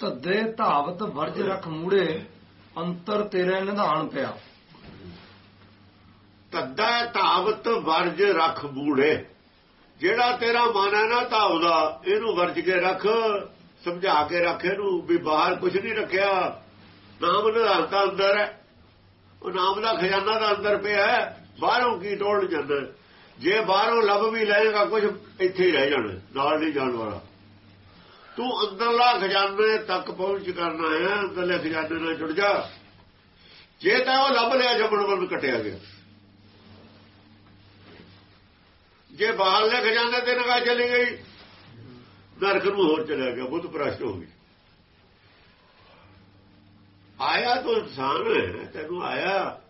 ਤੱਦੇ ਧਾਵਤ ਵਰਜ ਰਖ ਮੂੜੇ, ਅੰਤਰ ਤੇਰੇ ਨਿਧਾਨ ਪਿਆ। ਧੱਦਾ ਧਾਵਤ ਵਰਜ ਰੱਖ ਬੂੜੇ ਜਿਹੜਾ ਤੇਰਾ ਮਨ ਹੈ ਨਾ ਧਾਵਦਾ, ਇਹਨੂੰ ਵਰਜ ਕੇ ਰੱਖ, ਸਮਝਾ ਕੇ ਰੱਖ ਇਹਨੂੰ, ਵੀ ਬਾਹਰ ਕੁਝ ਨਹੀਂ ਰੱਖਿਆ। ਨਾਮ ਨਿਧਾਨ ਤਾਂ ਅੰਦਰ ਹੈ। ਉਹ ਨਾਮ ਦਾ ਖਜ਼ਾਨਾ ਦਾ ਅੰਦਰ ਪਿਆ ਬਾਹਰੋਂ ਕੀ ਤੋੜ ਜਾਂਦਾ ਜੇ ਬਾਹਰੋਂ ਲੱਭ ਵੀ ਲਏਗਾ ਕੁਝ ਇੱਥੇ ਰਹਿ ਜਾਣਾ, ਨਾਲ ਨਹੀਂ ਜਾਣ ਵਾਲਾ। ਤੂੰ ਅੰਦਰਲਾ ਖਜ਼ਾਨੇ ਤੱਕ ਪਹੁੰਚ ਕਰਨਾ ਹੈ ਅੰਦਰਲੇ ਖਜ਼ਾਨੇ ਨਾਲ ਜੁੜ ਜਾ। ਜੇ ਤਾਂ ਉਹ ਲੱਭ ਲਿਆ, ਜੰਮਣ ਵੱਲ ਕਟਿਆ ਗਿਆ। ਜੇ ਬਾਹਰਲੇ ਖਜ਼ਾਨੇ ਤੇ ਨਗਾ ਚਲੀ ਗਈ। ਨਰਕ ਨੂੰ ਹੋਰ ਚਲਾ ਗਿਆ, ਬੁੱਧ ਪ੍ਰਸ਼ਟ ਹੋ ਗਈ। ਆਇਆ ਤਾਂ ਇਨਸਾਨ ਹੈ, ਤੈਨੂੰ ਆਇਆ।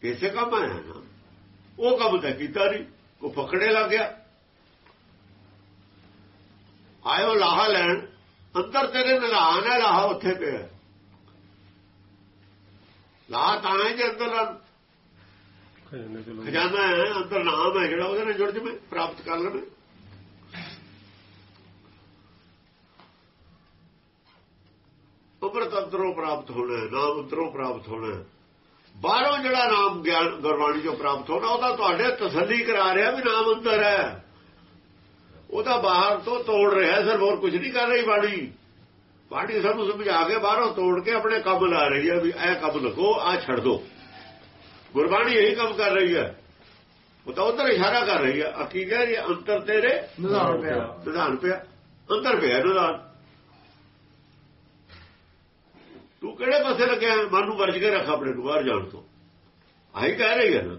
ਕਿਸੇ ਕੰਮ ਆਇਆ ਨਾ। ਉਹ ਕੰਮ ਤਾਂ ਕੀਤਾ ਨਹੀਂ ਕੋ ਫਕੜੇ ਲੱਗ ਗਿਆ। ਆਇਓ ਲਾਹਾ ਲੈਣ। ਅੰਦਰ ਤੇਰੇ ਨਿਧਾਨ ਹੈ ਲਾਹਾ ਉੱਥੇ ਪਿਆ ਲਾਹ ਤਾਂ ਹੈ ਜੇ ਅੰਦਰ ਖਜ਼ਾਨਾ ਹੈ ਅੰਦਰ ਨਾਮ ਹੈ ਜਿਹੜਾ ਉਹਦੇ ਨਾਲ ਜੁੜ ਜਵੇ ਪ੍ਰਾਪਤ ਕਰ ਲਵੇ। ਉਪਰ ਅੰਦਰੋਂ ਪ੍ਰਾਪਤ ਹੋਣਾ ਨਾਮ ਅੰਦਰੋਂ ਪ੍ਰਾਪਤ ਹੋਣਾ ਬਾਹਰੋਂ ਜਿਹੜਾ ਨਾਮ ਗਿਆਨ ਗੁਰਬਾਣੀ ਚੋਂ ਪ੍ਰਾਪਤ ਹੋਣਾ ਉਹਦਾ ਤੁਹਾਡੇ ਤਸੱਲੀ ਕਰਾ ਰਿਹਾ ਵੀ ਨਾਮ ਅੰਦਰ ਹੈ। ਉਹਦਾ ਬਾਹਰ ਤੋਂ ਤੋੜ ਰਿਹਾ ਸਿਰ ਹੋਰ ਕੁਝ ਨਹੀਂ ਕਰ ਰਹੀ ਬਾਣੀ। ਬਾਣੀ ਸਾਨੂੰ ਸਮਝਾ ਕੇ ਬਾਹਰੋਂ ਤੋੜ ਕੇ ਆਪਣੇ ਕੰਮ ਲਾ ਰਹੀ ਹੈ ਵੀ ਇਹ ਕੰਮ ਲਗੋ ਆ ਛੱਡ ਦੋ। ਗੁਰਬਾਣੀ ਇਹੀ ਕੰਮ ਕਰ ਰਹੀ ਹੈ। ਉਹ ਤਾਂ ਉਧਰ ਇਸ਼ਾਰਾ ਕਰ ਰਹੀ ਹੈ। ਆ ਕੀ ਕਹਿ ਰਹੀ ਹੈ? ਅੰਤਰ ਤੇਰੇ ਨਿਧਾਨ ਪਿਆ। ਨਿਧਾਨ ਪਿਆ। ਅੰਦਰ ਪਿਆ ਨਿਧਾਨ। ਤੂੰ ਕਿਹੜੇ ਪਾਸੇ ਲੱਗਿਆ ਮਨ ਨੂੰ ਵਰਜ ਕੇ ਰੱਖ ਆਪਣੇ ਨੂੰ ਬਾਹਰ ਜਾਣ ਤੋਂ। ਆਹੀ ਕਹਿ ਰਹੀ ਹੈ ਨਾ।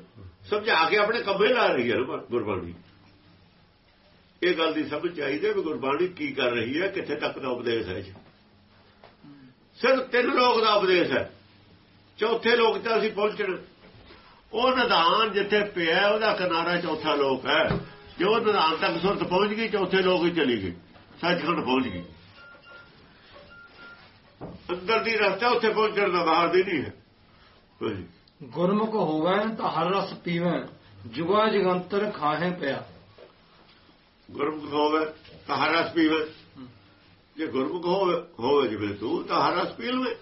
ਸਮਝਾ ਕੇ ਆਪਣੇ ਕੰਮੇ ਲਾ ਰਹੀ ਹੈ ਗੁਰਬਾਣੀ। ਇਹ ਗੱਲ ਦੀ ਸਮਝ ਚਾਹੀਦੀ ਵੀ ਗੁਰਬਾਣੀ ਕੀ ਕਰ ਰਹੀ ਹੈ, ਕਿੱਥੇ ਤੱਕ ਦਾ ਉਪਦੇਸ਼ ਹੈ ਸਿਰਫ ਤਿੰਨ ਲੋਕ ਦਾ ਉਪਦੇਸ਼ ਹੈ। ਚੌਥੇ ਲੋਕ ਤੇ ਅਸੀਂ ਪਹੁੰਚਣਾ ਉਹ ਨਿਦਾਨ ਜਿੱਥੇ ਪਿਆ, ਉਹਦਾ ਕਿਨਾਰਾ ਚੌਥਾ ਲੋਕ ਹੈ। ਜੋ ਨਿਦਾਨ ਤੱਕ ਸੁਰਤ ਪਹੁੰਚ ਗਈ, ਚੌਥੇ ਲੋਕ ਹੀ ਚਲੀ ਗਈ ਸੱਚਖੰਡ ਪਹੁੰਚ ਗਈ। ਅੰਦਰ ਦੀ ਰਸਤਾ ਉੱਥੇ ਪਹੁੰਚਣ ਦਾ ਬਾਹਰ ਦੀ ਨਹੀਂ ਹੈ। ਗੁਰਮੁਖ ਹੋਵੇ ਤਾਂ ਹਰ ਰਸ ਪੀਵੇ, ਜੁਗਾ ਜਗੰਤਰ ਖਾਹੇ ਪਿਆ। ਗੁਰਮੁਖ ਹੋਵੇ ਤਾਂ ਹਰ ਰਸ ਪੀਵੇ। ਜੇ ਗੁਰਮੁਖ ਹੋਵੇ ਹੋਵੇ ਜਿਵੇਂ ਤੂੰ ਤਾਂ ਹਰ ਰਸ ਪੀ ਲਵੇ।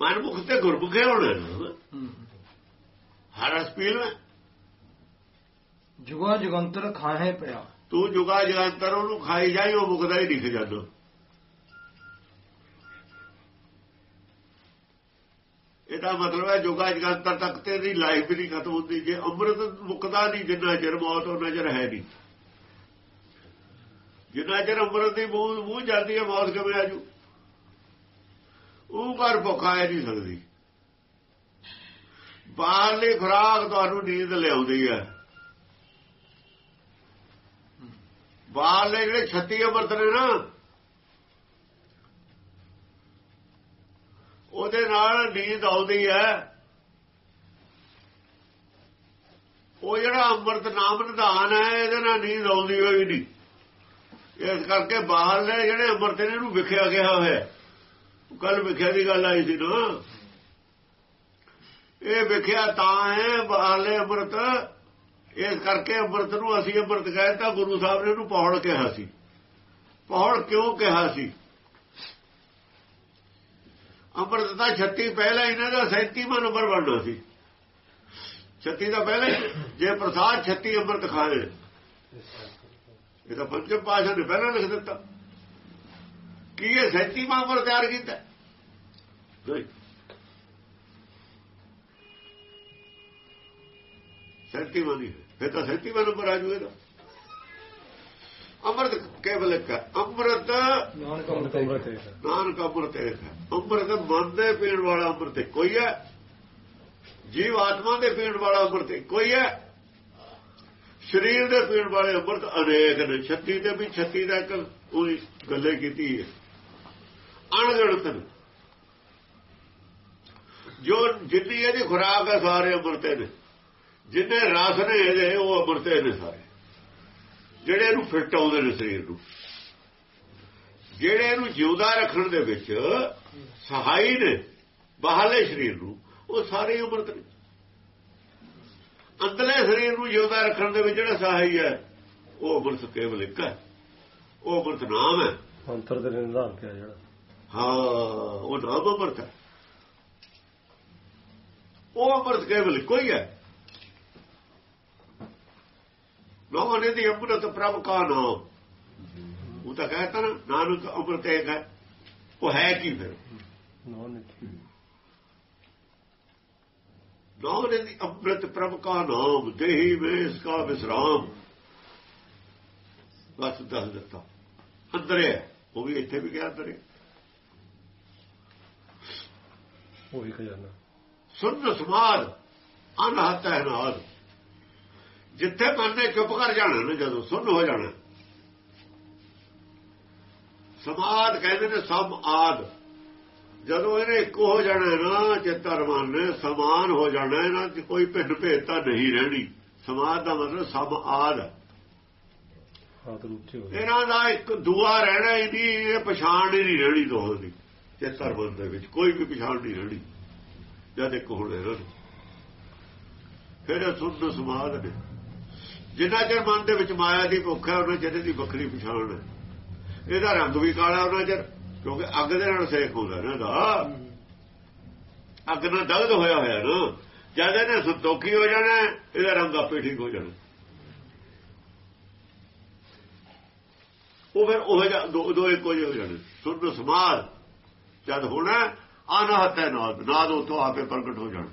ਮਨਮੁਖ ਤੇ ਗੁਰਮੁਖੇ ਹੋਣੇ ਹਰ ਰਸ ਪੀ ਲਵੇ। ਜੁਗਾ ਜਗੰਤਰ ਖਾਹੇ ਪਿਆ। ਤੂੰ ਜੁਗਾ ਜਗੰਤਰ ਉਹਨੂੰ ਖਾਈ ਜਾਈ ਉਹ ਮੁਕਦਾ ਹੀ ਦਿਖ ਜਾਂਦਾ। ਇਹਦਾ ਮਤਲਬ ਹੈ ਜੁਗਾ ਜਗੰਤਰ ਤੱਕ ਦੀ ਲਾਈਫ ਨਹੀਂ ਖਤਮ ਹੁੰਦੀ। ਜੇ ਅੰਮ੍ਰਿਤ ਮੁਕਦਾ ਨਹੀਂ, ਜਿੰਨਾ ਚਿਰ ਮੌਤ ਉਹ ਨਜ਼ਰ ਹੈ ਨਹੀਂ। ਜਿੰਨਾ ਚਿਰ ਅੰਮ੍ਰਿਤ ਦੀ ਬੂਝ ਮੂੰਹ ਜਾਂਦੀ ਹੈ, ਮੌਤ ਕਿਵੇਂ ਆਜੂ ਉਹ ਪਰ ਭੁੱਖਾ ਹੈ ਨਹੀਂ ਸਕਦੀ। ਬਾਹਰਲੀ ਖੁਰਾਕ ਤੁਹਾਨੂੰ ਨੀਂਦ ਲਿਆਉਂਦੀ ਹੈ। ਬਾਹਰਲੇ ਜਿਹੜੇ 36 ਅੰਮ੍ਰਿਤ ਨੇ ਨਾ ਉਹਦੇ ਨਾਲ ਨੀਂਦ ਆਉਂਦੀ ਹੈ। ਉਹ ਜਿਹੜਾ ਅੰਮ੍ਰਿਤ ਨਾਮ ਨਿਧਾਨ ਹੈ, ਇਹਦੇ ਨਾਲ ਨੀਂਦ ਆਉਂਦੀ ਹੋਈ ਨਹੀਂ। ਇਸ ਕਰਕੇ ਬਾਹਰਲੇ ਜਿਹੜੇ ਅੰਮ੍ਰਿਤ ਨੇ, ਇਹਨੂੰ ਵਿਖਿਆ ਗਿਆ ਹੋਇਆ ਕੱਲ ਵਿਖਿਆ ਦੀ ਗੱਲ ਆਈ ਸੀ ਨਾ। ਇਹ ਵਿਖਿਆ ਤਾਂ ਹੈ, ਬਾਹਰਲੇ ਅੰਮ੍ਰਿਤ। ਇਸ ਕਰਕੇ ਅੰਮ੍ਰਿਤ ਨੂੰ ਅਸੀਂ ਅੰਮ੍ਰਿਤ ਕਹਿੰਦਾ ਗੁਰੂ ਸਾਹਿਬ ਨੇ ਇਹਨੂੰ ਪੌੜ ਕਿਹਾ ਸੀ। ਪੌੜ ਕਿਉਂ ਕਿਹਾ ਸੀ? ਅੰਮ੍ਰਿਤ ਦਾ 36 ਪਹਿਲਾਂ ਇਹਨਾਂ ਦਾ 37ਵਾਂ ਨੰਬਰ ਬਣਨਾ ਸੀ। 36 ਦਾ ਪਹਿਲਾਂ ਜੇ ਪ੍ਰਸਾਦ 36 ਅੰਮ੍ਰਿਤ ਖਾਏ, ਇਹ ਤਾਂ ਪੰਜਮ ਪਾਸ਼ਾ ਨੇ ਪਹਿਲਾਂ ਲਿਖ ਦਿੱਤਾ। ਕੀ ਇਹ 37ਵਾਂ ਅੰਮ੍ਰਿਤ ਤਿਆਰ ਕੀਤਾ? ਨਹੀਂ। 37ਵਾਂ ਨਹੀਂ, ਫਿਰ ਤਾਂ 37ਵਾਂ ਨੰਬਰ ਆ ਜੂ ਅੰਮ੍ਰਿਤ ਕੇਵਲ ਇੱਕ ਹੈ। ਅੰਮ੍ਰਿਤ ਨਾਨਕ ਅੰਮ੍ਰਿਤ ਹੈ। ਨਾਨਕ ਅੰਮ੍ਰਿਤ ਇੱਕ ਹੈ। ਅੰਮ੍ਰਿਤ ਮਨ ਦੇ ਪੀਣ ਵਾਲਾ ਅੰਮ੍ਰਿਤ ਕੋਈ ਹੈ। ਜੀਵ ਆਤਮਾ ਦੇ ਪੀਣ ਵਾਲਾ ਅੰਮ੍ਰਿਤ ਕੋਈ ਹੈ। ਸਰੀਰ ਦੇ ਪੀਣ ਵਾਲੇ ਅੰਮ੍ਰਿਤ ਅਨੇਕ ਨੇ। 36 ਤੇ ਵੀ 36 ਦਾ ਇੱਕ ਉਹੀ ਗੱਲੇ ਕੀਤੀ ਹੈ। ਅਣਗਿਣਤ ਨੇ। ਜੋ ਜਿੰਨੀ ਇਹਦੀ ਖੁਰਾਕ ਹੈ ਸਾਰੇ ਅੰਮ੍ਰਿਤੇ ਨੇ। ਜਿੰਨੇ ਰਸ ਨੇ ਇਹਦੇ ਉਹ ਅੰਮ੍ਰਿਤੇ ਨੇ ਸਾਰੇ। ਜਿਹੜੇ ਇਹਨੂੰ ਫਿੱਟ ਆਉਂਦੇ ਨੇ ਸਰੀਰ ਨੂੰ। ਜਿਹੜੇ ਇਹਨੂੰ ਜਿਉਂਦਾ ਰੱਖਣ ਦੇ ਵਿੱਚ ਸਹਾਈ ਨੇ ਬਾਹਰਲੇ ਸਰੀਰ ਨੂੰ ਉਹ ਸਾਰੇ ਅੰਮ੍ਰਿਤ ਨੇ ਅੰਦਰਲੇ ਸਰੀਰ ਨੂੰ ਜਿਉਂਦਾ ਰੱਖਣ ਦੇ ਵਿੱਚ ਜਿਹੜਾ ਸਹਾਈ ਹੈ ਉਹ ਅੰਮ੍ਰਿਤ ਕੇਵਲ ਇੱਕ ਹੈ। ਉਹ ਅੰਮ੍ਰਿਤ ਨਾਮ ਹੈ। ਅੰਤਰ ਦੇ ਨਿਧਾਨ ਕਿਹਾ ਜਿਹੜਾ ਹਾਂ ਉਹ ਨਾਮ ਅੰਮ੍ਰਿਤ ਹੈ। ਉਹ ਅੰਮ੍ਰਿਤ ਕੇਵਲ ਕੋਈ ਹੈ। ਲੋਕਾਂ ਨੇ ਦੀ ਅੰਮ੍ਰਿਤ ਪ੍ਰਭ ਕਾ ਨਾਮ ਉਹ ਤਾਂ ਕਹਿੰਦਾ ਨਾ ਨਾਨਕ ਅੰਮ੍ਰਿਤ ਹੈ ਉਹ ਹੈ ਕੀ ਫਿਰ ਨੋ ਨਿੱਕੀ ਨਾਮ ਨੇ ਦੀ ਅੰਮ੍ਰਿਤ ਪ੍ਰਭ ਕਾ ਨਾਮ ਦੇਹੀ ਵੇਸ ਕਾ ਵਿਸਰਾਮ ਬਸ ਦੱਸ ਦਿੱਤਾ ਅੰਦਰ ਹੈ ਉਹ ਵੀ ਇੱਥੇ ਵੀ ਗਿਆ ਅੰਦਰ ਹੈ ਉਹੀ ਖਜ਼ਾਨਾ ਸੁਣ ਸਮਾਦ ਅਨਹਤ ਹੈ ਨਾਦ ਜਿੱਥੇ ਮਨ ਨੇ ਚੁੱਪ ਕਰ ਜਾਣਾ ਨਾ ਜਦੋਂ ਸੁਣ ਹੋ ਜਾਣਾ। ਸਮਾਦ ਕਹਿੰਦੇ ਨੇ ਸਮ ਆਦ। ਜਦੋਂ ਇਹਨੇ ਇੱਕ ਹੋ ਜਾਣਾ ਨਾ ਚਿੱਤਰ ਮਨ ਨੇ ਸਮਾਨ ਹੋ ਜਾਣਾ ਇਹਨਾਂ 'ਚ ਕੋਈ ਭਿੰਨ ਭੇਦਤਾ ਨਹੀਂ ਰਹਿਣੀ। ਸਮਾਦ ਦਾ ਮਤਲਬ ਸਮ ਆਦ। ਇਹਨਾਂ ਦਾ ਇੱਕ ਦੂਆ ਰਹਿਣਾ ਹੀ ਨਹੀਂ ਇਹ ਪਛਾਣ ਨਹੀਂ ਰਹਿਣੀ ਦੋਹਾਂ ਦੀ ਚਿੱਤਰ ਮਨ ਦੇ ਵਿੱਚ। ਕੋਈ ਵੀ ਪਛਾਣ ਨਹੀਂ ਰਹਿਣੀ। ਜਦ ਇੱਕ ਹੋਣੇ ਇਹਨਾਂ ਨੂੰ ਫਿਰ ਸੁਧ ਸਮਾਦ ਨੇ। ਜਿੰਨਾ ਚਿਰ ਮਨ ਦੇ ਵਿੱਚ ਮਾਇਆ ਦੀ ਭੁੱਖ ਹੈ, ਉਹਨਾਂ ਚਿਰ ਦੀ ਵੱਖਰੀ ਪਛਾਣ ਹੈ। ਇਹਦਾ ਰੰਗ ਵੀ ਕਾਲਾ ਉਹਨਾਂ ਚਿਰ, ਕਿਉਂਕਿ ਅੱਗ ਦੇ ਨਾਲ ਸੇਕ ਹੁੰਦਾ ਨਾ ਦਾ ਅੱਗ ਨਾਲ ਦਗਦ ਹੋਇਆ ਹੋਇਆ ਨਾ। ਜਦ ਇਹਨੇ ਸੰਤੋਖੀ ਹੋ ਜਾਣਾ, ਇਹਦਾ ਰੰਗ ਆਪੇ ਠੀਕ ਹੋ ਜਾਣਾ। ਉਹ ਫਿਰ ਉਹ ਦੋ ਦੋ ਇੱਕੋ ਜਿਹੇ ਹੋ ਜਾਣੇ। ਸੁਧ ਸਮਾਦ ਜਦ ਹੋਣਾ, ਅਨਹਤ ਹੈ ਨਾਦ। ਨਾਦ ਉਤੋਂ ਆਪੇ ਪ੍ਰਗਟ ਹੋ ਜਾਣਾ।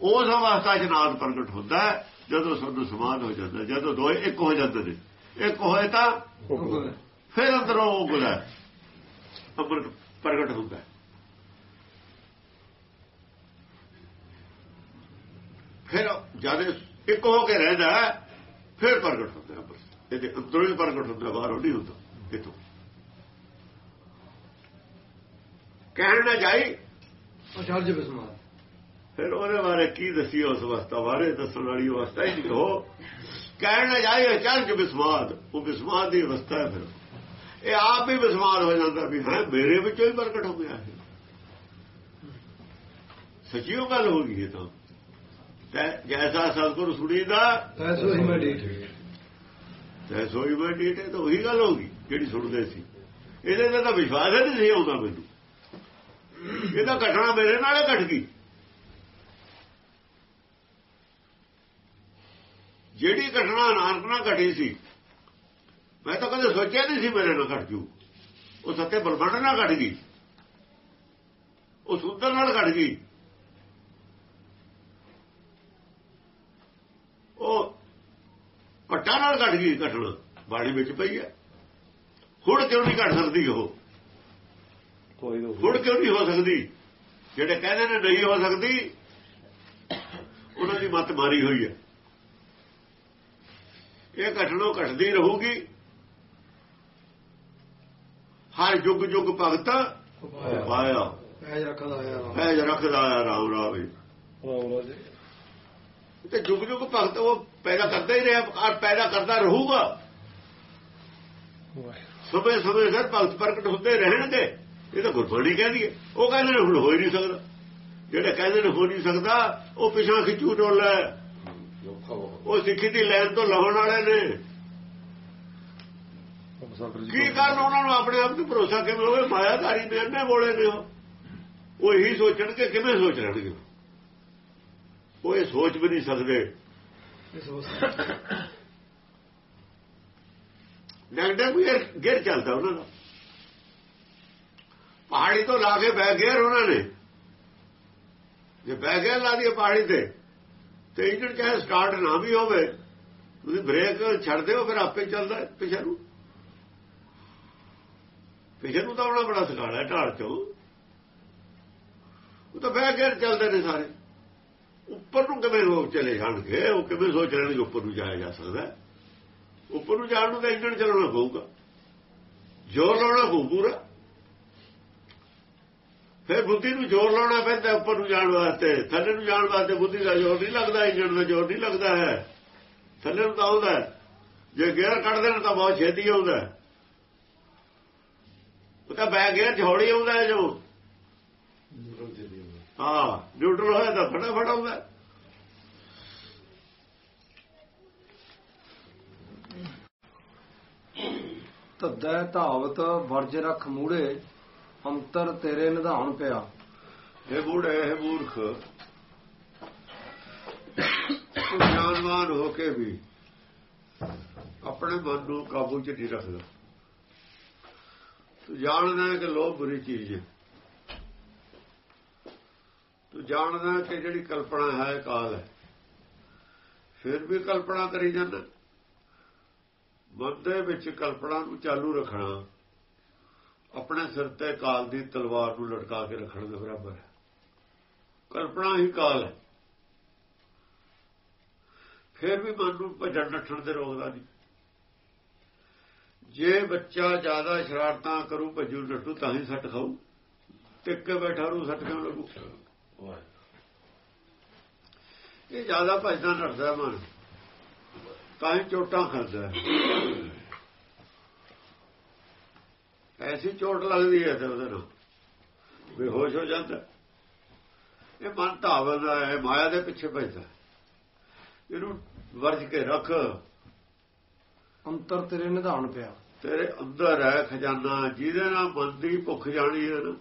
ਉਸ ਅਵਸਥਾ 'ਚ ਨਾਦ ਪ੍ਰਗਟ ਹੁੰਦਾ ਹੈ। ਜਦੋਂ ਸੁਧ ਸਮਾਦ ਹੋ ਜਾਂਦਾ ਜਦੋਂ ਦੋਏ ਇੱਕ ਹੋ ਜਾਂਦੇ ਨੇ। ਇੱਕ ਹੋਏ ਤਾਂ ਫਿਰ ਅੰਦਰੋਂ ਉਗਦਾ ਅੰਮ੍ਰਿਤ ਪ੍ਰਗਟ ਹੁੰਦਾ। ਫਿਰ ਜਦ ਇੱਕ ਹੋ ਕੇ ਰਹਿੰਦਾ ਫਿਰ ਪ੍ਰਗਟ ਹੁੰਦਾ ਅੰਮ੍ਰਿਤ ਇਹਦੇ ਅੰਦਰੋਂ ਹੀ ਪ੍ਰਗਟ ਹੁੰਦਾ ਬਾਹਰੋਂ ਨਹੀਂ ਹੁੰਦਾ ਇਥੋਂ। ਕਹਿਣ ਨਾ ਜਾਈ ਅਚਰਜ ਬਿਸਮਾਰ ਫਿਰ ਉਹਦੇ ਬਾਰੇ ਕੀ ਦੱਸੀ ਉਸ ਅਵਸਥਾ ਬਾਰੇ? ਦੱਸਣ ਵਾਲੀ ਅਵਸਥਾ ਹੀ ਨਹੀਂ ਉਹ ਕਹਿਣ ਨਾ ਜਾਈ ਅਚਰਜ ਬਿਸਮਾਦ ਉਹ ਬਿਸਮਾਦ ਦੀ ਅਵਸਥਾ ਹੈ ਫਿਰ। ਇਹ ਆਪ ਵੀ ਬਿਸਮਾਦ ਹੋ ਜਾਂਦਾ ਵੀ ਹੈ ਮੇਰੇ ਵਿੱਚੋਂ ਹੀ ਪ੍ਰਗਟ ਹੋ ਗਿਆ ਹੈ ਸੱਚੀਓ ਗੱਲ ਹੋ ਗਈ ਇਹ ਤਾਂ। ਜੈਸਾ ਸਤਿਗੁਰ ਸੁਣੀਦਾ ਐਸੋ ਹੀ ਮੈਂ ਡੀਟ। ਤੈ ਸੋਈ ਮੈਡੀਟ ਤਾਂ ਉਹੀ ਗੱਲ ਹੋ ਗਈ ਜਿਹੜੀ ਸੁਣਦੇ ਸੀ। ਇਹਦੇ ਤੇ ਤਾਂ ਵਿਸ਼ਵਾਸ ਹੀ ਨਹੀਂ ਸੀ ਆਉਂਦਾ ਮੈਨੂੰ। ਇਹ ਤਾਂ ਘਟਨਾ ਮੇਰੇ ਨਾਲ ਹੀ ਘਟ ਗਈ। ਜਿਹੜੀ ਘਟਨਾ ਨਾਨਕ ਨਾਲ ਘਟੀ ਸੀ ਮੈਂ ਤਾਂ ਕਦੇ ਸੋਚਿਆ ਨਹੀਂ ਸੀ ਮੇਰੇ ਨਾਲ ਘਟ ਜੂ। ਉਹ ਸੱਤੇ ਬਲਬੰਡ ਨਾਲ ਘਟ ਗਈ। ਉਹ ਸੁੰਦਰ ਨਾਲ ਘਟ ਗਈ। ਉਹ ਪੱਟਾ ਨਾਲ ਘਟ ਗਈ ਘਟਨਾ ਬਾੜੀ ਵਿੱਚ ਪਈ ਹੈ। ਹੁਣ ਕਿਉਂ ਨਹੀਂ ਘਟ ਸਕਦੀ ਉਹ? ਕੋਈ ਹੁਣ ਕਿਉਂ ਨਹੀਂ ਹੋ ਸਕਦੀ? ਜਿਹੜੇ ਕਹਿੰਦੇ ਨੇ ਨਹੀਂ ਹੋ ਸਕਦੀ ਉਹਨਾਂ ਦੀ ਮੱਤ ਮਾਰੀ ਹੋਈ ਹੈ। ਇਹ ਘਟਨਾ ਘਟਦੀ ਰਹੂਗੀ। ਹਰ ਯੁੱਗ ਯੁੱਗ ਭਗਤ ਪਾਇਆ ਐਜ ਰੱਖਦਾ ਆਇਆ ਹੈ ਰੱਖਦਾ ਆ ਰਾਮ ਰਾਵੇ। ਤੇ ਯੁੱਗ ਯੁੱਗ ਭਗਤ ਉਹ ਪੈਦਾ ਕਰਦਾ ਹੀ ਰਿਹਾ ਔਰ ਪੈਦਾ ਕਰਦਾ ਰਹੂਗਾ। ਵਾਹਿਗੁਰੂ। ਸਮੇਂ ਸਮੇਂ ਸਿਰ ਭਗਤ ਪ੍ਰਗਟ ਹੁੰਦੇ ਰਹਿਣਗੇ। ਇਹ ਤਾਂ ਗੁਰਬਾਣੀ ਕਹਿੰਦੀ ਹੈ। ਉਹ ਕਹਿੰਦੇ ਨੇ ਹੁਣ ਹੋ ਹੀ ਨਹੀਂ ਸਕਦਾ। ਜਿਹੜੇ ਕਹਿੰਦੇ ਨੇ ਹੋ ਨਹੀਂ ਸਕਦਾ ਉਹ ਪਿਛਾਂ ਖਿੱਚੂ ਟੋਲਾ ਹੈ। ਉਹ ਸਿੱਖੀ ਦੀ ਲੈਣ ਤੋਂ ਲਾਉਣ ਵਾਲੇ ਨੇ। ਕੀ ਕਰਨ ਉਹਨਾਂ ਨੂੰ ਆਪਣੇ ਆਪ ਤੇ ਭਰੋਸਾ ਕਿਵੇਂ ਹੋਵੇ? ਮਾਇਆਧਾਰੀ ਨੇ ਇੰਨੇ ਬੋਲੇ ਨੇ ਉਹ। ਇਹੀ ਸੋਚਣਗੇ ਕਿਵੇਂ ਸੋਚ ਲੈਣਗੇ? ਉਹ ਇਹ ਸੋਚ ਵੀ ਨਹੀਂ ਸਕਦੇ। ਨੈਗੇਟਿਵ ਗੇਰ ਗੇਰ ਚੱਲਦਾ ਉਹਨਾਂ ਦਾ। ਪਹਾੜੀ ਤੋਂ ਲਾ ਕੇ ਬਹਿ ਗਏ ਉਹਨਾਂ ਨੇ। ਜੇ ਬਹਿ ਗਏ ਲਾ ਦੀ ਪਹਾੜੀ ਤੇ ਤੇ ਇੰਜਣ ਚਾਹੇ ਸਟਾਰਟ ਨਾ ਵੀ ਹੋਵੇ, ਤੁਸੀਂ ਬ੍ਰੇਕ ਛੱਡ ਦਿਓ, ਫਿਰ ਆਪੇ ਚੱਲਦਾ ਹੈ ਪਿਛੇ ਨੂੰ। ਪਿਛੇ ਨੂੰ ਤਾਂ ਉਹਨਾਂ ਬੜਾ ਸਕਾਲਾ ਢਾਲ ਚੋਂ। ਉਹ ਤਾਂ ਬਹਿ ਕੇ ਚੱਲਦੇ ਨੇ ਸਾਰੇ। ਉੱਪਰ ਨੂੰ ਕਿਵੇਂ ਲੋਕ ਚਲੇ ਜਾਣਗੇ, ਉਹ ਕਿਵੇਂ ਸੋਚ ਰਹੇ ਨੇ ਕਿ ਉੱਪਰ ਨੂੰ ਜਾਇਆ ਜਾ ਸਕਦਾ ਉੱਪਰ ਨੂੰ ਜਾਣ ਨੂੰ ਤਾਂ ਇੰਜਣ ਚਲਾਉਣਾ ਪਊਗਾ। ਜ਼ੋਰ ਲਾਉਣਾ ਪਊ ਪੂਰਾ। ਫਿਰ ਬੁੱਧੀ ਨੂੰ ਜ਼ੋਰ ਲਾਉਣਾ ਪੈਂਦਾ ਉੱਪਰ ਨੂੰ ਜਾਣ ਵਾਸਤੇ। ਥੱਲੇ ਨੂੰ ਜਾਣ ਵਾਸਤੇ ਬੁੱਧੀ ਦਾ ਜ਼ੋਰ ਨਹੀਂ ਲੱਗਦਾ, ਇੰਜਣ ਦਾ ਜ਼ੋਰ ਨਹੀਂ ਲੱਗਦਾ ਹੈ। ਥੱਲੇ ਨੂੰ ਤਾਂ ਆਉਂਦਾ ਜੇ ਗੇਅਰ ਕੱਢ ਦੇਣ ਤਾਂ ਬਹੁਤ ਛੇਤੀ ਆਉਂਦਾ ਹੈ। ਉਹ ਤਾਂ ਬੈ, ਗੇਅਰ ਝੋੜੀ ਆਉਂਦਾ ਜੋ। ਹਾਂ, ਨਿਊਟਰਲ ਹੋਇਆ ਤਾਂ ਫਟਾਫਟ ਆਉਂਦਾ ਹੈ। ਤੱਦੈ ਧਾਵਤ, ਵਰਜ ਰਖ ਮੂੜੇ ਅੰਤਰ ਤੇਰੇ ਨਿਧਾਨ ਪਿਆ। ਇਹ ਬੂੜੇ ਇਹ ਮੂਰਖ। ਤੂੰ ਗਿਆਨਵਾਨ ਹੋ ਕੇ ਵੀ ਆਪਣੇ ਮਨ ਨੂੰ ਕਾਬੂ 'ਚ ਨਹੀਂ ਰੱਖਦਾ। ਤੂੰ ਜਾਣਦਾ ਹੈ ਕਿ ਲੋਭ ਬੁਰੀ ਚੀਜ਼ ਹੈ। ਤੂੰ ਜਾਣਦਾ ਕਿ ਜਿਹੜੀ ਕਲਪਨਾ ਹੈ ਕਾਲ ਹੈ। ਫਿਰ ਵੀ ਕਲਪਨਾ ਕਰੀ ਜਾਂਦਾ। ਮਨ ਦੇ ਵਿੱਚ ਕਲਪਨਾ ਨੂੰ ਚਾਲੂ ਰੱਖਣਾ ਆਪਣੇ ਸਿਰ ਤੇ ਕਾਲ ਦੀ ਤਲਵਾਰ ਨੂੰ ਲਟਕਾ ਕੇ ਰੱਖਣ ਦੇ ਬਰਾਬਰ ਹੈ। ਕਲਪਨਾ ਹੀ ਕਾਲ ਹੈ। ਫਿਰ ਵੀ ਮਨ ਨੂੰ ਭਜਣ ਨੱਠਣ ਤੇ ਰੋਕਦਾ ਨਹੀਂ। ਜੇ ਬੱਚਾ ਜ਼ਿਆਦਾ ਸ਼ਰਾਰਤਾਂ ਕਰੂ, ਭਜੂ ਨੱਟੂ ਤਾਂ ਹੀ ਸੱਟ ਖਾਊ। ਟਿਕ ਕੇ ਬੈਠਾ ਰੂ ਸੱਟ ਕਿਉਂ ਲੱਗੂ? ਇਹ ਜ਼ਿਆਦਾ ਭਜਦਾ ਨੱਠਦਾ ਮਨ। ਤਾਂ ਹੀ ਚੋਟਾਂ ਖਾਂਦਾ ਐਸੀ ਚੋਟ ਲੱਗਦੀ ਹੈ ਤੇ ਉਹਦੇ ਨਾਲ ਬੇਹੋਸ਼ ਹੋ ਜਾਂਦਾ। ਇਹ ਮਨ ਧਾਵਦਾ ਹੈ ਮਾਇਆ ਦੇ ਪਿੱਛੇ ਭਜਦਾ ਇਹਨੂੰ ਵਰਜ ਕੇ ਰੱਖ। ਅੰਤਰ ਤੇਰੇ ਨਿਧਾਨ ਪਿਆ। ਤੇਰੇ ਅੰਦਰ ਹੈ ਖਜ਼ਾਨਾ ਜਿਹਦੇ ਨਾਲ ਮਨ ਦੀ ਭੁੱਖ ਜਾਣੀ ਹੈ ਨਾ।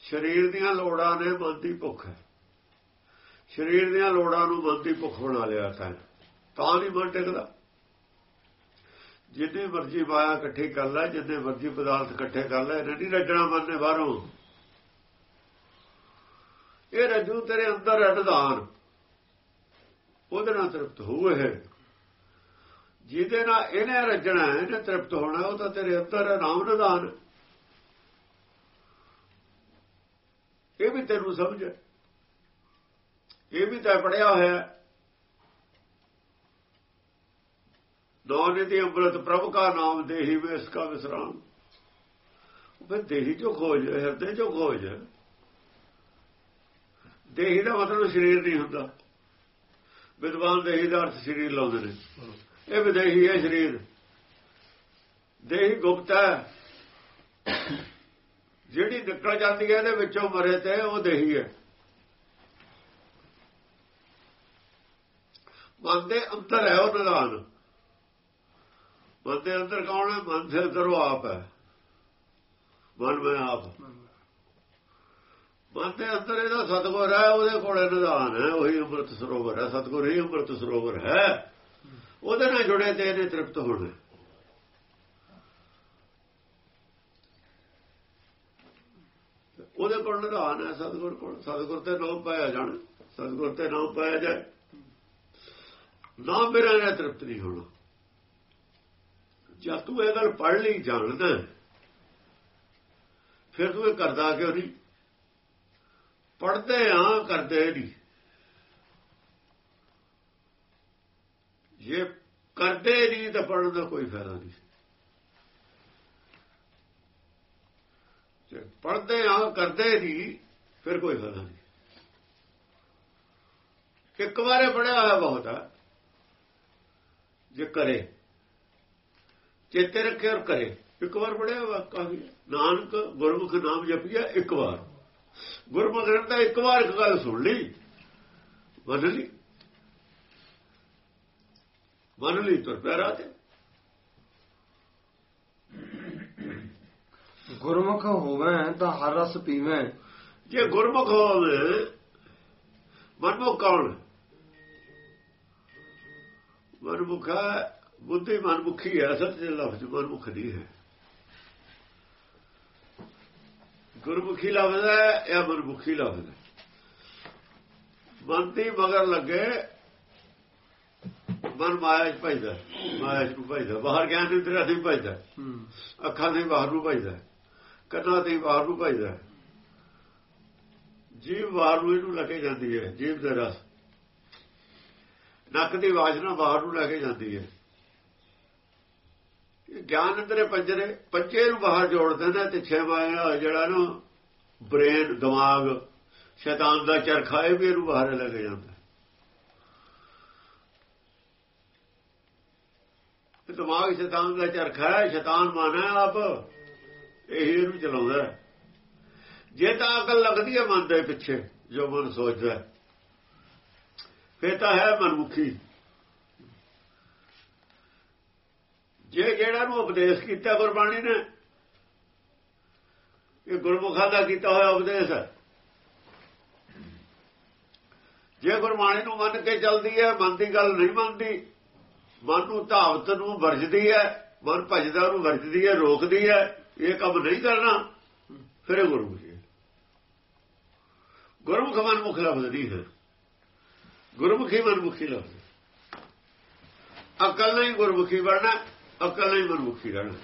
ਸਰੀਰ ਦੀਆਂ ਲੋੜਾਂ ਨੇ ਮਨ ਦੀ ਭੁੱਖ। ਹੈ ਸਰੀਰ ਦੀਆਂ ਲੋੜਾਂ ਨੂੰ ਮਨ ਦੀ ਭੁੱਖ ਬਣਾ ਲਿਆ ਤਾਂ। ਤਾਂ ਨਹੀਂ ਮਨ ਟਿਕਦਾ। ਜਿੰਨੇ ਮਰਜ਼ੀ ਮਾਇਆ ਇਕੱਠੀ ਕਰ ਲੈ, ਜਿੰਨੇ ਮਰਜ਼ੀ ਪਦਾਰਥ ਇਕੱਠੇ ਕਰ ਲੈ ਇਹਨਾਂ ਨਹੀਂ ਰੱਜਣਾ ਮੰਨੇ ਬਾਹਰੋਂ। ਇਹ ਰੱਜੂ ਤੇਰੇ ਅੰਦਰ ਹੈ ਨਿਧਾਨ ਉਹਦੇ ਨਾਲ ਤ੍ਰਿਪਤ ਹੋਊ ਇਹ। ਜਿਹਦੇ ਨਾਲ ਇਹਨੇ ਰੱਜਣਾ ਇਹਨੇ ਤ੍ਰਿਪਤ ਹੋਣਾ, ਉਹ ਤਾਂ ਤੇਰੇ ਅੰਦਰ ਹੈ ਨਾਮ ਨਿਧਾਨ ਇਹ ਵੀ ਤੈਨੂੰ ਸਮਝ। ਇਹ ਵੀ ਤਾਂ ਪੜਿਆ ਹੋਇਆ। ਦੋਨੇ ਦੀ ਅੰਮ੍ਰਿਤ ਪ੍ਰਭ ਕਾ ਨਾਮ ਦੇਹੀ ਵੇ ਇਸ ਕਾ ਵਿਸਰਾਮ। ਫਿਰ ਦੇਹੀ ਜੋ ਖੋਜ, ਹਿਰਦੇ ਜੋ ਖੋਜ। ਦੇਹੀ ਦਾ ਮਤਲਬ ਸਰੀਰ ਨਹੀਂ ਹੁੰਦਾ। ਵਿਦਵਾਨ ਦੇਹੀ ਦਾ ਅਰਥ ਸਰੀਰ ਲਾਉਂਦੇ ਨੇ। ਇਹ ਵਿਦੇਹੀ ਹੈ ਸਰੀਰ। ਦੇਹੀ ਗੁਪਤ ਹੈ। ਜਿਹੜੀ ਨਿਕਲ ਜਾਂਦੀ ਹੈ ਇਹਦੇ ਵਿੱਚੋਂ ਮਰੇ ਤੇ ਉਹ ਦੇਹੀ ਹੈ। ਮਨ ਦੇ ਅੰਦਰ ਹੈ ਉਹ ਨਿਦਾਨ। ਮਨ ਦੇ ਅੰਦਰ ਕੌਣ ਹੈ? ਮਨ ਦੇ ਅੰਦਰ ਉਹ ਆਪ ਹੈ। ਮਨ ਮੈਂ ਆਪ। ਮਨ ਦੇ ਅੰਦਰ ਇਹਦਾ ਸਤਗੁਰ ਹੈ, ਉਹਦੇ ਕੋਲ ਨਿਦਾਨ ਹੈ, ਉਹੀ ਅੰਮ੍ਰਿਤ ਸਰੋਵਰ ਹੈ। ਸਤਗੁਰ ਹੀ ਅੰਮ੍ਰਿਤ ਸਰੋਵਰ ਹੈ। ਉਹਦੇ ਨਾਲ ਜੁੜੇ ਤੇ ਇਹਨੇ ਤ੍ਰਿਪਤ ਹੋਣਾ ਉਹਦੇ ਕੋਲ ਨਿਧਾਨ ਹੈ, ਸਤਗੁਰ ਕੋਲ। ਸਤਗੁਰ ਤੇ ਨਾਮ ਪਾਇਆ ਜਾਣ। ਸਤਗੁਰ ਤੇ ਨਾਮ ਪਾਇਆ ਜਾਏ। ਨਾਮ ਮੇਰਾ ਨੇ ਤ੍ਰਿਪਤ ਨਹੀਂ ਹੋਣਾ। ਜਦ ਤੂੰ ਇਹ ਗੱਲ ਪੜ੍ਹ ਲਈ, ਜਾਣਦਾ ਫਿਰ ਤੂੰ ਇਹ ਕਰਦਾ ਕਿਉਂ ਨਹੀਂ? ਪੜਦੇ ਆ, ਕਰਦੇ ਨਹੀਂ। ਜੇ ਕਰਦੇ ਨਹੀਂ, ਤਾਂ ਪੜਨ ਦਾ ਕੋਈ ਫਾਇਦਾ ਨਹੀਂ। ਜੇ ਪੜਦੇ ਆ, ਕਰਦੇ ਨਹੀਂ, ਫਿਰ ਕੋਈ ਫਾਇਦਾ ਨਹੀਂ। ਇੱਕ ਵਾਰੇ ਪੜਿਆ ਹੋਇਆ ਬਹੁਤ ਆ ਜੇ ਕਰੇ। ਚੇਤੇ ਰੱਖੇ ਔਰ ਕਰੇ। ਇੱਕ ਵਾਰ ਪੜਿਆ ਹੋਇਆ ਕਾਫੀ। ਨਾਨਕ ਗੁਰਮੁਖ ਨਾਮ ਜਪਿਆ ਇੱਕ ਵਾਰ। ਗੁਰਮੁਖ ਤਾਂ ਇੱਕ ਵਾਰ ਇੱਕ ਗੱਲ ਸੁਣ ਲਈ। ਮੰਨ ਲਈ। ਮੰਨ ਲਈ ਤੁਰ ਪਿਆ ਤੇ। ਗੁਰਮੁਖ ਹੋਵੇ ਤਾਂ ਹਰ ਰਸ ਪੀਵੇਂ। ਜੇ ਗੁਰਮੁਖ ਹੋਵੇ ਮਨਮੁਖ ਕੌਣ? ਮਨਮੁਖਾ ਬੁੱਧੀ ਮਨਮੁਖੀ ਹੈ ਅਸਲ ਚ ਲਫ਼ਜ਼ ਮਨਮੁਖ ਨਹੀਂ ਹੈ। ਗੁਰਮੁਖੀ ਲਫ਼ਜ਼ ਹੈ ਜਾਂ ਮਨਮੁਖੀ ਲਫ਼ਜ਼ ਹੈ? ਮਨ ਦੀ ਮਗਰ ਲੱਗੇ ਮਨ ਮਾਇਆ ਚ ਭਜਦਾ ਮਾਇਆ ਚ ਭਜਦਾ ਬਾਹਰ ਗਿਆਨ ਇੰਦਰੀਆਂ ਨਹੀਂ ਭਜਦਾ ਅੱਖਾਂ ਦੇ ਬਾਹਰ ਨੂੰ ਭਜਦਾ ਕੰਨਾਂ ਦੇ ਬਾਹਰ ਨੂੰ ਭਜਦਾ ਜੀਵ ਬਾਹਰ ਨੂੰ ਇਹਨੂੰ ਲੱਗੇ ਜਾਂਦੀ ਹੈ ਜੀਵ ਦਾ ਰਸ। ਨੱਕ ਦੀ ਵਾਜਨਾ ਬਾਹਰ ਨੂੰ ਲੈ ਕੇ ਜਾਂਦੀ ਹੈ। ਗਿਆਨ ਅੰਦਰੇ ਪੰਜਰੇ, ਪੰਜੇ ਨੂੰ ਬਾਹਰ ਜੋੜ ਦਿੰਦਾ ਤੇ ਛੇ ਮਾਇਆ ਜਿਹੜਾ ਨਾ ਬ੍ਰੇਨ, ਦਿਮਾਗ, ਸ਼ੈਤਾਨ ਦਾ ਚਰਖਾ ਇਹ ਵੀ ਇਹਨੂੰ ਬਾਹਰ ਲੈ ਕੇ ਜਾਂਦਾ। ਦਿਮਾਗ ਸ਼ੈਤਾਨ ਦਾ ਚਰਖਾ ਹੈ, ਸ਼ੈਤਾਨ ਮਾਨਾ ਆਪ, ਇਹੀ ਇਹਨੂੰ ਚਲਾਉਂਦਾ ਜੇ ਤਾਂ ਅਕਲ ਲੱਗਦੀ ਹੈ ਮਨ ਦੇ ਪਿੱਛੇ, ਜੋ ਮਨ ਸੋਚਦਾ ਹੈ। ਤਾਂ ਹੈ ਮਨਮੁਖੀ। ਜੇ ਜਿਹੜਾ ਨੂੰ ਉਪਦੇਸ਼ ਕੀਤਾ ਗੁਰਬਾਣੀ ਨੇ, ਇਹ ਗੁਰਮੁਖਾਂ ਦਾ ਕੀਤਾ ਹੋਇਆ ਉਪਦੇਸ਼ ਹੈ। ਜੇ ਗੁਰਬਾਣੀ ਨੂੰ ਮੰਨ ਕੇ ਚੱਲਦੀ ਹੈ, ਮਨ ਦੀ ਗੱਲ ਨਹੀਂ ਮੰਨਦੀ, ਮਨ ਨੂੰ ਧਾਵਤ ਨੂੰ ਵਰਜਦੀ ਹੈ, ਮਨ ਭਜਦਾ ਨੂੰ ਵਰਜਦੀ ਹੈ, ਰੋਕਦੀ ਹੈ, ਇਹ ਕੰਮ ਨਹੀਂ ਕਰਨਾ, ਫਿਰ ਇਹ ਗੁਰਮੁਖੀ ਹੈ ਗੁਰਮੁਖ ਮਨ ਮੁਖ ਲਫ਼ਜ਼ ਨਹੀਂ ਹੈ। ਗੁਰਮੁਖੀ ਮਨ ਮੁਖੀ ਲਫ਼ਜ਼ ਅਕਲ ਨਹੀਂ ਗੁਰਮੁਖੀ ਬਣਨਾ ਅਕਲ ਨਹੀਂ ਮਨਮੁਖੀ ਰਹਿਣਾ।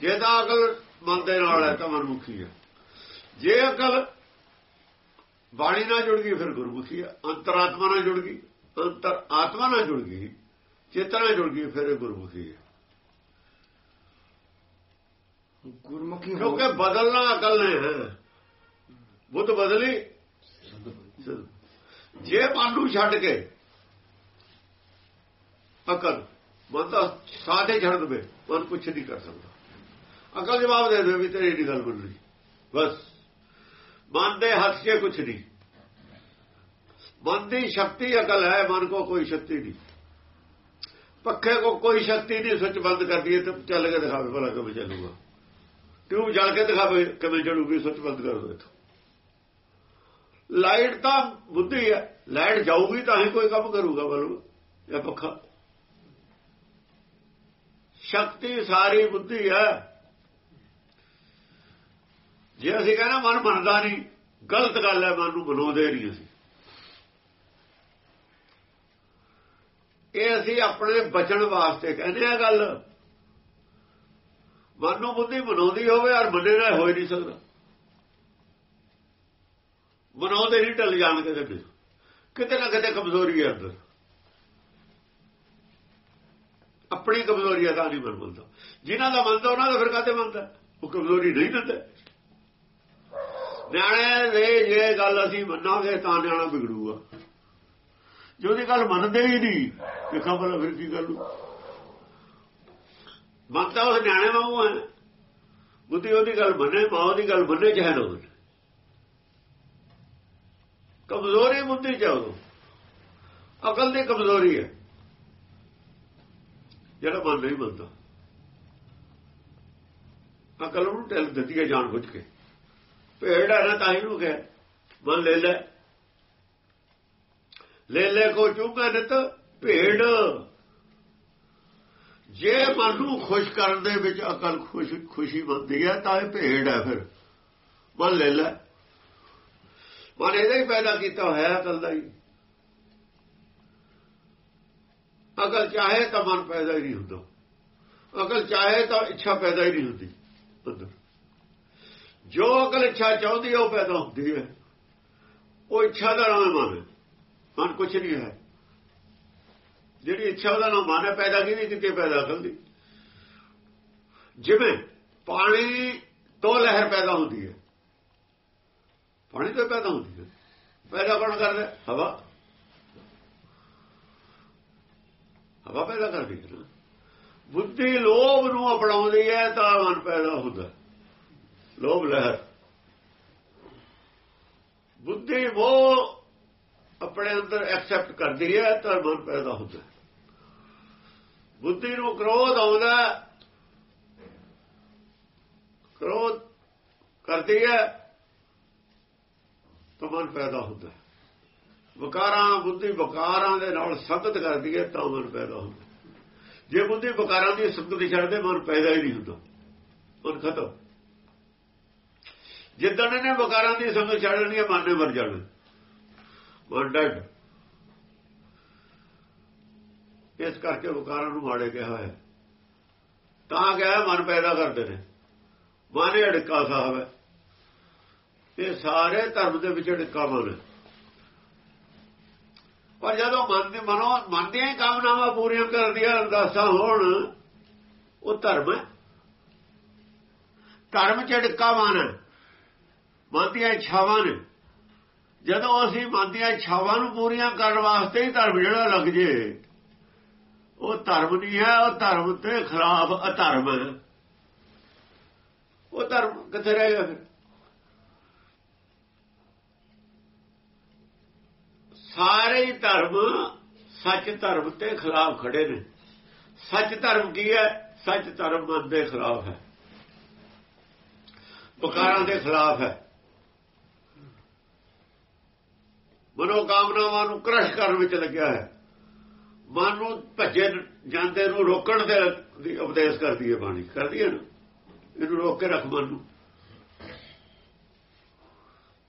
ਜੇ ਤਾਂ ਅਕਲ ਮਨ ਦੇ ਨਾਲ ਹੈ ਤਾਂ ਮਨਮੁਖੀ ਹੈ। ਜੇ ਅਕਲ ਬਾਣੀ ਨਾਲ ਜੁੜ ਗਈ ਫਿਰ ਗੁਰਮੁਖੀ ਹੈ। ਅੰਤਰਾਤਮਾ ਨਾਲ ਜੁੜ ਗਈ ਅੰਤਰ ਆਤਮਾ ਨਾਲ ਜੁੜ ਗਈ ਚੇਤਨਾ ਨਾਲ ਜੁੜ ਗਈ ਫਿਰ ਗੁਰਮੁਖੀ ਹੈ। ਗੁਰਮੁਖੀ ਹੋ ਕਿਉਂਕਿ ਬਦਲਣਾ ਅਕਲ ਨੇ ਹੈ। ਬੁੱਧ ਬਦਲੀ। ਜੇ ਮਨ ਨੂੰ ਛੱਡ ਕੇ ਅਕਲ ਮਨ ਤਾਂ ਸਾਦੇ ਛੱਡ ਦਵੇ ਮਨ ਕੁਛ ਨਹੀਂ ਕਰ ਸਕਦਾ। ਅਕਲ ਜਵਾਬ ਦੇ ਦੇ ਵੀ ਤੇਰੀ ਨਹੀਂ ਗੱਲ ਬਣ ਰਹੀ ਬਸ। ਮਨ ਦੇ ਹੱਥ 'ਚ ਕੁਛ ਨਹੀਂ। ਮਨ ਦੀ ਸ਼ਕਤੀ ਅਕਲ ਹੈ, ਮਨ ਕੋ ਕੋਈ ਸ਼ਕਤੀ ਨਹੀਂ। ਪੱਖੇ ਕੋ ਕੋਈ ਸ਼ਕਤੀ ਨਹੀਂ, ਸੁੱਚ ਬੰਦ ਕਰ ਦਈਏ ਤਾਂ ਚੱਲ ਕੇ ਦਿਖਾਵੇ ਭਲਾ ਕਿਵੇਂ ਚੱਲੂਗਾ। ਟਿਊਬ ਜਲ ਕੇ ਦਿਖਾਵੇ, ਕਿਵੇਂ ਚੱਲੂਗੀ, ਸੁੱਚ ਬੰਦ ਕਰ ਦੋ ਇਥੋਂ। ਲਾਈਟ ਤਾਂ ਬੁੱਧੀ ਹੈ। ਲਾਈਟ ਜਾਊਗੀ ਤਾਂ ਹੀ ਕੋਈ ਕੰਮ ਕਰੂਗਾ ਬਲੂ ਇਹ ਪੱਖਾ। ਸ਼ਕਤੀ ਸਾਰੀ ਬੁੱਧੀ ਹੈ। ਜੇ ਅਸੀਂ ਕਹਿੰਦਾ ਮਨ ਮੰਨਦਾ ਨਹੀਂ, ਗਲਤ ਗੱਲ ਹੈ, ਮਨ ਨੂੰ ਬਣਾਉਂਦੇ ਨਹੀਂ ਅਸੀਂ। ਇਹ ਅਸੀਂ ਆਪਣੇ ਬਚਣ ਵਾਸਤੇ ਕਹਿੰਦੇ ਆ ਗੱਲ। ਮਨ ਨੂੰ ਬੁੱਧੀ ਬਣਾਉਂਦੀ ਹੋਵੇ, ਔਰ ਮੰਨੇ ਨਾਲ ਹੋ ਹੀ ਨਹੀਂ ਸਕਦਾ। ਬਣਾਉਂਦੇ ਨਹੀਂ, ਢਲ ਜਾਣ ਕੇ ਕਿਤੇ। ਕਿਤੇ ਨਾ ਕਿਤੇ ਕਮਜ਼ੋਰੀ ਹੈ ਅੰਦਰ। ਆਪਣੀ ਕਮਜ਼ੋਰੀ ਹੈ ਤਾਂ ਨਹੀਂ ਮਨ ਮੰਨਦਾ। ਜਿਨ੍ਹਾਂ ਦਾ ਮੰਨਦਾ, ਉਹਨਾਂ ਦਾ ਫਿਰ ਕਾਤੇ ਮੰਨਦਾ? ਉਹ ਕਮਜ਼ੋਰੀ ਨਹੀਂ ਦਿੰਦਾ। ਨਿਆਣੇ ਦੇ ਜੇ ਗੱਲ ਅਸੀਂ ਮੰਨਾਂਗੇ ਤਾਂ ਨਿਆਣਾ ਵਿਗੜੂਗਾ। ਜੇ ਉਹਦੀ ਗੱਲ ਮੰਨਦੇ ਹੀ ਨਹੀਂ ਕਿ ਖਬਰ ਫਿਰ ਕੀ ਗੱਲ ਮੰਨਦਾ ਉਸ ਨਿਆਣੇ ਵਾਂਗੂ ਹੈ। ਬੁੱਧੀ ਉਹਦੀ ਗੱਲ ਮੰਨੇ, ਮਾਂ ਦੀ ਗੱਲ ਮੰਨੇ, ਚਾਹੇ ਨਾ ਮੰਨੇ। ਕਮਜ਼ੋਰੀ ਬੁੱਧੀ ਚ ਉਹ। ਅਕਲ ਦੀ ਕਮਜ਼ੋਰੀ ਹੈ। ਜਿਹੜਾ ਮਨ ਨਹੀਂ ਮੰਨਦਾ। ਅਕਲ ਨੂੰ ਟੈਲ ਦਿੱਤੀ ਹੈ ਜਾਣ ਬੁੱਝ ਕੇ ਭੇੜ ਹੈ ਨਾ, ਤਾਂ ਹੀ ਨੂੰ ਗਿਆ ਮਨ ਲੈ ਲੈ। ਲੈ ਲੈ ਕੋ ਚੁੱਕਾ ਨਿਤ ਭੇੜ ਜੇ ਮਨ ਨੂੰ ਖੁਸ਼ ਕਰਨ ਦੇ ਵਿੱਚ ਅਕਲ ਖੁਸ਼, ਖੁਸ਼ੀ ਬੰਦੀ ਹੈ, ਤਾਂ ਇਹ ਭੇੜ ਹੈ ਫਿਰ। ਮਨ ਲੈ ਲੈ। ਮਨ ਇਹਦਾ ਹੀ ਪੈਦਾ ਕੀਤਾ ਹੋਇਆ ਅਕਲ ਦਾ ਹੀ। ਅਕਲ ਚਾਹੇ ਤਾਂ ਮਨ ਪੈਦਾ ਹੀ ਨਹੀਂ ਹੁੰਦਾ। ਅਕਲ ਚਾਹੇ ਤਾਂ ਇੱਛਾ ਪੈਦਾ ਹੀ ਨਹੀਂ ਹੁੰਦੀ। ਅੰਦਰ ਜੋ ਅਕਲ ਇੱਛਾ ਚਾਹੁੰਦੀ ਹੈ ਉਹ ਪੈਦਾ ਹੁੰਦੀ ਹੈ। ਉਹ ਇੱਛਾ ਦਾ ਨਾਮ ਮਨ ਹੈ ਮਨ। ਕੁਛ ਨਹੀਂ ਹੈ। ਜਿਹੜੀ ਇੱਛਾ ਉਹਦਾ ਨਾਮ ਮਨ ਹੈ, ਪੈਦਾ ਕਿਹਦੀ ਕਿਤੇ, ਪੈਦਾ ਕਰਦੀ ਜਿਵੇਂ ਪਾਣੀ ਤੋਂ ਲਹਿਰ ਪੈਦਾ ਹੁੰਦੀ ਹੈ। ਪਾਣੀ ਤੋਂ ਪੈਦਾ ਹੁੰਦੀ ਹੈ। ਪੈਦਾ ਕੌਣ ਕਰਦਾ ਹਵਾ। ਹਵਾ ਪੈਦਾ ਕਰਦੀ ਹੈ ਬੁੱਧੀ ਲੋਭ ਨੂੰ ਅਪਣਾਉਂਦੀ ਹੈ ਤਾਂ ਮਨ ਪੈਦਾ ਹੁੰਦਾ। ਲੋਭ ਲਹਿਰ। ਬੁੱਧੀ ਉਹ ਆਪਣੇ ਅੰਦਰ ਐਕਸੈਪਟ ਕਰਦੀ ਹੈ ਤਾਂ ਮਨ ਪੈਦਾ ਹੁੰਦਾ। ਬੁੱਧੀ ਨੂੰ ਕ੍ਰੋਧ ਆਉਂਦਾ ਕ੍ਰੋਧ ਕਰਦੀ ਹੈ ਤਾਂ ਮਨ ਪੈਦਾ ਹੁੰਦਾ। ਵਿਕਾਰਾਂ, ਬੁੱਧੀ ਵਿਕਾਰਾਂ ਦੇ ਨਾਲ ਸੰਗਤ ਕਰਦੀ ਹੈ ਤਾਂ ਮਨ ਪੈਦਾ ਹੁੰਦਾ। ਜੇ ਬੁੱਧੀ ਵਿਕਾਰਾਂ ਦੀ ਸੰਗਤ ਛੱਡਦੇ, ਮਨ ਪੈਦਾ ਹੀ ਨਹੀਂ ਹੁੰਦਾ। ਮਨ ਖਤਮ। ਜਿੱਦਣ ਨੇ ਵਿਕਾਰਾਂ ਦੀ ਸੰਗਤ ਛੱਡਣੀ ਹੈ, ਮਨ ਨੇ ਮਰ ਜਾਣਾ। ਮਨ ਡੈਡ। ਇਸ ਕਰਕੇ ਵਿਕਾਰਾਂ ਨੂੰ ਮਾੜੇ ਕਿਹਾ ਹੈ। ਤਾਂ ਕਿਹਾ, ਮਨ ਪੈਦਾ ਕਰਦੇ ਨੇ। ਮਨ ਅੜਕਾ ਸਾਹਿਬ ਹੈ। ਇਹ ਸਾਰੇ ਧਰਮ ਦੇ ਵਿੱਚ ਅੜਕਾ ਮਨ ਹੈ। ਪਰ ਜਦੋਂ ਮਨ ਦੇ ਮਨੋਂ ਮਨ ਦੀਆਂ ਹੀ ਕਾਮਨਾਵਾਂ ਪੂਰੀਆਂ ਕਰਦੀਆਂ, ਅਰਦਾਸਾਂ ਹੋਣ, ਉਹ ਧਰਮ ਹੈ। ਧਰਮ ਚ ਮਨ ਮਨ ਦੀਆਂ ਇੱਛਾਵਾਂ ਨੇ। ਜਦੋਂ ਅਸੀਂ ਮਨ ਦੀਆਂ ਇੱਛਾਵਾਂ ਨੂੰ ਪੂਰੀਆਂ ਕਰਨ ਵਾਸਤੇ ਹੀ ਧਰਮ ਜਿਹੜਾ ਲੱਗ ਜੇ, ਉਹ ਧਰਮ ਨਹੀਂ ਹੈ, ਉਹ ਧਰਮ ਤੇ ਖਿਲਾਫ ਅਧਰਮ ਹੈ। ਉਹ ਧਰਮ ਕਿੱਥੇ ਰਹਿ ਗਿਆ ਫਿਰ? ਸਾਰੇ ਧਰਮ ਸੱਚ ਧਰਮ ਤੇ ਖਿਲਾਫ ਖੜੇ ਨੇ। ਸੱਚ ਧਰਮ ਕੀ ਹੈ? ਸੱਚ ਧਰਮ ਮਨ ਦੇ ਖਿਲਾਫ ਹੈ। ਵਿਕਾਰਾਂ ਦੇ ਖਿਲਾਫ ਹੈ। ਮਨੋ ਕਾਮਨਾਵਾਂ ਨੂੰ ਕ੍ਰਸ਼ ਕਰਨ ਵਿੱਚ ਲੱਗਿਆ ਹੈ। ਮਨ ਨੂੰ ਭੱਜੇ ਜਾਂਦੇ ਨੂੰ ਰੋਕਣ ਦੇ ਉਪਦੇਸ਼ ਕਰਦੀ ਹੈ ਬਾਣੀ। ਕਰਦੀ ਹੈ ਨਾ? ਇਹਨੂੰ ਰੋਕ ਕੇ ਰੱਖ ਮਨ ਨੂੰ।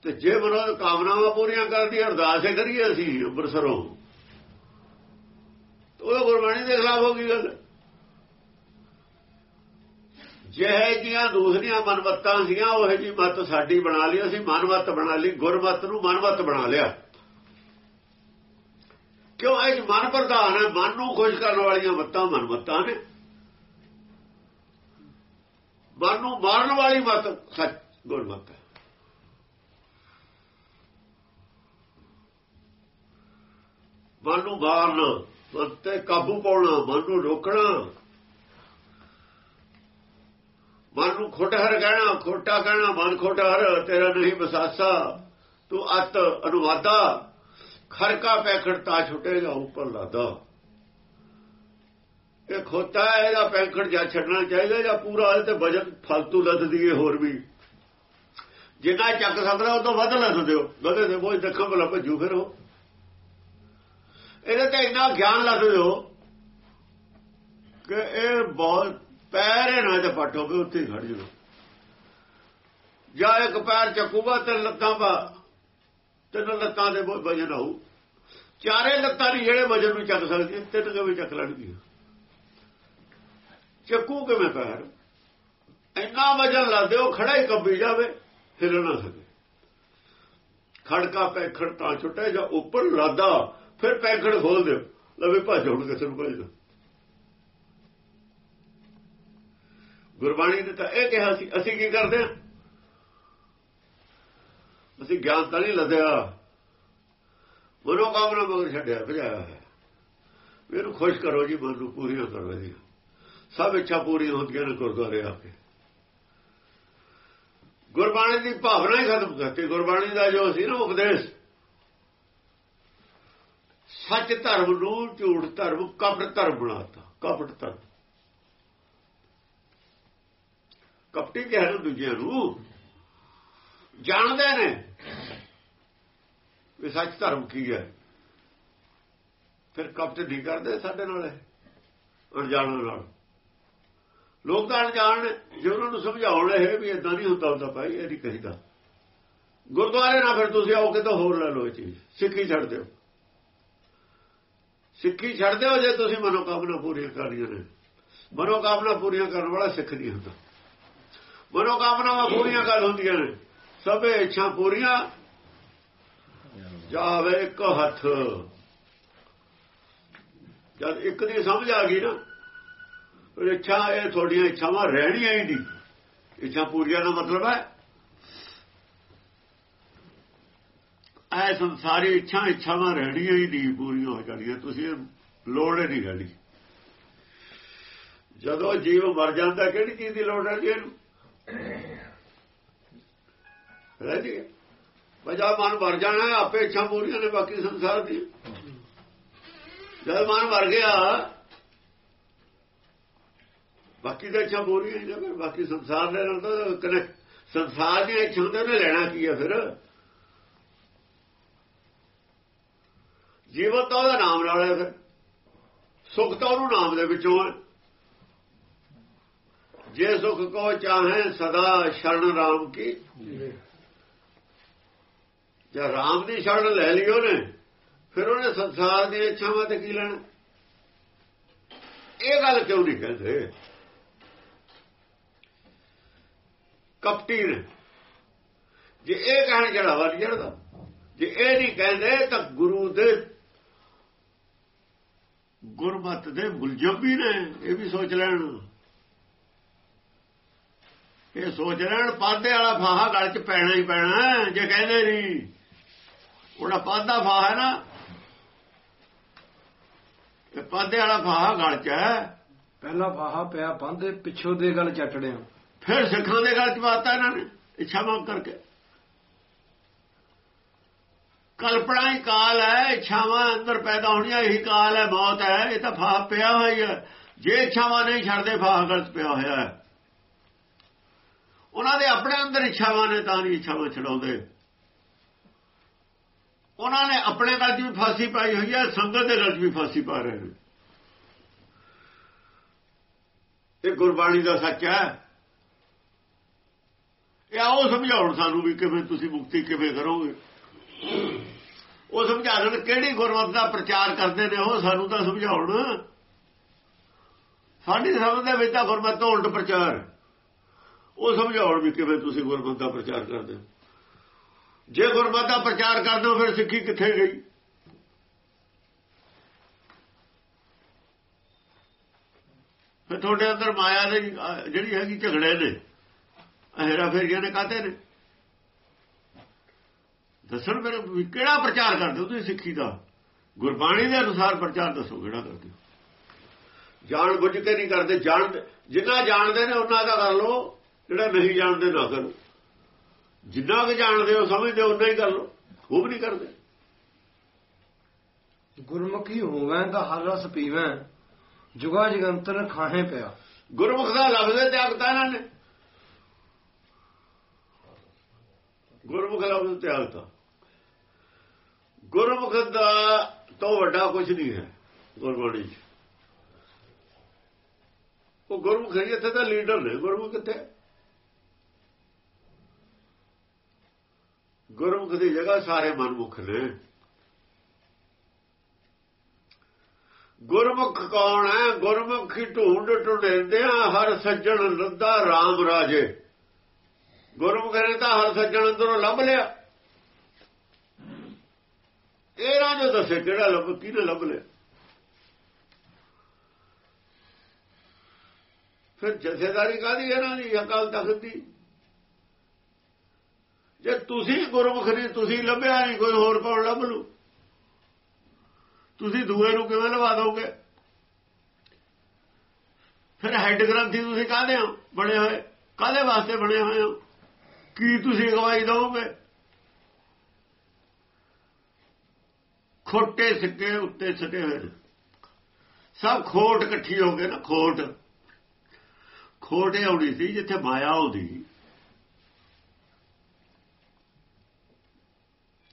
ਤੇ ਜੇ ਮਨੋ ਕਾਮਨਾਵਾਂ ਪੂਰੀਆਂ ਕਰਦੀ ਅਰਦਾਸੇ ਕਰੀਏ ਅਸੀਂ ਅੰਮ੍ਰਿਤਸਰੋਂ ਉਹ ਗੁਰਬਾਣੀ ਦੇ ਖਿਲਾਫ ਹੋ ਗਈ ਗੱਲ। ਜਿਹੇ ਜੀਆਂ ਦੂਸਰੀਆਂ ਮਨਮਤਾਂ ਸੀਆਂ, ਉਹ ਜੀ ਮਤ ਸਾਡੀ ਬਣਾ ਲਈ, ਅਸੀਂ ਮਨਮਤ ਬਣਾ ਲਈ, ਗੁਰਮਤ ਨੂੰ ਮਨਮਤ ਬਣਾ ਲਿਆ। ਕਿਉਂ? ਇਹ ਮਨ ਪ੍ਰਧਾਨ ਹੈ, ਮਨ ਨੂੰ ਖੁਸ਼ ਕਰਨ ਵਾਲੀਆਂ ਮੱਤਾਂ ਮਨਮਤਾਂ ਨੇ। ਮਨ ਨੂੰ ਮਾਰਨ ਵਾਲੀ ਮਤ ਸੱਚ ਗੁਰਮਤ ਹੈ। ਮਨ ਨੂੰ ਮਾਰਨਾ ਮਨ ਤੇ ਕਾਬੂ ਪਾਉਣਾ, ਮਨ ਨੂੰ ਰੋਕਣਾ। ਮਨ ਨੂੰ ਖੋਟਹਰ ਕਹਿਣਾ, ਖੋਟਾ ਕਹਿਣਾ, ਮਨ ਖੋਟਹਰ, ਤੇਰਾ ਨਹੀਂ ਬਸਾਸਾ ਤੂੰ ਅਤ ਅਨੁਵਾਦਾ। ਖਰਕਾ ਪੈਖੜ ਤਾਂ ਛੁੱਟੇਗਾ, ਉੱਪਰ ਲਾਦਾ। ਇਹ ਖੋਤਾ ਇਹਦਾ ਪੈਖੜ ਜਾਂ ਛੱਡਣਾ ਚਾਹੀਦਾ, ਜਾਂ ਪੂਰਾ ਇਹ ਤੇ ਵਜਨ ਫालतू ਲੱਦ ਦਈਏ ਹੋਰ ਵੀ। ਜਿੰਨਾ ਚੱਕ ਸਕਦਾ, ਉਹ ਤੋਂ ਵੱਧ ਲੱਦ ਦਿਓ। ਵਧੇ ਦੇ ਬੋਝ ਦੇਖੋ ਭਲਾ ਭੱਜੂ ਫਿਰ ਉਹ। ਇਹਦੇ ਤੇ ਇੰਨਾ ਗਿਆਨ ਲੱਦ ਦਿਓ ਕਿ ਇਹ ਬਹੁਤ ਪੈਰ ਨਾ ਤੇ ਪੱਟ ਹੋਵੇ ਉੱਥੇ ਹੀ ਖੜ ਜਾਓ। ਜਾਂ ਇੱਕ ਪੈਰ ਚੱਕੂਗਾ ਤੇ ਲੱਤਾਂ ਪਾ ਤਿੰਨ ਲੱਤਾਂ ਦੇ ਵਜਨ ਹੋਊ ਚਾਰੇ ਲੱਤਾਂ ਨਹੀਂ ਜਿਹੜੇ ਵਜਨ ਨੂੰ ਚੱਕ ਸਕਦੀ ਤਿੰਨ ਕਿਵੇਂ ਚੱਕ ਲੈਣਗੀਆਂ। ਚੱਕੂ ਕਿਵੇਂ ਪੈਰ? ਇੰਨਾ ਵਜਨ ਲਾ ਦਿਓ, ਖੜਾ ਹੀ ਕੰਬੀ ਜਾਵੇ, ਹਿਲ ਨਾ ਸਕੇ। ਖੜਕਾ ਪੈ ਤਾਂ ਛੁੱਟੇ ਜਾਂ ਉੱਪਰ ਲਾਦਾ ਫਿਰ ਪੈਖੜ ਖੋਲ ਦਿਓ। ਲਵੇ ਭੱਜ ਹੁਣ ਕਿਸੇ ਨੂੰ ਭੱਜਦਾ ਗੁਰਬਾਣੀ ਨੇ ਤਾਂ ਇਹ ਕਿਹਾ ਸੀ, ਅਸੀਂ ਕੀ ਕਰਦੇ ਹਾਂ? ਅਸੀਂ ਗਿਆਨ ਤਾਂ ਨਹੀਂ ਲੱਦਿਆ। ਮਨੋ ਕਾਮਨਾ ਮਗਰ ਛੱਡਿਆ, ਭਜਾਇਆ ਹੈ ਮੈਨੂੰ ਖੁਸ਼ ਕਰੋ ਜੀ, ਮਨ ਨੂੰ ਪੂਰੀਆਂ ਕਰੋ ਜੀ। ਸਭ ਇੱਛਾ ਪੂਰੀ ਹੁੰਦੀਆਂ ਨੇ ਗੁਰਦੁਆਰੇ ਆ ਕੇ। ਗੁਰਬਾਣੀ ਦੀ ਭਾਵਨਾ ਹੀ ਖਤਮ ਕਰਤੀ। ਗੁਰਬਾਣੀ ਦਾ ਜੋ ਸੀ ਨਾ ਉਪਦੇਸ਼ ਸੱਚ ਧਰਮ ਨੂੰ ਝੂਠ ਧਰਮ, ਕਪਟ ਧਰਮ ਬਣਾਤਾ, ਕਪਟ ਧਰਮ। ਕਪਟੀ ਕਹਿ ਕਹਿਣ ਦੂਜਿਆਂ ਨੂੰ। ਜਾਣਦੇ ਨੇ ਵੀ ਸੱਚ ਧਰਮ ਕੀ ਹੈ। ਫਿਰ ਕਪਟ ਨਹੀਂ ਕਰਦੇ ਸਾਡੇ ਨਾਲ ਅਣਜਾਣ ਨਾਲ। ਲੋਕ ਤਾਂ ਅਣਜਾਣ ਜੇ ਉਹਨਾਂ ਨੂੰ ਸਮਝਾਉਣ ਇਹ ਵੀ ਇਦਾਂ ਨਹੀਂ ਹੁੰਦਾ ਹੁੰਦਾ ਭਾਈ, ਇਹ ਨਹੀਂ ਕਹੀਦਾ। ਗੁਰਦੁਆਰੇ ਨਾਲ ਫਿਰ ਤੁਸੀਂ ਆਓ, ਕਿਤੋਂ ਹੋਰ ਲੈ ਲਓ ਇਹ ਚੀਜ਼, ਸਿੱਖੀ ਛੱਡ ਦਿਓ। ਸਿੱਖੀ ਛੱਡ ਦਿਓ ਜੇ ਤੁਸੀਂ ਮਨੋਕਾਮਨਾ ਪੂਰੀਆਂ ਕਰਨੀਆਂ ਨੇ। ਮਨੋਕਾਮਨਾ ਪੂਰੀਆਂ ਕਰਨ ਵਾਲਾ ਸਿੱਖ ਨਹੀਂ ਹੁੰਦਾ। ਮਨੋਕਾਮਨਾਵਾਂ ਪੂਰੀਆਂ ਕਰ ਹੁੰਦੀਆਂ ਨੇ। ਸਭੇ ਇੱਛਾ ਪੂਰੀਆਂ। ਜਾਵੇ ਇੱਕ ਹੱਥ। ਜਦ ਇੱਕ ਦੀ ਸਮਝ ਆ ਗਈ ਨਾ ਇੱਛਾ, ਇਹ ਤੁਹਾਡੀਆਂ ਇੱਛਾਵਾਂ ਰਹਿਣੀਆਂ ਹੀ ਨਹੀਂ। ਇੱਛਾ ਪੂਰੀਆਂ ਦਾ ਮਤਲਬ ਹੈ ਐ ਸੰਸਾਰੀ ਇੱਛਾ ਇੱਛਾਵਾਂ ਰਹਿਣੀਆਂ ਹੀ ਨਹੀਂ ਪੂਰੀਆਂ ਹੋ ਜਾਣੀਆਂ, ਤੁਸੀਂ ਲੋੜ ਹੀ ਨਹੀਂ ਰਹਿਣੀ। ਜਦੋਂ ਜੀਵ ਮਰ ਜਾਂਦਾ, ਕਿਹੜੀ ਚੀਜ਼ ਦੀ ਲੋੜ ਰਹਿੰਦੀ ਜੀ ਇਹਨੂੰ? ਰਹਦੀ ਵਜਾ ਮਨ ਮਰ ਜਾਣਾ, ਆਪੇ ਇੱਛਾ ਪੂਰੀਆਂ ਨੇ ਬਾਕੀ ਸੰਸਾਰ ਦੀ ਜਦ ਮਨ ਮਰ ਗਿਆ, ਬਾਕੀ ਦਾ ਇੱਛਾ ਪੂਰੀ ਨਹੀਂ ਨਾ ਬਾਕੀ ਸੰਸਾਰ ਦੇ ਨਾਲ ਤਾਂ ਕਨੈਕਟ ਸੰਸਾਰ ਦੀਆਂ ਇੱਛਾਵਾਂ ਹੁੰਦੇ ਨੇ ਲੈਣਾ ਕੀ ਹੈ ਫਿਰ? ਜੀਵਨ ਤਾਂ ਉਹਦਾ ਨਾਮ ਨਾਲ ਹੈ ਫਿਰ। ਸੁਖ ਤਾਂ ਉਹਨੂੰ ਨਾਮ ਦੇ ਵਿੱਚੋਂ ਹੈ। ਜੇ ਸੁਖ ਕੋ ਚਾਹੇ ਸਦਾ ਸ਼ਰਨ ਰਾਮ ਕੀ। ਜੇ ਰਾਮ ਦੀ ਸ਼ਰਨ ਲੈ ਲਈ ਉਹਨੇ, ਫਿਰ ਉਹਨੇ ਸੰਸਾਰ ਦੀਆਂ ਇੱਛਾਵਾਂ ਤੇ ਕੀ ਲੈਣਾ? ਇਹ ਗੱਲ ਕਿਉਂ ਨਹੀਂ ਕਹਿੰਦੇ? ਕਪਟੀ ਨੇ। ਜੇ ਇਹ ਕਹਿਣ ਜਿਹੜਾ ਵਾ ਜਿਹੜਾ ਜੇ ਇਹ ਨਹੀਂ ਕਹਿੰਦੇ ਤਾਂ ਗੁਰੂ ਦੇ ਗੁਰਮਤ ਦੇ ਮੁਲਜ਼ਮ ਵੀ ਨੇ ਇਹ ਵੀ ਸੋਚ ਲੈਣ। ਇਹ ਸੋਚ ਲੈਣ ਪਾਦੇ ਵਾਲਾ ਫਾਹਾ ਗਲ 'ਚ ਪੈਣਾ ਹੀ ਪੈਣਾ ਜੇ ਕਹਿੰਦੇ ਨਹੀਂ ਉਹਦਾ ਪਾਦਾ ਫਾਹਾ ਨਾ ਇਹ ਪਾਦੇ ਵਾਲਾ ਫਾਹਾ ਗਲ 'ਚ ਹੈ। ਪਹਿਲਾ ਫਾਹਾ ਪਿਆ ਬੰਦੇ ਪਿੱਛੋਂ ਦੇ ਗੱਲ ਚੱਟੜਿਆ ਫਿਰ ਸਿੱਖਾਂ ਦੇ ਗਲ 'ਚ ਪਾਤਾ ਇਹਨਾਂ ਨੇ ਇੱਛਾ ਮੰਗ ਕਰਕੇ। ਕਲਪਨਾ ਹੀ ਕਾਲ ਹੈ, ਇੱਛਾਵਾਂ ਅੰਦਰ ਪੈਦਾ ਹੋਣੀਆਂ, ਇਹੀ ਕਾਲ ਹੈ, ਮੌਤ ਹੈ, ਇਹ ਤਾਂ ਫਾਹ ਪਿਆ ਹੋਈ ਹੈ ਜੇ ਇੱਛਾਵਾਂ ਨਹੀਂ ਛੱਡਦੇ, ਫਾਹ ਗਲਤ ਪਿਆ ਹੋਇਆ ਹੈ। ਉਹਨਾਂ ਦੇ ਆਪਣੇ ਅੰਦਰ ਇੱਛਾਵਾਂ ਨੇ, ਤਾਂ ਨਹੀਂ ਇੱਛਾਵਾਂ ਛਡਾਉਂਦੇ। ਉਹਨਾਂ ਨੇ ਆਪਣੇ ਗੱਲ 'ਚ ਵੀ ਫਾਸੀ ਪਾਈ ਹੋਈ ਹੈ, ਸੰਗਤ ਦੇ ਗੱਲ 'ਚ ਵੀ ਫਾਸੀ ਪਾ ਰਹੇ ਨੇ। ਇਹ ਗੁਰਬਾਣੀ ਦਾ ਸੱਚ ਹੈ। ਇਹ ਆਓ ਸਮਝਾਉਣ ਸਾਨੂੰ ਵੀ ਕਿਵੇਂ ਤੁਸੀਂ ਮੁਕਤੀ ਕਿਵੇਂ ਕਰੋਗੇ। ਉਹ ਸਮਝਾਉਣ ਕਿਹੜੀ ਗੁਰਮਤ ਦਾ ਪ੍ਰਚਾਰ ਕਰਦੇ ਨੇ ਉਹ, ਸਾਨੂੰ ਤਾਂ ਸਮਝਾਉਣ। ਸਾਡੀ ਸਮਝ ਦੇ ਵਿੱਚ ਤਾਂ ਗੁਰਮਤ ਤੋਂ ਉਲਟ ਪ੍ਰਚਾਰ। ਉਹ ਸਮਝਾਉਣ ਵੀ ਕਿਵੇਂ ਤੁਸੀਂ ਗੁਰਮਤ ਦਾ ਪ੍ਰਚਾਰ ਕਰਦੇ ਹੋ। ਜੇ ਗੁਰਮਤ ਦਾ ਪ੍ਰਚਾਰ ਕਰਦੇ ਹੋ, ਫਿਰ ਸਿੱਖੀ ਕਿੱਥੇ ਗਈ? ਫਿਰ ਤੁਹਾਡੇ ਅੰਦਰ ਮਾਇਆ ਦੇ ਜਿਹੜੀ ਹੈਗੀ ਝਗੜੇ ਨੇ, ਅਹਰਾ ਫੇਰੀਆਂ ਨੇ ਕਾਤੇ ਨੇ? ਦੱਸਣ ਮੇਰੇ ਵੀ ਕਿਹੜਾ ਪ੍ਰਚਾਰ ਕਰਦੇ ਹੋ ਤੁਸੀਂ ਸਿੱਖੀ ਦਾ? ਗੁਰਬਾਣੀ ਦੇ ਅਨੁਸਾਰ ਪ੍ਰਚਾਰ ਦੱਸੋ ਕਿਹੜਾ ਕਰਦੇ ਹੋ? ਜਾਣ ਬੁੱਝ ਕੇ ਨਹੀਂ ਕਰਦੇ ਜਾਣ ਜਿੰਨਾ ਜਾਣਦੇ ਨੇ ਉਹਨਾਂ ਦਾ ਕਰ ਲੋ ਜਿਹੜਾ ਨਹੀਂ ਜਾਣਦੇ ਨਾ ਕਰੋ। ਜਿੰਨਾ ਕਿ ਜਾਣਦੇ ਹੋ ਸਮਝਦੇ ਹੋ ਉਨਾ ਹੀ ਕਰ ਲੋ ਉਹ ਵੀ ਨਹੀਂ ਕਰਦੇ। ਗੁਰਮੁਖੀ ਹੋਵੇਂ ਤਾਂ ਹਰ ਰਸ ਪੀਵੇਂ ਜੁਗਾ ਜਗੰਤਰ ਖਾਹੇ ਪਿਆ। ਗੁਰਮੁਖ ਦਾ ਲਫ਼ਜ਼ ਤਿਆਗਤਾ ਇਹਨਾਂ ਨੇ। ਗੁਰਮੁਖ ਲਫ਼ਜ਼ ਤਿਆਗਤਾ ਗੁਰਮੁਖ ਦਾ ਤੋਂ ਵੱਡਾ ਕੁਝ ਨਹੀਂ ਹੈ ਗੁਰਬਾਣੀ 'ਚ। ਉਹ ਗੁਰਮੁਖ ਹੈ ਇੱਥੇ ਤਾਂ ਲੀਡਰ ਨੇ। ਗੁਰਮੁਖ ਕਿੱਥੇ? ਗੁਰਮੁਖ ਦੀ ਜਗ੍ਹਾ ਸਾਰੇ ਮਨਮੁਖ ਨੇ। ਗੁਰਮੁਖ ਕੌਣ ਹੈ? ਗੁਰਮੁਖੀ ਢੂੰਡ ਢੁੰਡੇਂਦੇ ਹਰ ਸੱਜਣ ਲੱਦਾ RAM ਰਾਜੇ। ਗੁਰਮੁਖ ਨੇ ਤਾਂ ਹਰ ਸੱਜਣ ਅੰਦਰੋਂ ਲੱਭ ਲਿਆ। ਇਹ ਰਾਜੋ ਦੱਸੇ, ਕਿਹੜਾ ਲੱਭ, ਕਿਹਨੇ ਲੱਭ ਲਿਆ? ਫਿਰ ਜਥੇਦਾਰੀ ਕਾਦੀ ਇਹਨਾਂ ਦੀ, ਅਕਾਲ ਤਖਤ ਦੀ? ਜੇ ਤੁਸੀਂ ਗੁਰਮੁਖ ਨਹੀਂ, ਤੁਸੀਂ ਲੱਭਿਆ ਨਹੀਂ, ਕੋਈ ਹੋਰ ਕੌਣ ਲੱਭ ਲੂ? ਤੁਸੀਂ ਦੂਏ ਨੂੰ ਕਿਵੇਂ ਲਵਾ ਦੋਗੇ? ਫਿਰ ਹੈੱਡ ਗ੍ਰੰਥੀ ਤੁਸੀਂ ਕਾਹਦੇ ਹੋ? ਬਣੇ ਹੋਏ, ਕਾਹਦੇ ਵਾਸਤੇ ਬਣੇ ਹੋਏ ਹੋ? ਕੀ ਤੁਸੀਂ ਅਗਵਾਈ ਦੋਗੇ ਖੋਟੇ ਸਿੱਕੇ ਉੱਤੇ ਸਟੇ ਹੋਏ। ਨੇ ਸਭ ਖੋਟ ਇਕੱਠੀ ਹੋ ਗਏ ਨਾ, ਖੋਟ। ਖੋਟੇ ਆਉਣੀ ਸੀ ਜਿੱਥੇ ਮਾਇਆ ਆਉਂਦੀ।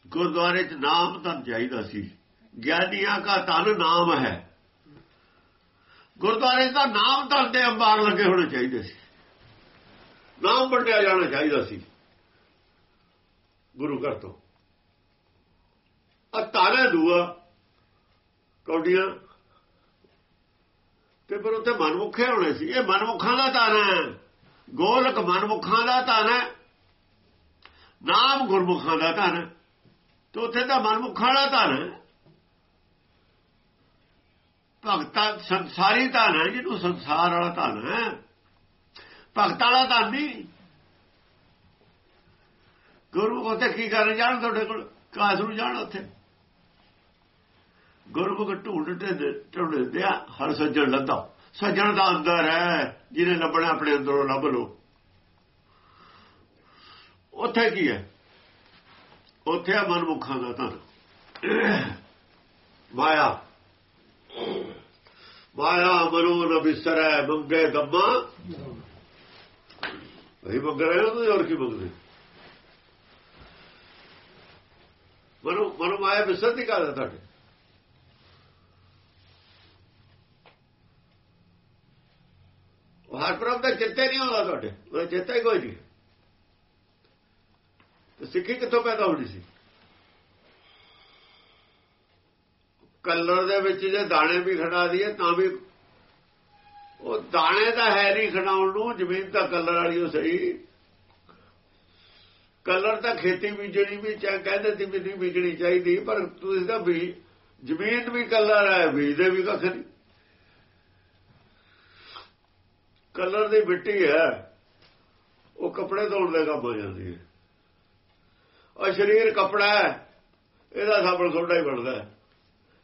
ਗੁਰਦੁਆਰੇ 'ਚ ਨਾਮ ਤਾਂ ਚਾਹੀਦਾ ਸੀ। ਗਿਆਨੀਆਂ ਦਾ ਤਨ ਨਾਮ ਹੈ। ਗੁਰਦੁਆਰੇ ਦਾ ਨਾਮ ਧਨ ਦੇ ਅੰਬਾਰ ਲੱਗੇ ਹੋਣੇ ਚਾਹੀਦੇ ਸੀ। ਨਾਮ ਵੰਡਿਆ ਜਾਣਾ ਚਾਹੀਦਾ ਸੀ। ਗੁਰੂ ਘਰ ਤੋਂ। ਆ ਤਾਰੇ ਦੂਆ। ਕੌਡੀਆਂ। ਤੇ ਪਰ ਉੱਤੇ ਮਨਮੁਖੇ ਹੋਣੇ ਸੀ। ਇਹ ਮਨਮੁਖਾਂ ਦਾ ਤਾਨਾ ਹੈ। ਗੋਲਕ ਮਨਮੁਖਾਂ ਦਾ ਤਾਨਾ ਨਾਮ ਗੁਰਮੁਖਾਂ ਦਾ ਧਨ ਤੇ ਉੱਥੇ ਤਾਂ ਮਨਮੁਖਾਂ ਦਾ ਤਾਨਾ ਭਗਤਾਂ ਸੰਸਾਰੀ ਧਨ ਹੈ, ਜਿਹਨੂੰ ਸੰਸਾਰ ਵਾਲਾ ਧਨ ਹੈ। ਭਗਤਾਂ ਵਾਲਾ ਧਨ ਨਹੀਂ। ਗੁਰੂ ਉੱਥੇ ਕੀ ਕਰਨ ਜਾਣ? ਤੁਹਾਡੇ ਕੋਲ ਕਾਸ ਨੂੰ ਜਾਣ ਉੱਥੇ। ਗੁਰਮੁਖ ਢੂੰਡ ਢੂੰਡ ਹਰ ਸੱਜਣ ਲੱਦਾ। ਸੱਜਣ ਦਾ ਅੰਦਰ ਹੈ, ਜਿਹਨੇ ਲੱਭਣਾ ਆਪਣੇ ਅੰਦਰੋਂ ਲੱਭ ਲੋ ਉੱਥੇ ਕੀ ਹੈ? ਉੱਥੇ ਆ ਮਨਮੁਖਾਂ ਦਾ ਧਨ। ਮਾਇਆ। ਮਾਇਆ ਮਨੋ ਨ ਬਿਸਰੈ, ਮੰਗੇ ਗੱਮਾ ਵਹੀ ਮੰਗ ਰਹੇ ਹੋ, ਤੁਸੀਂ ਹੋਰ ਕੀ ਮੰਗਦੇ? ਮਨੋ ਮਨੋ ਮਾਇਆ ਬਿਸਰ ਦੀ ਗੱਲ ਹੈ ਤੁਹਾਡੇ? ਉਹ ਪ੍ਰਭ ਦਾ ਚਿੱਤੇ ਨਹੀਂ ਆਉਂਦਾ ਤੁਹਾਡੇ। ਉਹ ਚੇਤਾ ਹੀ ਕੋਈ ਨਹੀਂ। ਤੇ ਸਿੱਖੀ ਕਿੱਥੋਂ ਪੈਦਾ ਹੋਣੀ ਸੀ? ਕਲਰ ਦੇ ਵਿੱਚ ਜੇ ਦਾਣੇ ਵੀ ਖੜਾ ਦਈਏ, ਤਾਂ ਵੀ ਉਹ ਦਾਣੇ ਤਾਂ ਹੈ ਨਹੀਂ ਖਣਾਉਣ ਨੂੰ, ਜ਼ਮੀਨ ਤਾਂ ਕਲਰ ਵਾਲੀ ਉਹ ਸਹੀ। ਕਲਰ ਤਾਂ ਖੇਤੀ ਬੀਜਣੀ ਵੀ ਚਾਹ ਕਹਿੰਦੇ ਸੀ ਵੀ ਨਹੀਂ ਬੀਜਣੀ ਚਾਹੀਦੀ, ਪਰ ਤੁਸੀਂ ਤਾਂ ਵੀ ਜ਼ਮੀਨ ਵੀ ਕਲਰ ਹੈ, ਬੀਜਦੇ ਵੀ ਕੱਖ ਨਹੀਂ। ਕਲਰ ਦੀ ਮਿੱਟੀ ਹੈ, ਉਹ ਕੱਪੜੇ ਧੋਣ ਦੇ ਕੰਮ ਹੋ ਜਾਂਦੀ ਹੈ। ਉਹ ਸਰੀਰ ਕੱਪੜਾ ਹੈ, ਇਹਦਾ ਸਾਬਣ ਸੋਡਾ ਹੀ ਬਣਦਾ ਹੈ।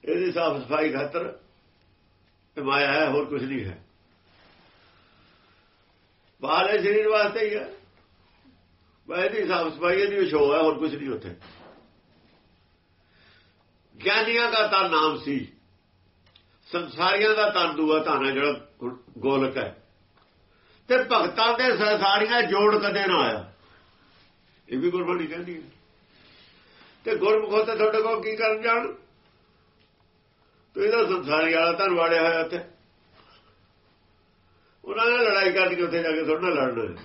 ਇਹਦੀ ਸਾਫ਼ ਸਫ਼ਾਈ ਖਾਤਰ ਮਾਇਆ ਹੈ, ਹੋਰ ਕੁਝ ਨਹੀਂ ਹੈ। ਬਾਹਲੇ ਸਰੀਰ ਵਾਸਤੇ ਹੀ ਹੈ। ਇਹਦੀ ਸਾਫ਼ ਸਫ਼ਾਈ, ਇਹਦੀ ਸ਼ੋਅ ਹੈ, ਹੋਰ ਕੁਝ ਨਹੀਂ ਉੱਥੇ। ਗਿਆਨੀਆਂ ਦਾ ਤਾਂ ਨਾਮ ਸੀ। ਸੰਸਾਰੀਆਂ ਦਾ ਤਨ ਦੂਆ ਧਨ ਜਿਹੜਾ ਗੋਲਕ ਹੈ। ਤੇ ਭਗਤਾਂ ਦੇ ਸਾਰੀਆਂ ਜੋੜ ਕਦੇ ਨਾ ਆਇਆ। ਇਹ ਵੀ ਗੁਰਬਾਣੀ ਕਹਿੰਦੀ ਹੈ। ਤੇ ਗੁਰਮੁਖੋਂ ਤੇ ਤੁਹਾਡੇ ਕੋਲ ਕੀ ਕਰਨ ਜਾਣ? ਤੇ ਇਹਦਾ ਸੰਸਾਰੀ ਵਾਲਾ ਧਨ ਵਾੜਿਆ ਹੋਇਆ ਉੱਥੇ। ਉਹਨਾਂ ਨੇ ਲੜਾਈ ਕਰਕੇ ਉੱਥੇ ਜਾ ਕੇ ਤੁਹਾਡੇ ਨਾਲ ਲੜਨਾ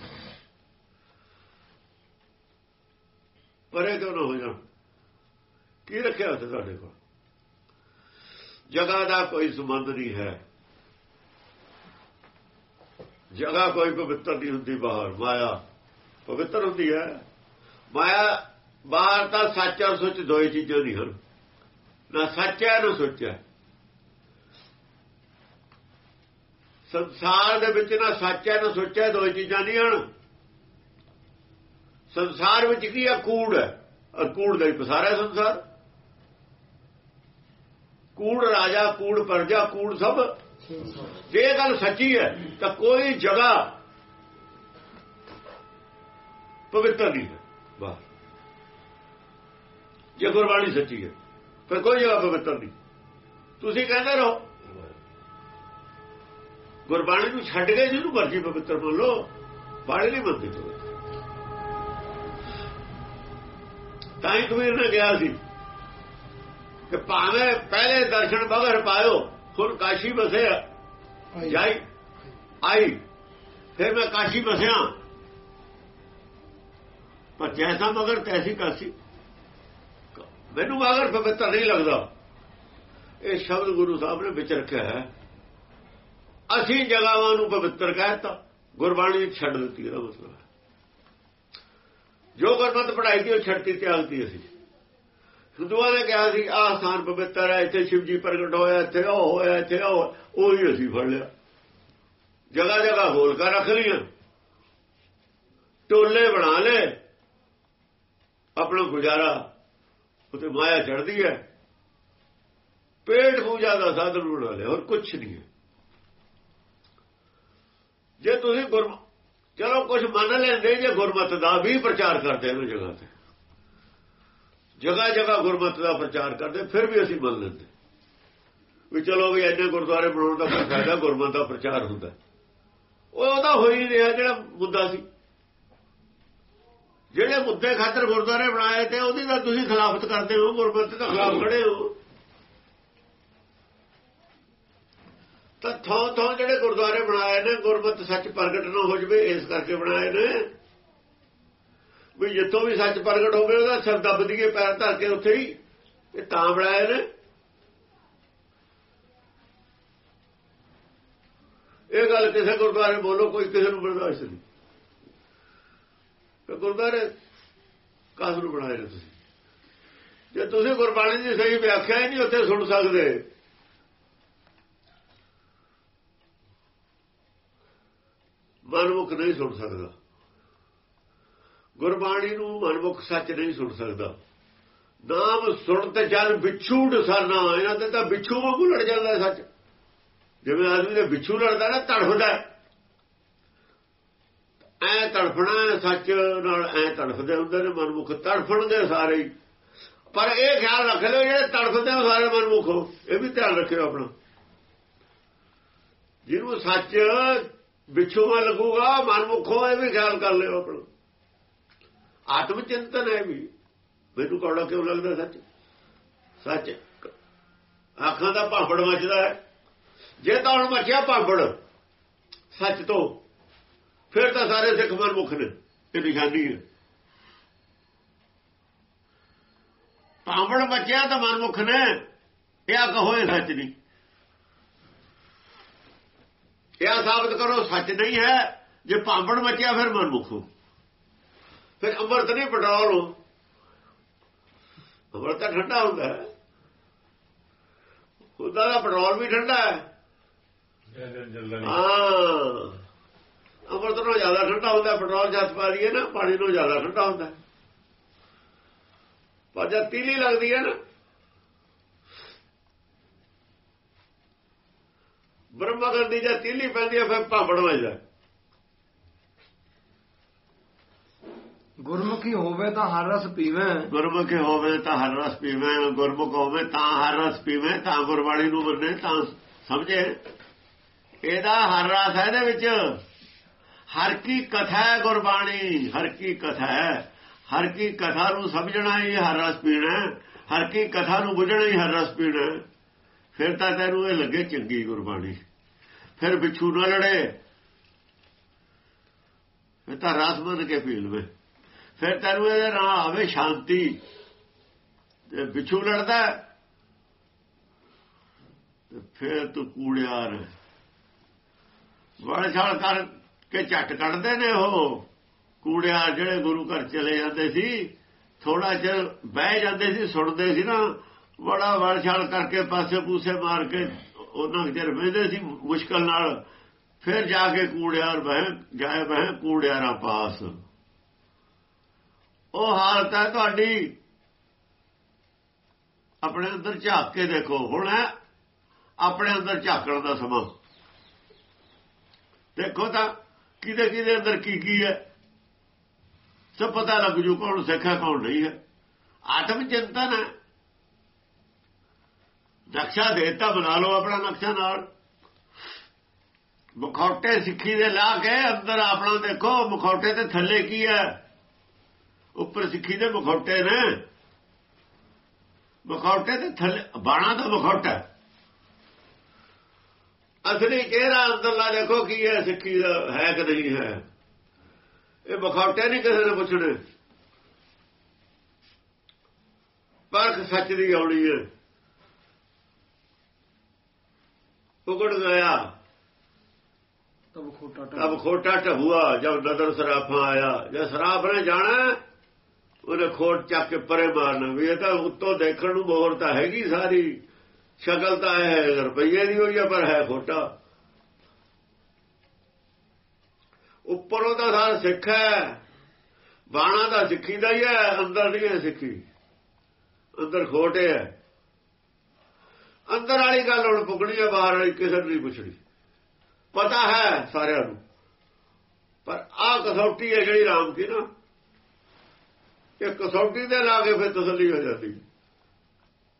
ਪਰੇ ਕਿਉਂ ਨਾ ਹੋ ਜਾਣ? ਕੀ ਰੱਖਿਆ ਉੱਥੇ ਤੁਹਾਡੇ ਕੋਲ? ਜਗ੍ਹਾ ਦਾ ਕੋਈ ਸੰਬੰਧ ਨਹੀਂ ਹੈ। ਜਗ੍ਹਾ ਕੋਈ ਪਵਿੱਤਰ ਨਹੀਂ ਹੁੰਦੀ ਬਾਹਰ, ਮਾਇਆ। ਪਵਿੱਤਰ ਹੁੰਦੀ ਹੈ। ਮਾਇਆ ਬਾਹਰ ਤਾਂ ਸੱਚ ਔਰ ਸੁੱਚ ਦੋਏ ਚੀਜ਼ਾਂ ਨਹੀਂ ਹਨ। ਨਾ ਸੱਚ ਹੈ, ਨਾ ਸੁੱਚ ਹੈ। ਸੰਸਾਰ ਦੇ ਵਿੱਚ ਨਾ ਸੱਚ ਹੈ, ਨਾ ਸੁੱਚ ਹੈ ਦੋਏ ਚੀਜ਼ਾਂ ਨਹੀਂ ਹਨ। ਸੰਸਾਰ ਵਿੱਚ ਕੀ ਹੈ? ਕੂੜ ਹੈ। ਔਰ ਕੂੜ ਦਾ ਹੀ ਪਸਾਰਾ ਸੰਸਾਰ। ਕੂੜ ਰਾਜਾ, ਕੂੜ ਪਰਜਾ, ਕੂੜ ਸਭ। ਜੇ ਇਹ ਗੱਲ ਸੱਚੀ ਹੈ, ਤਾਂ ਕੋਈ ਜਗ੍ਹਾ ਪਵਿੱਤਰ ਨਹੀਂ ਹੈ। ਵਾਹ। ਜੇ ਗੁਰਬਾਣੀ ਸੱਚੀ ਹੈ, ਫਿਰ ਕੋਈ ਜਗ੍ਹਾ ਪਵਿੱਤਰ ਨਹੀਂ। ਤੁਸੀਂ ਕਹਿੰਦੇ ਰਹੋ। ਗੁਰਬਾਣੀ ਨੂੰ ਛੱਡ ਕੇ ਜਿਹਨੂੰ ਮਰਜ਼ੀ ਪਵਿੱਤਰ ਬੋਲੋ ਲਓ ਬਾਣੀ ਨਹੀਂ ਮੰਨਦੇ ਤੁਸੀਂ ਤਾਂ ਹੀ ਕਬੀਰ ਨੇ ਕਿਹਾ ਸੀ ਕਿ ਭਾਵੇਂ ਪਹਿਲੇ ਦਰਸ਼ਨ ਬਗਰ ਪਾਇਓ ਹੁਣ ਕਾਸ਼ੀ ਬਸਿਆ ਜਾਈ। ਆਈ। ਫਿਰ ਮੈਂ ਕਾਸ਼ੀ ਬਸਿਆ ਪਰ ਜੈਸਾ ਮਗਰ ਤੈਸੀ ਕਾਸ਼ੀ। ਮੈਨੂੰ ਮਗਰ ਪਵਿੱਤਰ ਨਹੀਂ ਲੱਗਦਾ। ਇਹ ਸ਼ਬਦ ਗੁਰੂ ਸਾਹਿਬ ਨੇ ਵਿੱਚ ਰੱਖਿਆ ਹੈ। ਅਸੀਂ ਜਗਾਵਾਂ ਨੂੰ ਪਵਿੱਤਰ ਕਹਿਤਾ ਗੁਰਬਾਣੀ ਛੱਡ ਦਿੱਤੀ ਇਹਦਾ ਮਤਲਬ ਜੋ ਗੁਰਮਤ ਪੜਾਈ ਦੀ ਉਹ ਛੱਡਤੀ ਤਿਆਗਤੀ ਅਸੀਂ। ਹਿੰਦੂਆਂ ਨੇ ਕਿਹਾ ਸੀ, ਆਹ ਸਥਾਨ ਪਵਿੱਤਰ ਹੈ, ਇੱਥੇ ਸ਼ਿਵ ਜੀ ਪ੍ਰਗਟ ਹੋਇਆ, ਇੱਥੇ ਉਹ ਹੋਇਆ, ਇੱਥੇ ਉਹ ਉਹੀ ਅਸੀਂ ਫੜ ਲਿਆ। ਜਗ੍ਹਾ ਜਗ੍ਹਾ ਹੋਲਕਾ ਰੱਖ ਲਈਆਂ। ਟੋਲੇ ਬਣਾ ਲਏ। ਆਪਣਾ ਗੁਜ਼ਾਰਾ ਉਤੇ ਮਾਇਆ ਚੜਦੀ ਹੈ। ਪੇਟ ਪੂਜਾ ਦਾ ਸਾਧਨ ਬਣਾ ਲਿਆ, ਹੋਰ ਕੁਝ ਨਹੀਂ ਹੈ। ਜੇ ਤੁਸੀਂ ਗੁਰਮ ਚਲੋ ਕੁਝ ਮੰਨ ਲੈਂਦੇ, ਜੇ ਗੁਰਮਤ ਦਾ ਵੀ ਪ੍ਰਚਾਰ ਕਰਦੇ ਨੇ ਜਗ੍ਹਾ ਤੇ। ਜਗ੍ਹਾ ਜਗ੍ਹਾ ਗੁਰਮਤਿ ਦਾ ਪ੍ਰਚਾਰ ਕਰਦੇ, ਫਿਰ ਵੀ ਅਸੀਂ ਮੰਨ ਲੈਂਦੇ। ਵੀ ਚਲੋ ਵੀ ਐਨੇ ਗੁਰਦੁਆਰੇ ਬਣਾਉਣ ਦਾ ਕੋਈ ਫਾਇਦਾ, ਗੁਰਮਤ ਦਾ ਪ੍ਰਚਾਰ ਹੁੰਦਾ। ਉਹ ਉਹਦਾ ਹੋ ਹੀ ਰਿਹਾ ਜਿਹੜਾ ਮੁੱਦਾ ਸੀ। ਜਿਹੜੇ ਮੁੱਦੇ ਖਾਤਰ ਗੁਰਦੁਆਰੇ ਬਣਾਏ ਤੇ ਉਹਦੀ ਤਾਂ ਤੁਸੀਂ ਖਿਲਾਫਤ ਕਰਦੇ ਹੋ, ਗੁਰਮਤਿ ਦੇ ਖਿਲਾਫ ਖੜੇ ਹੋ। ਤਾਂ ਥੋਂ ਥੋਂ ਜਿਹੜੇ ਗੁਰਦੁਆਰੇ ਬਣਾਏ ਨੇ, ਗੁਰਮਤਿ ਸੱਚ ਪ੍ਰਗਟ ਨਾ ਹੋ ਜਵੇ, ਇਸ ਕਰਕੇ ਬਣਾਏ ਨੇ। ਵੀ ਜਿੱਥੋਂ ਵੀ ਸੱਚ ਪ੍ਰਗਟ ਹੋਵੇ, ਉਹਦਾ ਸਿਰ ਦੱਬ ਦਈਏ, ਪੈਰ ਧਰ ਕੇ ਉੱਥੇ ਹੀ ਇਹ ਤਾਂ ਬਣਾਏ ਨੇ ਇਹ ਗੱਲ ਕਿਸੇ ਗੁਰਦੁਆਰੇ ਬੋਲੋ, ਕੋਈ ਕਿਸੇ ਨੂੰ ਬਰਦਾਸ਼ਤ ਨਹੀਂ। ਤੇ ਗੁਰਦੁਆਰੇ ਕਾਸ ਨੂੰ ਬਣਾਏ ਨੇ ਤੁਸੀਂ? ਜੇ ਤੁਸੀਂ ਗੁਰਬਾਣੀ ਦੀ ਸਹੀ ਵਿਆਖਿਆ ਹੀ ਨਹੀਂ ਉੱਥੇ ਸੁਣ ਸਕਦੇ, ਮਨਮੁਖ ਨਹੀਂ ਸੁਣ ਸਕਦਾ। ਗੁਰਬਾਣੀ ਨੂੰ ਮਨਮੁਖ ਸੱਚ ਨਹੀਂ ਸੁਣ ਸਕਦਾ। ਨਾਮ ਸੁਣ ਤੇ ਚੱਲ ਵਿਛੂੜ ਸਰਨਾ ਇਹਨਾਂ ਤੇ ਤਾਂ ਵਿਛੂ ਵਾਂਗੂ ਲੜ ਜਾਂਦਾ ਸੱਚ। ਜਿਵੇਂ ਆਦਮੀ ਦੇ ਵਿਛੂ ਲੜਦਾ ਨਾ ਤੜਫਦਾ ਐ ਤੜਫਣਾ ਸੱਚ ਨਾਲ, ਐ ਤੜਫਦੇ ਹੁੰਦੇ ਨੇ ਮਨਮੁਖ, ਤੜਫਣਗੇ ਸਾਰੇ ਹੀ। ਪਰ ਇਹ ਖਿਆਲ ਰੱਖ ਲਿਓ, ਜਿਹੜੇ ਤੜਫਦੇ ਹੋ ਸਾਰੇ ਮਨਮੁਖ ਹੋ। ਇਹ ਵੀ ਧਿਆਨ ਰੱਖਿਓ ਆਪਣਾ। ਜਿਹਨੂੰ ਸੱਚ ਵਿਛੂਗਾ ਲੱਗੂਗਾ, ਮਨਮੁਖੋ ਇਹ ਵੀ ਖਿਆਲ ਕਰ ਲਿਓ ਆਪਣਾ। ਆਤਮ ਚਿੰਤਨ ਹੈ ਵੀ, ਮੈਨੂੰ ਕੌੜਾ ਕਿਉਂ ਲੱਗਦਾ ਸੱਚ? ਸੱਚ। ਆਖਾਂ ਦਾ ਭਾਂਪੜ ਮੱਚਦਾ ਹੈ। ਜੇ ਤਾਂ ਹੁਣ ਮੱਚਿਆ ਭਾਂਪੜ ਸੱਚ ਤੋਂ, ਫਿਰ ਤਾਂ ਸਾਰੇ ਸਿੱਖ ਮਨਮੁਖ ਨੇ, ਇਹ ਨਿਸ਼ਾਨੀ ਹੈ। ਭਾਂਬੜ ਮੱਚਿਆ ਤਾਂ ਮਨਮੁਖ ਨੇ, ਇਹ ਅੱਖ ਹੋਏ ਸੱਚ ਨਹੀਂ। ਇਹ ਸਾਬਤ ਕਰੋ, ਸੱਚ ਨਹੀਂ ਹੈ। ਜੇ ਭਾਂਬੜ ਮੱਚਿਆ, ਫਿਰ ਮਨਮੁਖ ਹੋ। ਫਿਰ ਅੰਮ੍ਰਿਤ ਨਹੀਂ ਪੈਟਰੋਲ ਅੰਮ੍ਰਿਤ ਤਾਂ ਠੰਡਾ ਹੁੰਦਾ ਹੈ। ਉਹਦਾ ਦਾ ਪੈਟਰੋਲ ਵੀ ਠੰਡਾ ਹੈ। ਹਾਂ। ਅੰਮ੍ਰਿਤ ਨਾਲੋਂ ਜ਼ਿਆਦਾ ਠੰਡਾ ਹੁੰਦਾ ਪੈਟਰੋਲ ਜਦ ਪਾ ਲਈਏ ਨਾ ਪਾਣੀ ਨਾਲੋਂ ਜ਼ਿਆਦਾ ਠੰਡਾ ਹੁੰਦਾ ਪਰ ਜਦ ਤੀਲੀ ਲੱਗਦੀ ਹੈ ਨਾ ਬ੍ਰਹਮਾ ਗੰਦੀ ਜਦ ਤੀਲੀ ਪੈਂਦੀ ਹੈ ਫਿਰ ਭਾਂਪੜ ਵੱਜਦਾ ਗੁਰਮੁਖੀ ਹੋਵੇ ਤਾਂ ਹਰ ਰਸ ਪੀਵੇ। ਗੁਰਮੁਖੀ ਹੋਵੇ ਤਾਂ ਹਰ ਰਸ ਪੀਵੇ, ਗੁਰਮੁਖ ਹੋਵੇ ਤਾਂ ਹਰ ਰਸ ਪੀਵੇ, ਤਾਂ ਗੁਰਬਾਣੀ ਨੂੰ ਮੰਨੇ ਤਾਂ ਸਮਝੇ। ਇਹਦਾ ਹਰ ਰਸ ਹੈ ਇਹਦੇ ਵਿੱਚ। ਹਰ ਕੀ ਕਥਾ ਹੈ ਗੁਰਬਾਣੀ, ਹਰ ਕੀ ਕਥਾ ਹੈ। ਹਰ ਕੀ ਕਥਾ ਨੂੰ ਸਮਝਣਾ ਹੀ ਹਰ ਰਸ ਪੀਣਾ ਹਰ ਕੀ ਕਥਾ ਨੂੰ ਬੁਝਣਾ ਹੀ ਹਰ ਰਸ ਪੀਣਾ ਫਿਰ ਤਾਂ ਤੈਨੂੰ ਇਹ ਲੱਗੇ ਚੰਗੀ ਗੁਰਬਾਣੀ। ਫਿਰ ਵਿਛੂ ਨਾ ਲੜੇ। ਫਿਰ ਤਾਂ ਰਸ ਮੰਨ ਕੇ ਪੀ ਲਵੇ। ਫਿਰ ਤੈਨੂੰ ਇਹਦੇ ਨਾਂ ਆਵੇ ਸ਼ਾਂਤੀ। ਤੇ ਵਿਛੂ ਲੜਦਾ ਤੇ ਫਿਰ ਤੂੰ ਕੂੜਿਆਰ ਵੜ ਛਾਲ ਕਰ ਕੇ ਝੱਟ ਕੱਢਦੇ ਨੇ ਉਹ। ਕੂੜਿਆਰ ਜਿਹੜੇ ਗੁਰੂ ਘਰ ਚਲੇ ਜਾਂਦੇ ਸੀ ਥੋੜਾ ਚਿਰ ਬਹਿ ਜਾਂਦੇ ਸੀ ਸੁਣਦੇ ਸੀ ਨਾ ਬੜਾ ਵੜ ਛਾਲ ਕਰਕੇ ਪਾਸੇ ਪੂਸੇ ਮਾਰ ਕੇ ਉਹਨਾਂ ਚਿਰ ਬਹਿੰਦੇ ਸੀ ਮੁਸ਼ਕਲ ਨਾਲ। ਫਿਰ ਜਾ ਕੇ ਕੂੜਿਆਰ ਬਹਿ ਜਾਏ ਬਹਿ ਕੂੜਿਆਰਾਂ ਪਾਸ। ਉਹ ਹਾਲਤ ਹੈ ਤੁਹਾਡੀ। ਆਪਣੇ ਅੰਦਰ ਝਾਕ ਕੇ ਦੇਖੋ। ਹੁਣ ਹੈ, ਆਪਣੇ ਅੰਦਰ ਝਾਕਣ ਦਾ ਸਮਾਂ। ਦੇਖੋ ਤਾਂ, ਕਿਹਦੇ ਕਿਹਦੇ ਅੰਦਰ ਕੀ ਕੀ ਹੈ? ਸਭ ਪਤਾ ਲੱਗ ਜੂ ਕੌਣ ਸਿੱਖਾ ਕੌਣ ਨਹੀਂ ਹੈ। ਆਤਮ ਚਿੰਤਨ ਹੈ। ਨਕਸ਼ਾ ਦੇਤਾ, ਬਣਾ ਲਓ ਆਪਣਾ ਨਕਸ਼ਾ ਨਾਲ। ਮਖੌਟੇ ਸਿੱਖੀ ਦੇ ਲਾ ਕੇ ਅੰਦਰ ਆਪਣਾ ਦੇਖੋ, ਮਖੌਟੇ ਤੇ ਥੱਲੇ ਕੀ ਹੈ? ਉੱਪਰ ਸਿੱਖੀ ਦੇ ਮੁਖੌਟੇ ਨੇ। ਮੁਖੌਟੇ ਤੇ ਥੱਲੇ ਬਾਣਾ ਦਾ ਮੁਖੌਟਾ। ਅਸਲੀ ਚਿਹਰਾ ਅੰਦਰਲਾ ਦੇਖੋ ਕੀ ਹੈ ਸਿੱਖੀ ਦਾ ਹੈ ਕਿ ਨਹੀਂ ਹੈ। ਇਹ ਮੁਖੌਟੇ ਨਹੀਂ ਕਿਸੇ ਨੇ ਪੁੱਛਣੇ। ਪਰਖ ਸੱਚ ਦੀ ਆਉਣੀ ਹੈ। ਉਗੜ ਗਿਆ। ਤਬ ਖੋਟਾ ਤਬ ਖੋਟਾ ਢਹੁਆ ਜਦ ਨਦਰ ਸਰਾਫਾ ਆਇਆ। ਜੇ ਸਰਾਫ ਨੇ ਜਾਣਾ ਉਹਨੇ ਖੋਟ ਚੱਕ ਕੇ ਪਰੇ ਮਾਰਨਾ ਵੀ ਇਹ ਤਾਂ ਉੱਤੋਂ ਦੇਖਣ ਨੂੰ ਮੋਹਰ ਤਾਂ ਹੈਗੀ ਸਾਰੀ। ਸ਼ਕਲ ਤਾਂ ਹੈ, ਰੁਪਈਏ ਦੀ ਹੋਈ ਆ, ਪਰ ਹੈ ਖੋਟਾ। ਉੱਪਰੋਂ ਦਾ ਸਾਰਾ ਸਿੱਖ ਹੈ। ਬਾਣਾ ਦਾ ਸਿੱਖੀ ਦਾ ਹੀ ਹੈ, ਅੰਦਰ ਨਹੀਂ ਹੈ ਸਿੱਖੀ। ਅੰਦਰ ਖੋਟੇ ਹੈ। ਅੰਦਰ ਵਾਲੀ ਗੱਲ ਹੁਣ ਪੁੱਗਣੀ ਹੈ ਬਾਹਰ ਵਾਲੀ ਕਿਸੇ ਨੂੰ ਨਹੀਂ ਪੁੱਛਣੀ। ਪਤਾ ਹੈ ਸਾਰਿਆਂ ਨੂੰ। ਪਰ ਆਹ ਕਸੌਟੀ ਹੈ ਜਿਹੜੀ ਰਾਮ ਕੀ ਨਾ। ਇਹ ਕਸੌਟੀ ਦੇ ਲਾ ਕੇ ਫਿਰ ਤਸੱਲੀ ਹੋ ਜਾਂਦੀ।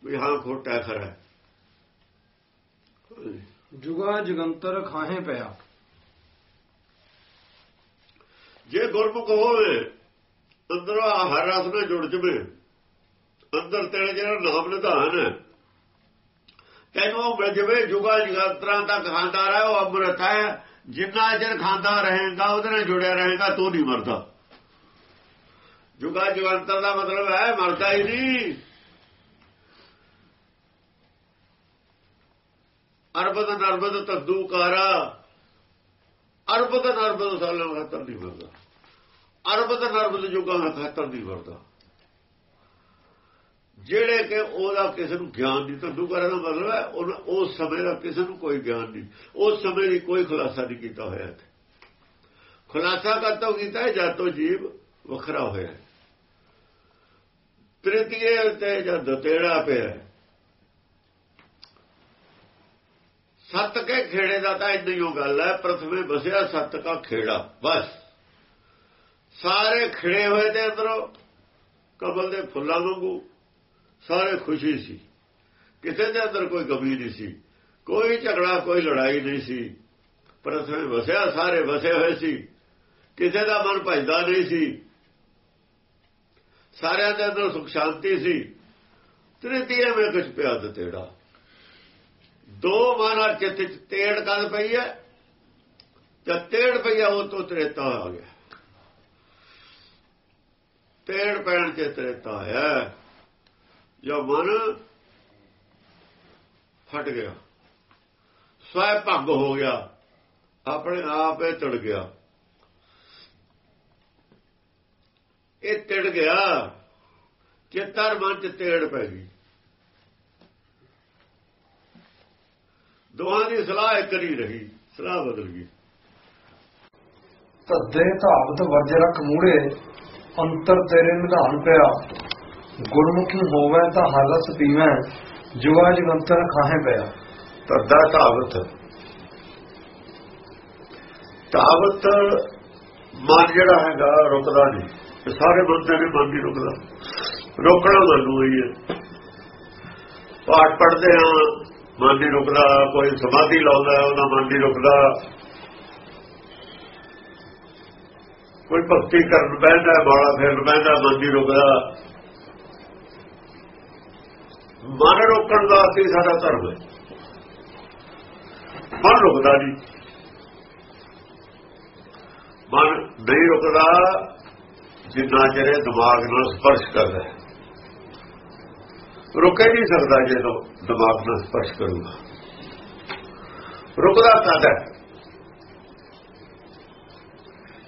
ਵੀ ਹਾਂ ਖੋਟਾ ਖਰਾ ਜੁਗਾ ਜਗੰਤਰ ਖਾਹੇ ਪਿਆ। ਜੇ ਗੁਰਮੁਖ ਹੋਵੇ ਅੰਦਰੋਂ ਹਰ ਰਸ ਨਾਲ ਜੁੜ ਜਵੇ। ਅੰਦਰ ਤੇਰੇ ਜਿਹੜਾ ਨਾਮ ਨਿਧਾਨ ਹੈ। ਤੈਨੂੰ ਉਹ ਮਿਲ ਜਵੇ ਜੁਗਾ ਜਗੰਤਰਾਂ ਤੱਕ ਖਾਂਦਾ ਰਹੇ ਉਹ ਅੰਮ੍ਰਿਤ ਹੈ। ਜਿੰਨਾ ਚਿਰ ਖਾਂਦਾ ਰਹੇਗਾ ਉਹਦੇ ਨਾਲ ਜੁੜਿਆ ਰਹੇਗਾ ਤੂੰ ਨਹੀਂ ਮਰਦਾ। ਜੁਗਾ ਜਵੰਤਰ ਦਾ ਮਤਲਬ ਹੈ, ਮਰਦਾ ਹੀ ਨਹੀਂ। ਅਰਬਦ ਨਰਬਦ ਤਦੂ ਕਾਰਾ। ਅਰਬਦ ਨਰਬਦ ਸਾਲਾਂ ਖਾਤਰ ਨਹੀਂ ਮਰਦਾ। ਅਰਬਦ ਨਰਬਦ ਜੁਗਾਂ ਖਾਤਰ ਨਹੀਂ ਮਰਦਾ। ਜਿਹੜੇ ਕਿ ਉਹਦਾ ਕਿਸੇ ਨੂੰ ਗਿਆਨ ਨਹੀਂ, ਤਦੂ ਕਾਰਾ ਦਾ ਮਤਲਬ ਹੈ ਉਹਨ- ਉਸ ਸਮੇਂ ਦਾ ਕਿਸੇ ਨੂੰ ਕੋਈ ਗਿਆਨ ਨਹੀਂ। ਉਸ ਸਮੇਂ ਦੀ ਕੋਈ ਖੁਲਾਸਾ ਨਹੀਂ ਕੀਤਾ ਹੋਇਆ ਹੈ ਖੁਲਾਸਾ ਕਰਤੋ ਕੀਤਾ ਹੈ? ਤੋਂ ਜੀਵ ਵੱਖਰਾ ਹੋਇਆ ਤ੍ਰਿਤੀਏ ਤੇ ਜਦ ਦਤੇੜਾ ਪਿਆ। ਹੈ। ਸੱਤ ਕੇ ਖੇੜੇ ਦਾ ਤਾਂ ਇੰਨੀ ਉਹ ਗੱਲ ਹੈ, ਪ੍ਰਥਮੇ ਵਸਿਆ ਸੱਤ ਕਾ ਖੇੜਾ, ਬਸ। ਸਾਰੇ ਖਿੜੇ ਹੋਏ ਦੇ ਅੰਦਰੋਂ ਕਬਲ ਦੇ ਫੁੱਲਾਂ ਵਾਂਗੂ, ਸਾਰੇ ਖੁਸ਼ੀ ਸੀ। ਕਿਸੇ ਦੇ ਅੰਦਰ ਕੋਈ ਕਮੀ ਨਹੀਂ ਸੀ, ਕੋਈ ਝਗੜਾ, ਕੋਈ ਲੜਾਈ ਨਹੀਂ ਸੀ। ਪ੍ਰਥਮੇ ਵਸਿਆ, ਸਾਰੇ ਵਸੇ ਹੋਏ ਸੀ। ਕਿਸੇ ਦਾ ਮਨ ਭਜਦਾ ਨਹੀਂ ਸੀ। ਸਾਰਿਆਂ ਦੇ ਅੰਦਰ ਸੁਖ ਸ਼ਾਂਤੀ ਸੀ। ਤ੍ਰਿਤੀਏ ਵਿੱਚ ਕੁਛ ਪਿਆ ਤੇ ਤੇੜਾ। ਦੋ ਮਾਨਾ ਚਿੱਤ ਚ ਤੇੜ ਕਦ ਪਈ ਹੈ, ਤੇ ਤੇੜ ਪਈਆ ਉਹ ਤੋਂ ਤ੍ਰੇਤਾ ਆ ਗਿਆ। ਤੇੜ ਪੈਣ ਚ ਤ੍ਰੇਤਾ ਆਇਆ ਜੋ ਮਨ ਫਟ ਗਿਆ। ਸਵੈ ਭੰਗ ਹੋ ਗਿਆ, ਆਪਣੇ ਆਪ ਇਹ ਤੜ ਗਿਆ। ਇਹ ਤੜ ਗਿਆ ਚਿੱਤਰ ਮਨ ਚ ਤੇੜ ਪੈ ਗਈ। ਦੋਹਾਂ ਦੀ ਸਲਾਹ ਇੱਕ ਨਹੀਂ ਰਹੀ ਸਲਾਹ ਬਦਲ ਗਈ। ਤੱਦੇ ਧਾਵਤ ਵਰਜ ਰਖ ਮੂੜੇ ਅੰਤਰ ਤੇਰੇ ਨਿਧਾਨ ਪਿਆ। ਗੁਰਮੁਖੀ ਹੋਵੇ ਤਾਂ ਹਾਲਸ ਪੀਵੇਂ ਜੁਗਾ ਜਗੰਤਰ ਖਾਹੇ ਪਿਆ। ਤੱਦਾ ਧਾਵਤ। ਧਾਵਤ ਮਨ ਜਿਹੜਾ ਹੈਗਾ ਰੁਕਦਾ ਨਹੀਂ। ਸਾਰੇ ਬੰਦੇ ਨੇ ਮਨ ਨਹੀਂ ਰੁਕਦਾ ਰੋਕਣਾ ਮੈਨੂੰ ਹੀ ਹੈ। ਪਾਠ ਪੜਦੇ ਆ, ਮਨ ਨਹੀਂ ਰੁਕਦਾ, ਕੋਈ ਸਮਾਧੀ ਲਾਉਂਦਾ, ਉਹਦਾ ਮਨ ਨਹੀਂ ਰੁਕਦਾ। ਕੋਈ ਭਗਤੀ ਕਰਨ ਬੈਠਦਾ ਬਾਲਾ ਫੇਰਨ ਬੈਠਦਾ ਮਨ ਨਹੀਂ ਰੁਕਦਾ। ਮਨ ਰੋਕਣ ਦਾ ਅਸੀਂ ਸਾਡਾ ਧਰਮ ਹੈ। ਮਨ ਰੁਕਦਾ ਨਹੀਂ। ਮਨ ਨਹੀਂ ਰੁਕਦਾ। ਜਿੰਨਾ ਚਿਰ ਦਿਮਾਗ ਨਾਲ ਸਪਰਸ਼ ਕਰਦਾ ਹੈ। ਰੁਕੇ ਨਹੀਂ ਸਕਦਾ ਜਦੋਂ ਦਿਮਾਗ ਨਾਲ ਸਪਰਸ਼ ਕਰੂਗਾ। ਰੁਕਦਾ ਕਦ ਹੈ।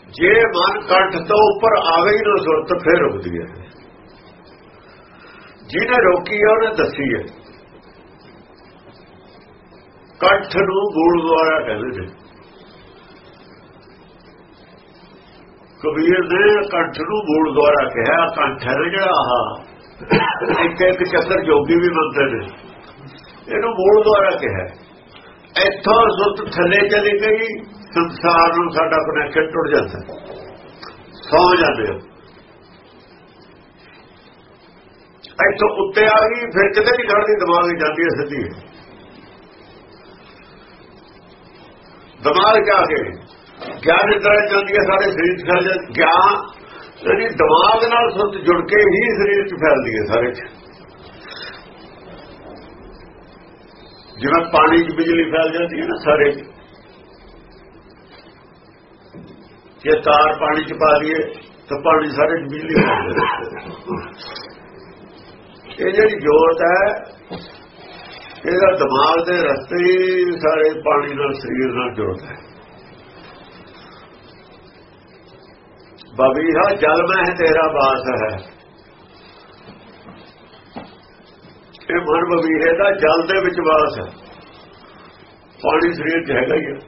ਜੇ ਮਨ ਕੰਠ ਤੋਂ ਉੱਪਰ ਆਵੇ ਹੀ ਨਾ ਸੁਰਤ, ਫਿਰ ਰੁਕਦੀ ਹੈ। ਜਿਹਨੇ ਰੋਕੀ ਹੈ ਉਹਨੇ ਦੱਸੀ ਹੈ। ਕੰਠ ਨੂੰ ਗੂੜ ਦੁਆਰਾ ਕਹਿੰਦੇ ਨੇ ਕਬੀਰ ਨੇ ਕੰਠ ਨੂੰ ਮੂਲ ਦੁਆਰਾ ਕਿਹਾ, ਕੰਠ ਹੈ ਜਿਹੜਾ ਆਹ। ਇੱਕ ਇੱਕ ਚੱਕਰ ਜੋਗੀ ਵੀ ਮੰਨਦੇ ਨੇ। ਇਹਨੂੰ ਮੂਲ ਦੁਆਰਾ ਕਿਹਾ। ਇੱਥੋਂ ਸੁੱਤ ਥੱਲੇ ਚਲੀ ਗਈ, ਸੰਸਾਰ ਨੂੰ ਸਾਡਾ ਕਨੈਕਸ਼ਨ ਟੁੱਟ ਜਾਂਦਾ। ਸੌ ਜਾਂਦੇ ਹੋ। ਇੱਥੋਂ ਉੱਤੇ ਆ ਗਈ, ਫਿਰ ਕਿਤੇ ਨਹੀਂ ਖੜਦੀ ਦਿਮਾਗ ਹੀ ਜਾਂਦੀ ਹੈ, ਸਿੱਧੀ ਦਿਮਾਗ ਜਾ ਕੇ ਗਿਆਨ ਤਰ੍ਹਾਂ ਚੱਲਦੀ ਹੈ ਸਾਰੇ ਸਰੀਰ ਚ ਫੈਲ ਜਾਂਦੀ ਗਿਆਨ ਯਾਨੀ ਦਿਮਾਗ ਨਾਲ ਸੁੱਤ ਜੁੜ ਕੇ ਹੀ ਸਰੀਰ ਚ ਫੈਲਦੀ ਹੈ ਸਾਰੇ ਚ। ਜਿਵੇਂ ਪਾਣੀ 'ਚ ਬਿਜਲੀ ਫੈਲ ਜਾਂਦੀ ਹੈ ਨਾ ਸਾਰੇ ਜੇ ਤਾਰ ਪਾਣੀ 'ਚ ਪਾ ਦਈਏ, ਤਾਂ ਪਾਣੀ ਸਾਰੇ 'ਚ ਬਿਜਲੀ ਫੈਲ ਜਾਂਦੀ ਇਹ ਜਿਹੜੀ ਜੋਤ ਹੈ, ਇਹਦਾ ਦਿਮਾਗ ਦੇ ਰਸਤੇ ਹੀ ਸਾਰੇ ਪਾਣੀ ਨਾਲ ਸਰੀਰ ਨਾਲ ਜੁੜਦਾ ਹੈ। ਬਬੀਹਾ ਜਲ ਮੈਂ ਤੇਰਾ ਬਾਸ ਹੈ। ਇਹ ਮਨ ਬਬੀਹੇ ਦਾ ਜਲ ਦੇ ਵਿੱਚ ਵਾਸ ਹੈ। ਪਾਣੀ ਸਰੀਰ 'ਚ ਹੈਗਾ ਹੀ ਹੈ।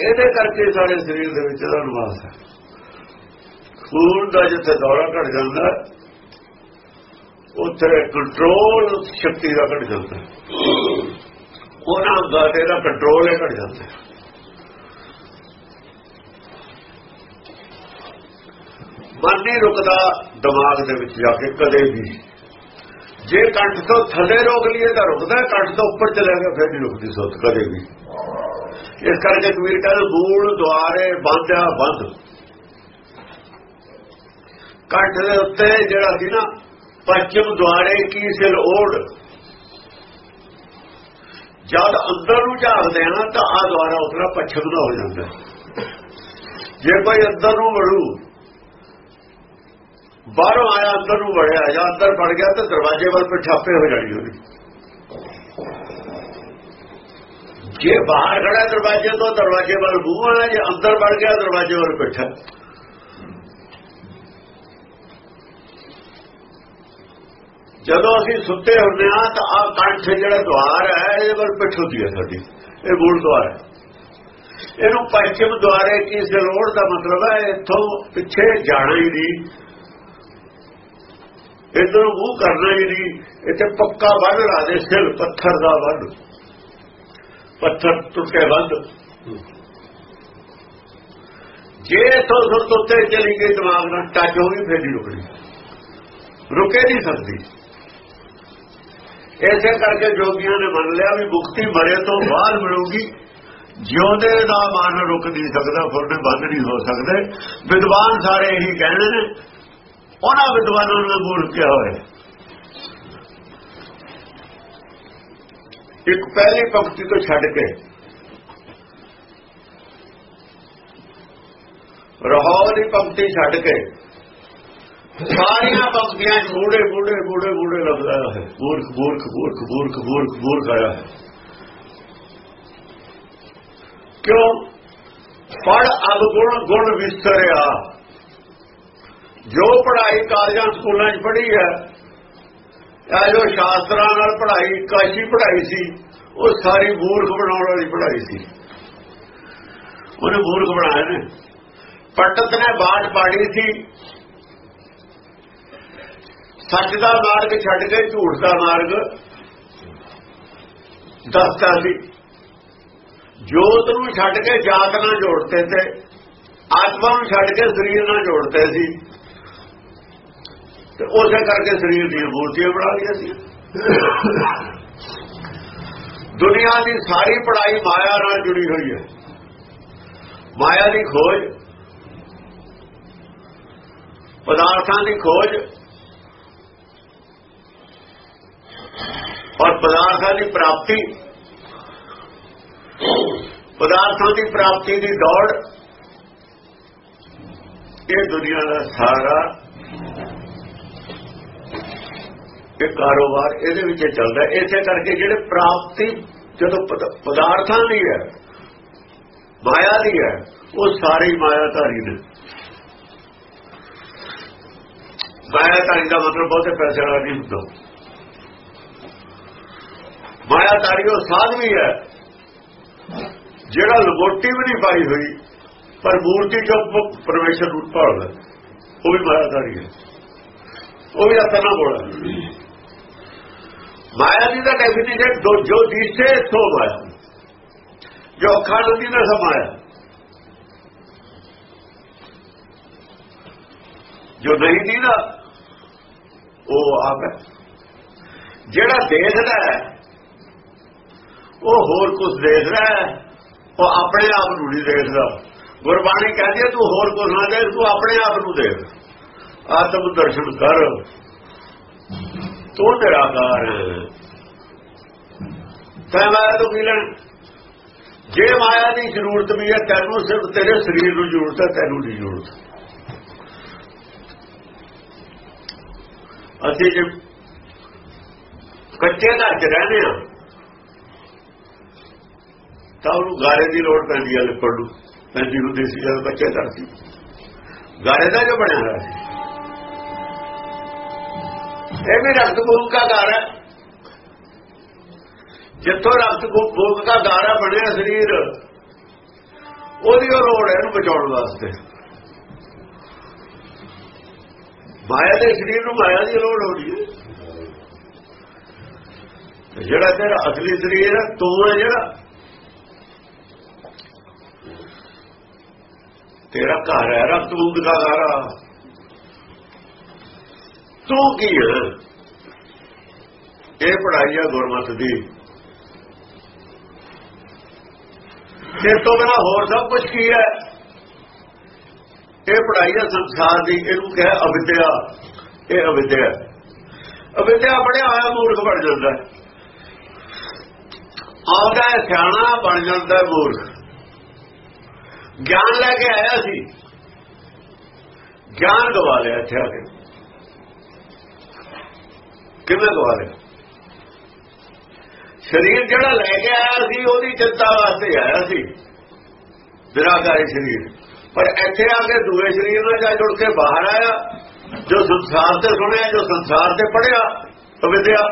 ਇਹਦੇ ਕਰਕੇ ਸਾਡੇ ਸਰੀਰ ਦੇ ਵਿੱਚ ਇਹਦਾ ਨਿਵਾਸ ਹੈ। ਖੂਨ ਦਾ ਜਿੱਥੇ ਦੌਰਾ ਘਟ ਜਾਂਦਾ ਉੱਥੇ ਕੰਟਰੋਲ ਸ਼ਕਤੀ ਦਾ ਘਟ ਜਾਂਦਾ ਉਹਨਾਂ ਦਾ ਇਹਦਾ ਕੰਟਰੋਲ ਹੈ ਘਟ ਜਾਂਦਾ ਮਨ ਨਹੀਂ ਰੁਕਦਾ ਦਿਮਾਗ ਦੇ ਵਿੱਚ ਜਾ ਕੇ ਕਦੇ ਵੀ। ਜੇ ਕੰਠ ਤੋਂ ਥੱਲੇ ਰੋਕ ਲਈਏ ਤਾਂ ਰੁਕਦਾ ਕੰਠ ਤੋਂ ਉੱਪਰ ਚਲੇ ਗਿਆ ਫਿਰ ਨਹੀਂ ਰੁਕਦੀ ਸੁੱਤ ਕਦੇ ਵੀ। ਇਸ ਕਰਕੇ ਕਬੀਰ ਕਹਿੰਦਾ ਮੂਲ ਦੁਆਰੇ ਬੰਦਿਆ ਬੰਦ। ਕੰਠ ਦੇ ਉੱਤੇ ਜਿਹੜਾ ਸੀ ਨਾ, ਪੱਛਮ ਦੁਆਰੇ ਕੀ ਸਿਰ ਓੜ। ਜਦ ਅੰਦਰ ਨੂੰ ਝਾਕਦੇ ਆ ਤਾਂ ਆ ਦੁਆਰਾ ਉਤਰਾ ਪੱਛਮ ਦਾ ਹੋ ਜਾਂਦਾ। ਜੇ ਕੋਈ ਅੰਦਰ ਨੂੰ ਵੜੂ ਬਾਹਰੋਂ ਆਇਆ, ਅੰਦਰ ਨੂੰ ਵੜਿਆ, ਜਾਂ ਅੰਦਰ ਵੜ ਗਿਆ ਤਾਂ ਦਰਵਾਜ਼ੇ ਵੱਲ ਪਿਛਾਪੇ ਹੋ ਜਾਣੀ ਉਹਦੀ ਜੇ ਬਾਹਰ ਖੜਾ ਦਰਵਾਜ਼ੇ ਤੋਂ, ਦਰਵਾਜ਼ੇ ਵੱਲ ਮੂੰਹ ਆਇਆ ਜੇ ਅੰਦਰ ਵੜ ਗਿਆ, ਦਰਵਾਜ਼ੇ ਵੱਲ ਪਿੱਠਾ ਜਦੋਂ ਅਸੀਂ ਸੁੱਤੇ ਹੁੰਦੇ ਆ ਤਾਂ ਆਹ ਕੰਠ ਜਿਹੜਾ ਦਵਾਰ ਹੈ, ਇਹਦੇ ਵੱਲ ਪਿੱਠ ਹੁੰਦੀ ਹੈ ਸਾਡੀ। ਇਹ ਮੂਲ ਦੁਆਰ ਹੈ। ਇਹਨੂੰ ਪੱਛਮ ਦੁਆਰੇ ਕੀ ਜ਼ਰੂਰ ਦਾ ਮਤਲਬ ਹੈ, ਇੱਥੋਂ ਪਿੱਛੇ ਜਾਣਾ ਹੀ ਨਹੀਂ। ਇਧਰ ਮੂੰਹ ਕਰਨਾ ਹੀ ਨਹੀਂ। ਇੱਥੇ ਪੱਕਾ ਬੰਨ ਲਾ ਦੇ ਸਿਰ, ਪੱਥਰ ਦਾ ਬੰਨ ਪੱਥਰ ਟੁੱਟੇ ਬੰਦ ਜੇ ਤੋਂ ਸੁਰਤ ਉੱਤੇ ਚਲੀ ਗਈ, ਦਿਮਾਗ ਨਾਲ ਟੱਚ ਹੋ ਗਈ, ਫੇਰ ਨਹੀਂ ਰੁਕਣੀ। ਰੁਕੇ ਨਹੀਂ ਸਕਦੀ ਐਸੇ ਕਰਕੇ ਜੋਗੀਆਂ ਨੇ ਮੰਨ ਲਿਆ ਵੀ ਮੁਕਤੀ ਮਰੇ ਤੋਂ ਬਾਅਦ ਮਿਲੂਗੀ। ਜਿਉਂਦੇ ਦਾ ਮਨ ਰੁਕ ਨਹੀਂ ਸਕਦਾ ਫੁਰਨੇ ਬੰਦ ਨਹੀਂ ਹੋ ਸਕਦੇ। ਵਿਦਵਾਨ ਸਾਰੇ ਇਹੀ ਕਹਿੰਦੇ ਨੇ ਉਹਨਾਂ ਵਿਦਵਾਨਾਂ ਨੂੰ ਮੂਲ ਕਿਹਾ ਹੋਇਆ ਇੱਕ ਪਹਿਲੀ ਪੰਕਤੀ ਤੋਂ ਛੱਡ ਕੇ ਰਹਾਉ ਦੀ ਪੰਕਤੀ ਛੱਡ ਕੇ ਸਾਰੀਆਂ ਪੰਕਤੀਆਂ ਬੂੜੇ ਬੂੜੇ ਬੂੜੇ ਬੂੜੇ ਲੱਗਦਾ ਹੈ। ਮੂਰਖ ਮੂਰਖ ਮੂਰਖ ਮੂਰਖ ਮੂਰਖ ਮੂਰਖ ਆਇਆ ਹੈ। ਕਿਉਂ? ਪੜ ਅਬ ਗੁਣ ਗੁਣ ਵਿਸਰਿਆ ਜੋ ਪੜ੍ਹਾਈ ਕਾਲਜਾਂ ਸਕੂਲਾਂ 'ਚ ਪੜ੍ਹੀ ਹੈ, ਇਹ ਜੋ ਸ਼ਾਸਤਰਾਂ ਨਾਲ ਪੜ੍ਹਾਈ, ਕਾਸ਼ੀ ਪੜ੍ਹਾਈ ਸੀ, ਉਹ ਸਾਰੀ ਮੂਰਖ ਬਣਾਉਣ ਵਾਲੀ ਪੜ੍ਹਾਈ ਸੀ। ਉਹਨੇ ਮੂਰਖ ਬਣਾਇਆ ਨੇ। ਪਟਤ ਨੇ ਬਾਟ ਪਾੜੀ ਸੀ। ਸੱਚ ਦਾ ਮਾਰਗ ਛੱਡ ਕੇ ਝੂਠ ਦਾ ਮਾਰਗ ਦੱਸਦਾ ਸੀ। ਜੋਤ ਨੂੰ ਛੱਡ ਕੇ ਜਾਤ ਨਾਲ ਜੋੜਦੇ ਤੇ, ਆਤਮਾ ਨੂੰ ਛੱਡ ਕੇ ਸਰੀਰ ਨਾਲ ਜੋੜਦੇ ਸੀ। ਤੇ ਉਸੇ ਕਰਕੇ ਸਰੀਰ ਦੀਆਂ ਮੂਰਤੀਆਂ ਬਣਾ ਲਈਆਂ ਸੀ। ਦੁਨੀਆ ਦੀ ਸਾਰੀ ਪੜਾਈ ਮਾਇਆ ਨਾਲ ਜੁੜੀ ਹੋਈ ਹੈ। ਮਾਇਆ ਦੀ ਖੋਜ, ਪਦਾਰਥਾਂ ਦੀ ਖੋਜ ਔਰ ਪਦਾਰਥਾਂ ਦੀ ਪ੍ਰਾਪਤੀ, ਪਦਾਰਥਾਂ ਦੀ ਪ੍ਰਾਪਤੀ ਦੀ ਦੌੜ, ਇਹ ਦੁਨੀਆ ਦਾ ਸਾਰਾ ਇਹ ਕਾਰੋਬਾਰ ਇਹਦੇ ਵਿੱਚ ਚੱਲਦਾ ਇਸੇ ਕਰਕੇ ਜਿਹੜੇ ਪ੍ਰਾਪਤੀ ਜਦੋਂ ਪਦਾਰਥਾਂ ਦੀ ਹੈ, ਮਾਇਆ ਦੀ ਹੈ, ਉਹ ਸਾਰੀ ਮਾਇਆਧਾਰੀ ਨੇ। ਮਾਇਆਧਾਰੀ ਦਾ ਮਤਲਬ ਬਹੁਤੇ ਪੈਸੇ ਵਾਲਾ ਨਹੀਂ ਹੁੰਦਾ। ਮਾਇਆਧਾਰੀ ਉਹ ਸਾਧ ਵੀ ਹੈ, ਜਿਹੜਾ ਲਗੋਟੀ ਵੀ ਨਹੀਂ ਪਾਈ ਹੋਈ, ਪਰ ਮੂਰਤੀ ਜੋ ਪਰਮੇਸ਼ਰ ਨੂੰ ਭਾਲਦਾ ਉਹ ਵੀ ਮਾਇਆਧਾਰੀ ਹੈ। ਉਹ ਵੀ ਆਪਣਾ ਬੋਲਾ ਮਾਇਆ ਦੀ ਦਾ ਡੈਫੀਨੇਸ਼ਨ ਜੋ ਜੋ ਦਿਸੇ ਸੋ ਮਾਇਆ ਜੋ ਅੱਖਾਂ ਨਦੀ ਨਾ ਸਮਾਇਆ ਜੋ ਨਹੀਂ ਦੀਦਾ ਉਹ ਆਪ ਹੈ ਜਿਹੜਾ ਦੇਖਦਾ ਹੈ ਉਹ ਹੋਰ ਕੁਝ ਦੇਖਦਾ ਹੈ ਉਹ ਆਪਣੇ ਆਪ ਨੂੰ ਨਹੀਂ ਦੇਖਦਾ ਗੁਰਬਾਣੀ ਕਹਿੰਦੀ ਹੈ ਤੂੰ ਹੋਰ ਕੁਝ ਨਾ ਦੇਖ ਤੂੰ ਆਪਣੇ ਆਪ ਨੂੰ ਦੇਖ ਆਤਮ ਦਰਸ਼ਨ ਕਰ ਤੂੰ ਨਿਰਾਕਾਰ ਹੈ ਤੈਂ ਮਾਇਆ ਤੋਂ ਕੀ ਲੈਣ? ਜੇ ਮਾਇਆ ਦੀ ਜ਼ਰੂਰਤ ਵੀ ਹੈ, ਤੈਨੂੰ ਸਿਰਫ ਤੇਰੇ ਸਰੀਰ ਨੂੰ ਜ਼ਰੂਰਤ ਹੈ, ਤੈਨੂੰ ਨਹੀਂ ਜ਼ਰੂਰਤ। ਅਸੀਂ ਜੇ ਕੱਚੇ ਘਰ 'ਚ ਰਹਿੰਦੇ ਹਾਂ, ਤਾਂ ਉਹਨੂੰ ਗਾਰੇ ਦੀ ਲੋੜ ਪੈਂਦੀ ਹੈ ਲਿਪੜ ਨੂੰ। ਪੈਂਦੀ ਹੁੰਦੀ ਸੀ ਜਦੋਂ ਕੱਚੇ ਘਰ ਸੀ। ਗਾਰੇ ਦਾ ਜੋ ਬਣਿਆ ਹੋਇਆ ਸੀ। ਇਹ ਵੀ ਰਕਤ ਗੁਰੂ ਦਾ ਘਰ ਹੈ। ਜਿੱਥੋਂ ਰਕਤ ਭੂਮ ਦਾ ਦਾਰਾ ਬਣਿਆ ਸਰੀਰ, ਉਹਦੀ ਉਹ ਲੋੜ ਹੈ ਇਹਨੂੰ ਬਚਾਉਣ ਵਾਸਤੇ। ਮਾਇਆ ਦੇ ਸਰੀਰ ਨੂੰ ਮਾਇਆ ਦੀ ਲੋੜ ਹੋਣੀ ਹੈ। ਜਿਹੜਾ ਤੇਰਾ ਅਸਲੀ ਸਰੀਰ ਹੈ, ਤੂੰ ਹੈ ਜਿਹੜਾ। ਤੇਰਾ ਘਰ ਹੈ, ਰਕਤ ਭੂਮ ਦਾ ਘਰ ਤੂੰ ਕੀ ਹੈ? ਇਹ ਪੜਾਈ ਹੈ ਗੁਰਮਤ ਦੀ। ਇਸ ਤੋਂ ਬਿਨਾ ਹੋਰ ਸਭ ਕੁਝ ਕੀ ਹੈ? ਇਹ ਪੜਾਈ ਹੈ ਸੰਸਾਰ ਦੀ, ਇਹਨੂੰ ਕਹੇ ਅਵਿਦਿਆ। ਇਹ ਅਵਿਦਿਆ ਅਵਿਦਿਆ ਬੜਿਆ ਹੋਇਆ ਮੂਰਖ ਬਣ ਜਾਂਦਾ ਆਉਂਦਾ ਸਿਆਣਾ ਬਣ ਜਾਂਦਾ ਮੂਰਖ। ਗਿਆਨ ਲੈ ਕੇ ਆਇਆ ਸੀ। ਗਿਆਨ ਗਵਾ ਲਿਆ ਇੱਥੇ ਆ ਕੇ। ਕਿਵੇਂ ਗਵਾ ਲਿਆ? ਸਰੀਰ ਜਿਹੜਾ ਲੈ ਕੇ ਆਇਆ ਸੀ, ਉਹਦੀ ਚਿੰਤਾ ਵਾਸਤੇ ਆਇਆ ਸੀ। ਨਿਰਾਕਾਰੀ ਸਰੀਰ। ਪਰ ਇੱਥੇ ਆ ਕੇ ਦੂਏ ਸਰੀਰ ਨਾਲ ਜਾ ਜੁੜ ਕੇ ਬਾਹਰ ਆਇਆ, ਜੋ ਸੰਸਾਰ ਤੇ ਸੁਣਿਆ, ਜੋ ਸੰਸਾਰ ਤੇ ਪੜਿਆ ਉਹ ਵਿਦਿਆ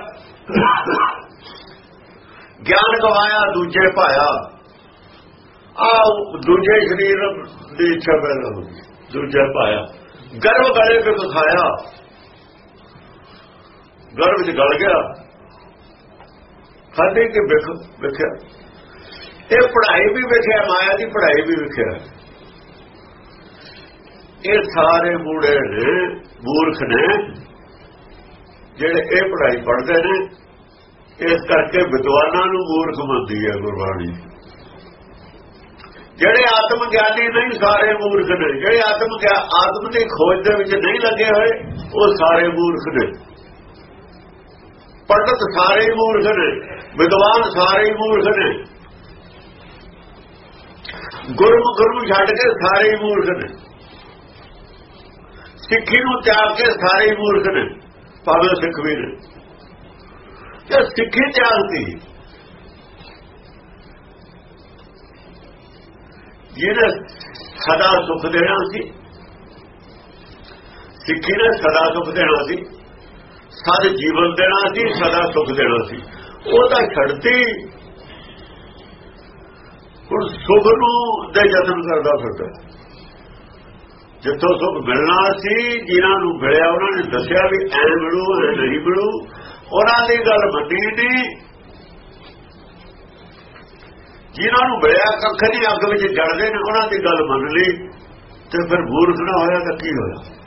ਗਿਆਨ ਗਵਾਇਆ, ਦੂਜੇ ਭਾਇਆ ਆ ਦੂਜੇ ਸਰੀਰ ਦੀ ਇੱਛਾ ਪੈਦਾ ਹੋ ਗਈ। ਦੂਜਾ ਪਾਇਆ। ਗਰਭ ਗਲੇ ਤੇ ਖਾਇਆ। ਗਰਭ ਚ ਗਲ ਗਿਆ। ਖਾਦੇ ਕਿ ਵਿਖ ਵਿਖਿਆ। ਇਹ ਪੜ੍ਹਾਈ ਵੀ ਵਿਖਿਆ, ਮਾਇਆ ਦੀ ਪੜ੍ਹਾਈ ਵੀ ਵਿਖਿਆ। ਇਹ ਸਾਰੇ ਮੂੜੇ ਨੇ, ਮੂਰਖ ਨੇ, ਜਿਹੜੇ ਇਹ ਪੜ੍ਹਾਈ ਪੜ੍ਹਦੇ ਨੇ, ਇਸ ਕਰਕੇ ਵਿਦਵਾਨਾਂ ਨੂੰ ਮੂਰਖ ਮੰਨਦੀ ਹੈ ਗੁਰਬਾਣੀ। ਜਿਹੜੇ ਆਤਮ ਗਿਆਨੀ ਨਹੀਂ, ਸਾਰੇ ਮੂਰਖ ਨੇ। ਜਿਹੜੇ ਆਤਮ ਆਤਮ ਦੀ ਖੋਜ ਦੇ ਵਿੱਚ ਨਹੀਂ ਲੱਗੇ ਹੋਏ, ਉਹ ਸਾਰੇ ਮੂਰਖ ਨੇ। ਪੰਡਤ ਸਾਰੇ ਹੀ ਮੂਰਖ ਨੇ ਵਿਦਵਾਨ ਸਾਰੇ ਹੀ ਮੂਰਖ ਨੇ ਗੁਰਮੁਖ ਗੁਰੂ ਛੱਡ ਕੇ ਸਾਰੇ ਹੀ ਮੂਰਖ ਨੇ ਸਿੱਖੀ ਨੂੰ ਤਿਆਗ ਕੇ ਸਾਰੇ ਹੀ ਮੂਰਖ ਨੇ ਭਾਵੇਂ ਸਿੱਖ ਵੀ ਨੇ। ਜੇ ਸਿੱਖੀ ਤਿਆਗਤੀ। ਜਿਹਨੇ ਸਦਾ ਸੁਖ ਦੇਣਾ ਸੀ, ਸਿੱਖੀ ਨੇ ਸਦਾ ਸੁਖ ਦੇਣਾ ਸੀ। ਸਦ ਜੀਵਨ ਦੇਣਾ ਸੀ, ਸਦਾ ਸੁਖ ਦੇਣਾ ਸੀ। ਉਹ ਤਾਂ ਛੱਡਤੀ। ਹੁਣ ਸੁਖ ਨੂੰ ਦੇ ਯਤਨ ਕਰਦਾ ਫਿਰਦਾ। ਜਿੱਥੋਂ ਸੁਖ ਮਿਲਣਾ ਸੀ, ਜਿਨ੍ਹਾਂ ਨੂੰ ਮਿਲਿਆ, ਉਹਨਾਂ ਨੇ ਦੱਸਿਆ ਵੀ ਐ ਮਿਲੂ, ਐ ਨਹੀਂ ਮਿਲੂ। ਉਹਨਾਂ ਦੀ ਗੱਲ ਮੰਨੀ ਨਹੀਂ। ਜਿਨ੍ਹਾਂ ਨੂੰ ਮਿਲਿਆ, ਕੱਖ ਨਹੀਂ, ਅੱਗ ਵਿੱਚ ਜੜਦੇ ਨੇ, ਉਹਨਾਂ ਦੀ ਗੱਲ ਮੰਨ ਲਈ। ਤੇ ਫਿਰ ਮੂਰਖ ਨਾ ਹੋਇਆ ਤਾਂ ਕੀ ਹੋਇਆ?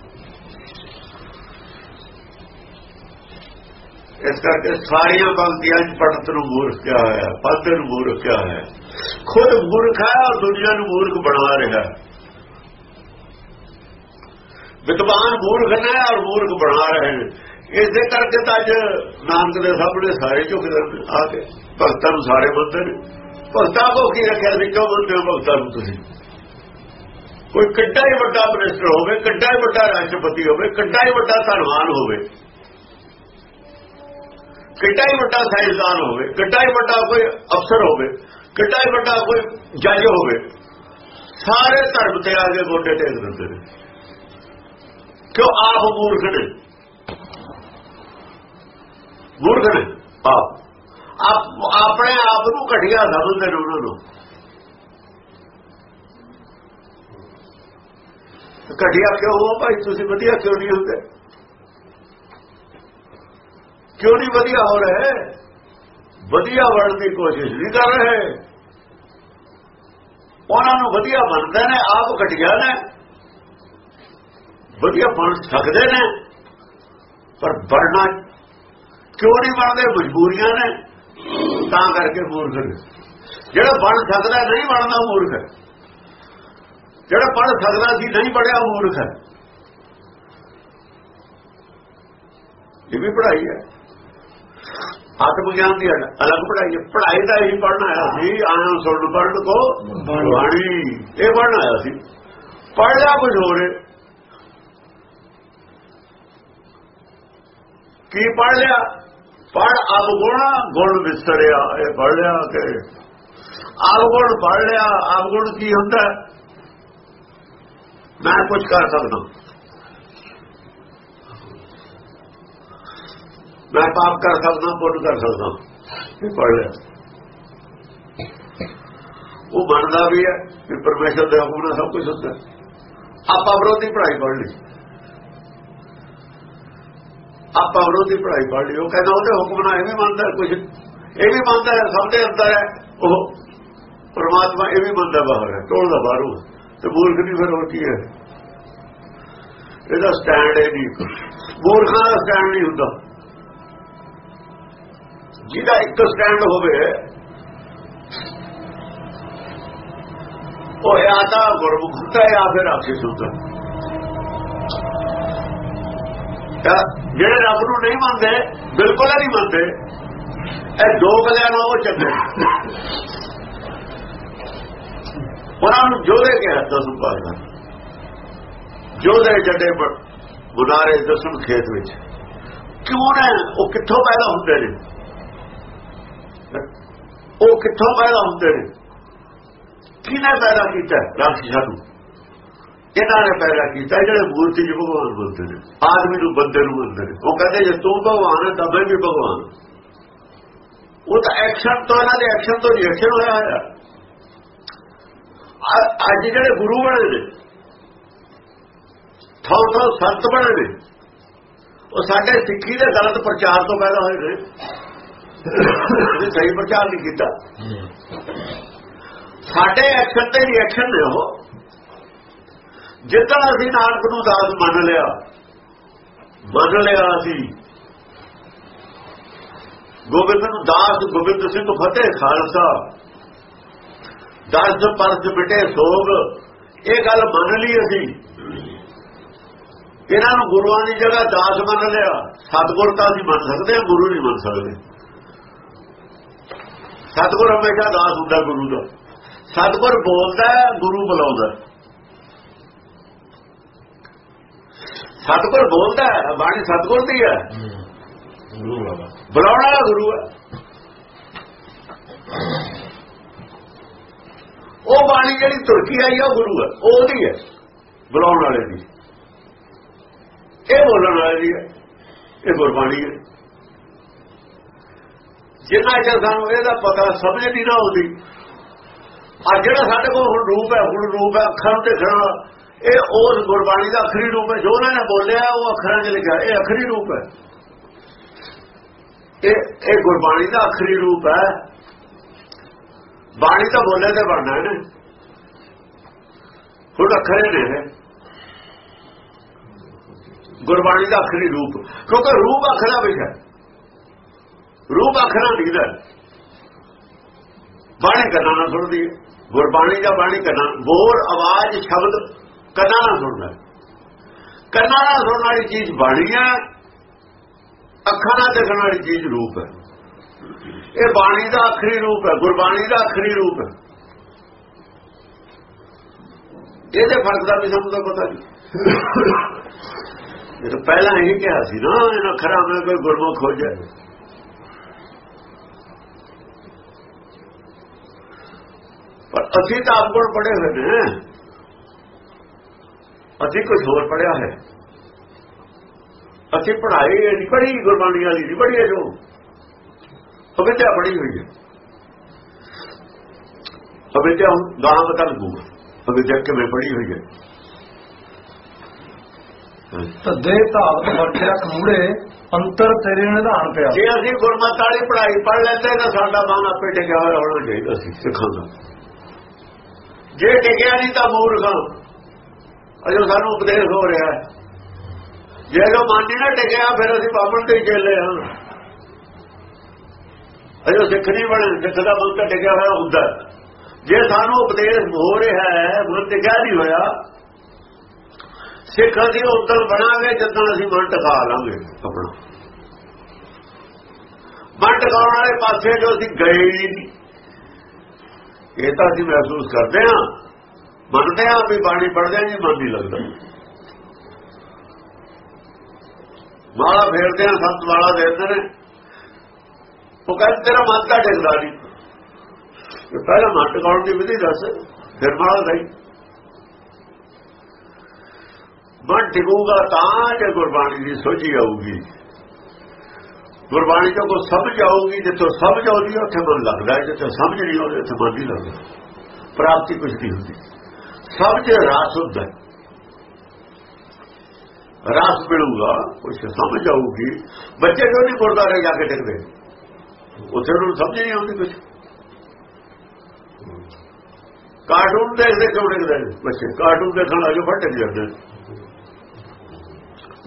ਇਸ ਕਰਕੇ ਸਾਰੀਆਂ ਭਗਤੀਆਂ 'ਚ ਪੜਤ ਨੂੰ ਮੂਰਖ ਕਿਹਾ ਹੋਇਆ ਪੰਥ ਨੂੰ ਮੂਰਖ ਕਿਹਾ ਹੋਇਆ। ਖੁਦ ਮੂਰਖ ਹੈ ਔਰ ਦੁਨੀਆ ਨੂੰ ਮੂਰਖ ਬਣਾ ਰਿਹਾ। ਵਿਦਵਾਨ ਮੂਰਖ ਨੇ ਔਰ ਮੂਰਖ ਬਣਾ ਰਹੇ ਨੇ। ਇਸੇ ਕਰਕੇ ਤਾਂ ਅੱਜ ਨਾਨਕ ਦੇ ਸਾਹਮਣੇ ਸਾਰੇ ਝੁਕਦੇ ਆ ਕੇ ਭਗਤਾਂ ਨੂੰ ਸਾਰੇ ਮੰਨਦੇ ਨੇ ਭਗਤਾਂ ਕੋ ਕੀ ਰੱਖਿਆ ਸੀ ਕਿਉਂ ਮੰਨਦੇ ਹੋ ਭਗਤਾਂ ਨੂੰ ਤੁਸੀਂ? ਕੋਈ ਕਿੱਡਾ ਹੀ ਵੱਡਾ ਮਿਨਿਸਟਰ ਹੋਵੇ, ਕਿੱਡਾ ਹੀ ਵੱਡਾ ਰਾਸ਼ਟਰਪਤੀ ਹੋਵੇ, ਕਿੱਡਾ ਹੀ ਵੱਡਾ ਧਨਵਾਨ ਹੋਵੇ। ਕਿੱਡਾ ਹੀ ਵੱਡਾ ਸਾਇੰਸਦਾਨ ਹੋਵੇ, ਕਿੱਡਾ ਹੀ ਵੱਡਾ ਕੋਈ ਅਫਸਰ ਹੋਵੇ, ਕਿੱਡਾ ਹੀ ਵੱਡਾ ਕੋਈ ਜੱਜ ਹੋਵੇ, ਸਾਰੇ ਧਰਮ ਤੇ ਆ ਕੇ ਗੋਡੇ ਟੇਕ ਦਿੰਦੇ ਨੇ। ਕਿਉਂ ਆਪ ਮੂਰਖ ਨੇ? ਮੂਰਖ ਨੇ? ਆਪ, ਆਪਣੇ ਆਪ ਨੂੰ ਘਟਿਆ ਸਮਝਦੇ ਨੇ ਉਹਨਾਂ ਨੂੰ। ਘਟਿਆ ਕਿਉਂ ਹੋ ਭਾਈ? ਤੁਸੀਂ ਵਧੀਆ ਕਿਉਂ ਨਹੀਂ ਹੁੰਦੇ? ਕਿਉਂ ਨਹੀਂ ਵਧੀਆ ਹੋ ਰਹੇ? ਵਧੀਆ ਬਣਨ ਦੀ ਕੋਸ਼ਿਸ਼ ਨਹੀਂ ਕਰ ਰਹੇ। ਉਹਨਾਂ ਨੂੰ ਵਧੀਆ ਬਣਦੇ ਨੇ, ਆਪ ਘਟਿਆ ਨੇ। ਵਧੀਆ ਬਣ ਸਕਦੇ ਨੇ। ਪਰ ਬਣਨਾ ਕਿਉਂ ਨਹੀਂ ਬਣਦੇ? ਮਜਬੂਰੀਆਂ ਨੇ। ਤਾਂ ਕਰਕੇ ਮੂਰਖ ਨੇ। ਜਿਹੜਾ ਬਣ ਸਕਦਾ ਨਹੀਂ ਬਣਦਾ ਮੂਰਖ ਹੈ। ਜਿਹੜਾ ਪੜ ਸਕਦਾ ਸੀ, ਨਹੀਂ ਪੜਿਆ ਮੂਰਖ ਹੈ। ਇਹ ਵੀ ਪੜ੍ਹਾਈ ਹੈ। ਆਤਮ ਗਿਆਨ ਦੀ ਅਲੱਗ ਪੜ੍ਹਾਈ ਹੈ। ਪੜ੍ਹਾਈ ਦਾ ਹੀ ਪੜ੍ਹਨਾ ਆਇਆ ਸੀ ਆਨੰਦ ਸੁਣ ਪੜਨ ਕੋ ਬਾਣੀ। ਇਹ ਪੜ੍ਹਨਾ ਆਇਆ ਸੀ। ਪੜ੍ਹ ਲਿਆ ਕੁਝ ਹੋ ਰਿਹਾ ਕੀ ਪੜ੍ਹ ਲਿਆ? ਪੜ੍ਹ ਅਬ ਗੁਣ ਗੁਣ ਵਿਸਰਿਆ ਇਹ ਪੜ੍ਹ ਲਿਆ ਕਿ ਅਬ ਗੁਣ ਪੜ੍ਹ ਲਿਆ। ਅਬ ਗੁਣ ਕੀ ਹੁੰਦਾ? ਮੈਂ ਕੁਝ ਕਰ ਸਕਦਾ। ਮੈਂ ਪਾਪ ਕਰ ਸਕਦਾ ਪੁੰਨ ਕਰ ਸਕਦਾ ਇਹ ਪੜ੍ਹ ਲਿਆ ਉਹ ਮੰਨਦਾ ਵੀ ਹੈ ਕਿ ਪਰਮੇਸ਼ਰ ਦੇ ਹੁਕਮ ਨਾਲ ਸਭ ਕੁਝ ਹੁੰਦਾ ਆਪਾਂ ਵਿਰੋਧੀ ਪੜ੍ਹਾਈ ਪੜ੍ਹ ਲਈ ਆਪਾਂ ਵਿਰੋਧੀ ਪੜ੍ਹਾਈ ਪੜ੍ਹ ਲਈ ਉਹ ਕਹਿੰਦਾ ਉਹਦੇ ਹੁਕਮ ਨਾਲ ਇਹ ਵੀ ਮੰਨਦਾ ਕੁਝ ਇਹ ਵੀ ਮੰਨਦਾ ਹੈ ਸਭ ਦੇ ਅੰਦਰ ਹੈ ਉਹ ਪਰਮਾਤਮਾ ਇਹ ਵੀ ਮੰਨਦਾ ਬਾਹਰ ਹੈ ਟੋਲਦਾ ਬਾਹਰੋਂ ਤੇ ਮੂਰਖ ਨਹੀਂ ਫਿਰ ਹੋਰ ਕੀ ਹੈ ਇਹਦਾ ਸਟੈਂਡ ਹੈ ਨਹੀਂ ਮੂਰਖਾਂ ਦਾ ਸਟੈਂਡ ਨਹੀਂ ਹੁੰਦਾ ਜਿਹਦਾ ਇੱਕ ਸਟੈਂਡ ਹੋਵੇ, ਉਹ ਜਾਂ ਤਾਂ ਗੁਰਮੁਖ ਹੁੰਦਾ ਜਾਂ ਫਿਰ ਆਖਿਸ ਹੁੰਦਾ ਜਿਹੜੇ ਰੱਬ ਨੂੰ ਨਹੀਂ ਮੰਨਦੇ, ਬਿਲਕੁਲ ਨਹੀਂ ਮੰਨਦੇ, ਇਹ ਦੋ ਗੱਲਾਂ ਨੂੰ ਉਹ ਚੰਗੇ ਉਹਨਾਂ ਨੂੰ ਜੋਦੇ ਕਿਹਾ ਹੱਥ ਸੁਪਾਰਦਾ ਜੋਦੇ ਜੱਡੇ ਬੁਨਾਰੇ ਦਸਮ ਖੇਤ ਵਿੱਚ। ਕਿਉਂ ਨਾ? ਉਹ ਕਿੱਥੋਂ ਪੈਦਾ ਹੁੰਦੇ ਨੇ? ਉਹ ਕਿੱਥੋਂ ਪੈਦਾ ਹੁੰਦੇ ਨੇ ਕਿਹਨੇ ਪੈਦਾ ਕੀਤਾ ਰਾਖੀ ਨੂੰ ਇਹਨਾਂ ਨੇ ਪੈਦਾ ਕੀਤਾ ਜਿਹੜੇ ਮੂਰਤੀ ਜੀ ਭਗਵਾਨ ਬੋਲਦੇ ਨੇ ਆਦਮੀ ਨੂੰ ਬੰਦੇ ਨੂੰ ਬੋਲਦੇ ਨੇ ਉਹ ਕਹਿੰਦੇ ਜੇ ਤੂੰ ਭਗਵਾਨ ਹੈ ਤਾਂ ਮੈਂ ਵੀ ਭਗਵਾਨ ਉਹ ਤਾਂ ਐਕਸ਼ਨ ਤੋਂ ਇਹਨਾਂ ਦੇ ਐਕਸ਼ਨ ਤੋਂ ਰਿਐਕਸ਼ਨ ਹੋਇਆ ਹੋਇਆ ਅੱਜ ਜਿਹੜੇ ਗੁਰੂ ਬਣੇ ਨੇ ਥਾਂ ਥਾਂ ਸੰਤ ਬਣੇ ਨੇ ਉਹ ਸਾਡੇ ਸਿੱਖੀ ਦੇ ਗਲਤ ਪ੍ਰਚਾਰ ਤੋਂ ਪੈਦਾ ਹੋਏ ਨੇ ਇਹ ਸਹੀ ਪ੍ਰਚਾਰ ਨਹੀਂ ਕੀਤਾ। ਸਾਡੇ ਐਕਸ਼ਨ ਤੇ ਰਿਐਕਸ਼ਨ ਨੇ ਉਹ। ਜਿੱਦਾਂ ਅਸੀਂ ਨਾਨਕ ਨੂੰ ਦਾਸ ਮੰਨ ਲਿਆ ਮੰਨ ਲਿਆ ਅਸੀਂ। ਗੋਬਿੰਦ ਨੂੰ ਦਾਸ ਗੋਬਿੰਦ ਸਿੰਘ ਫਤਿਹ, ਖਾਲਸਾ। ਦਸ ਪਰਸ ਬਿਟੇ ਸੋਗ, ਇਹ ਗੱਲ ਮੰਨ ਲਈ ਅਸੀਂ। ਇਹਨਾਂ ਨੂੰ ਗੁਰੂਆਂ ਦੀ ਜਗ੍ਹਾ ਦਾਸ ਮੰਨ ਲਿਆ। ਸਤਗੁਰ ਤਾਂ ਅਸੀਂ ਮੰਨ ਸਕਦੇ ਹਾਂ, ਗੁਰੂ ਨਹੀਂ ਮੰਨ ਸਕਦੇ। ਸਤਗੁਰ ਹਮੇਸ਼ਾ ਦਾਸ ਹੁੰਦਾ ਗੁਰੂ ਦਾ। ਸਤਗੁਰ ਬੋਲਦਾ ਗੁਰੂ ਬੁਲਾਉਂਦਾ। ਸਤਗੁਰ ਬੋਲਦਾ ਬਾਣੀ ਸਤਗੁਰ ਦੀ ਹੈ। ਬੁਲਾਉਣ ਵਾਲਾ ਗੁਰੂ ਹੈ। ਉਹ ਬਾਣੀ ਜਿਹੜੀ ਤੁਰਕੀ ਆਈ ਉਹ ਗੁਰੂ ਹੈ। ਉਹਦੀ ਹੈ ਬੁਲਾਉਣ ਵਾਲੇ ਦੀ। ਇਹ ਬੋਲਣ ਵਾਲੇ ਦੀ ਹੈ। ਇਹ ਗੁਰਬਾਣੀ ਹੈ। ਜਿੰਨਾ ਚਿਰ ਸਾਨੂੰ ਇਹਦਾ ਪਤਾ ਸਮਝ ਨਹੀਂ ਨਾ ਆਉਂਦੀ ਆ ਜਿਹੜਾ ਸਾਡੇ ਕੋਲ ਹੁਣ ਰੂਪ ਹੈ, ਹੁਣ ਰੂਪ ਹੈ ਅੱਖਰ ਤੇ ਖੜਾ ਇਹ ਉਸ ਗੁਰਬਾਣੀ ਦਾ ਅਖਰੀ ਰੂਪ ਹੈ, ਜੋ ਉਹਨਾਂ ਨੇ ਬੋਲਿਆ, ਉਹ ਅੱਖਰਾਂ 'ਚ ਲਿਖਿਆ, ਇਹ ਅਖਰੀ ਰੂਪ ਹੈ। ਇਹ ਇਹ ਗੁਰਬਾਣੀ ਦਾ ਅਖਰੀ ਰੂਪ ਹੈ। ਬਾਣੀ ਤਾਂ ਬੋਲੇ ਤੇ ਬਣਨਾ ਹੈ ਹੁਣ ਅੱਖਰੇ ਨੇ ਗੁਰਬਾਣੀ ਦਾ ਅਖਰੀ ਰੂਪ, ਕਿਉਂਕਿ ਰੂਪ ਅੱਖਰਾਂ ਵਿੱਚ ਹੈ। ਰੂਪ ਅੱਖਰਾਂ ਦਿਖਦਾ ਬਾਣੀ ਕੰਨਾਂ ਨਾਲ ਸੁਣਦੀ ਹੈ। ਗੁਰਬਾਣੀ ਦਾ ਬਾਣੀ ਕੰਨਾਂ ਬੋਲ, ਆਵਾਜ਼, ਸ਼ਬਦ ਕੰਨਾਂ ਨਾਲ ਸੁਣਦਾ ਕੰਨਾਂ ਨਾਲ ਸੁਣਨ ਵਾਲੀ ਚੀਜ਼ ਬਾਣੀ ਹੈ ਅੱਖਾਂ ਨਾਲ ਦੇਖਣ ਵਾਲੀ ਚੀਜ਼ ਰੂਪ ਹੈ। ਇਹ ਬਾਣੀ ਦਾ ਆਖਰੀ ਰੂਪ ਹੈ। ਗੁਰਬਾਣੀ ਦਾ ਆਖਰੀ ਰੂਪ ਹੈ। ਇਹਦੇ ਫ਼ਰਕ ਦਾ ਵੀ ਸਾਨੂੰ ਤਾਂ ਪਤਾ ਨਹੀਂ। ਇਹ ਪਹਿਲਾਂ ਇਹ ਕਿਹਾ ਸੀ ਨਾ, ਇਹਨਾਂ ਖਰਾ ਮੈਂ ਕੋਈ ਗੁਰਮੁਖ ਹੋ ਜਾਏ। ਪਰ ਅਸੀਂ ਤਾਂ ਆਪ ਕੋਲ ਪੜੇ ਹੋਏ ਨੇ। ਅਸੀਂ ਕੁਝ ਹੋਰ ਪੜਿਆ ਹੈ। ਅਸੀਂ ਪੜ੍ਹਾਈ ਨਹੀਂ ਪੜ੍ਹੀ ਗੁਰਬਾਣੀ ਵਾਲੀ ਨਹੀਂ ਪੜ੍ਹੀ ਜੋ ਅਵਿਦਿਆ ਪੜ੍ਹੀ ਹੋਈ ਹੈ। ਅਵਿਦਿਆ ਗਾਂ ਬਤਾ ਲੂਗਾ ਅਵਿਦਿਆ ਕਿਵੇਂ ਪੜ੍ਹੀ ਹੋਈ ਹੈ? ਧੱਦੇ ਧਾਵਤ ਵਰਜਿਆ ਕਮੂੜੇ ਅੰਤਰ ਤੇਰੇ ਨਿਧਾਨ ਪਿਆ। ਜੇ ਅਸੀਂ ਗੁਰਮਤਿ ਵਾਲੀ ਪੜ੍ਹਾਈ ਪੜ੍ਹ ਲੈਂਦੇ ਤਾਂ ਸਾਡਾ ਮਨ ਆਪੇ ਟਿਕਿਆ ਹੋਣਾ ਚਾਹੀਦਾ ਸੀ ਸਿੱਖਾਂ ਦਾ। ਜੇ ਟਿਕਿਆ ਨਹੀਂ ਤਾਂ ਮੂਰਖਾਂ ਅਜੋ ਸਾਨੂੰ ਉਪਦੇਸ਼ ਹੋ ਰਿਹਾ ਜੇ ਲੋ ਮਨ ਨਹੀਂ ਨਾ ਟਿਕਿਆ ਫਿਰ ਅਸੀਂ ਬਾਬਲ ਤੇ ਚੱਲੇ ਹਾਂ। ਅਜੋ ਸਿੱਖ ਨਹੀਂ ਬਣੇ। ਸਿੱਖ ਦਾ ਮਨ ਤਾਂ ਟਿਕਿਆ ਹੋਇਆ ਹੁੰਦਾ। ਜੇ ਸਾਨੂੰ ਉਪਦੇਸ਼ ਹੋ ਰਿਹਾ ਹੈ, ਮਨ ਟਿਕਿਆ ਨਹੀਂ ਹੋਇਆ, ਸਿੱਖ ਅਸੀਂ ਉਦੋਂ ਬਣਾਂਗੇ ਜਦੋਂ ਅਸੀਂ ਮਨ ਟਿਕਾ ਲਾਂਗੇ ਆਪਣਾ। ਮਨ ਟਿਕਾਉਣ ਵਾਲੇ ਪਾਸੇ ਜੋ ਅਸੀਂ ਗਏ ਨਹੀਂ। ਇਹ ਤਾਂ ਅਸੀਂ ਮਹਿਸੂਸ ਕਰਦੇ ਹਾਂ। ਮੰਨਦੇ ਹਾਂ ਵੀ ਬਾਣੀ ਪੜਦੇ ਹਾਂ ਜੀ, ਮਨ ਨਹੀਂ ਲੱਗਦਾ। ਮਾਲਾ ਫੇਰਦੇ ਹਾਂ, ਸੰਤ ਮਾਲਾ ਦੇਦੇ ਨੇ। ਉਹ ਕਹਿੰਦੇ, ਤੇਰਾ ਮਨ ਤਾਂ ਟਿਕਦਾ ਨਹੀਂ। ਇਹ ਪਹਿਲਾਂ ਮਨ ਟਿਕਾਉਣ ਦੀ ਵਿਧੀ ਦੱਸ, ਫਿਰ ਮਾਲਾ ਸਹੀ। ਮਨ ਟਿਕੂਗਾ ਤਾਂ ਜੇ ਗੁਰਬਾਣੀ ਦੀ ਸੋਝੀ ਆਊਗੀ। ਗੁਰਬਾਣੀ ਤੋਂ ਕੋ ਸਮਝ ਆਊਗੀ ਜਿੱਥੋਂ ਸਮਝ ਆਉਂਦੀ ਹੈ ਉੱਥੇ ਮਨ ਲੱਗਦਾ ਹੈ, ਜਿੱਥੇ ਸਮਝ ਨਹੀਂ ਆਉਂਦੀ, ਉੱਥੇ ਮਨ ਨਹੀਂ ਲੱਗਦਾ। ਪ੍ਰਾਪਤੀ ਕੁਝ ਨਹੀਂ ਹੁੰਦੀ। ਸਮਝ ਰਾਸ ਹੁੰਦਾ ਰਾਸ ਮਿਲੂਗਾ ਕੁਝ ਸਮਝ ਆਊਗੀ। ਬੱਚੇ ਕਿਉਂ ਨਹੀਂ ਗੁਰਦਾਰੇ ਜਾ ਕੇ ਟਿਕਦੇ? ਉੱਥੇ ਨੂੰ ਸਮਝ ਨਹੀਂ ਆਉਂਦੀ ਕੁਝ ਕਾਰਟੂਨ ਦੇਖਦੇ ਕਿਉਂ ਟਿਕਦੇ? ਬੱਚੇ ਕਾਰਟੂਨ ਦੇਖਣ ਲੱਗੇ ਫਟ ਜਾਂਦੇ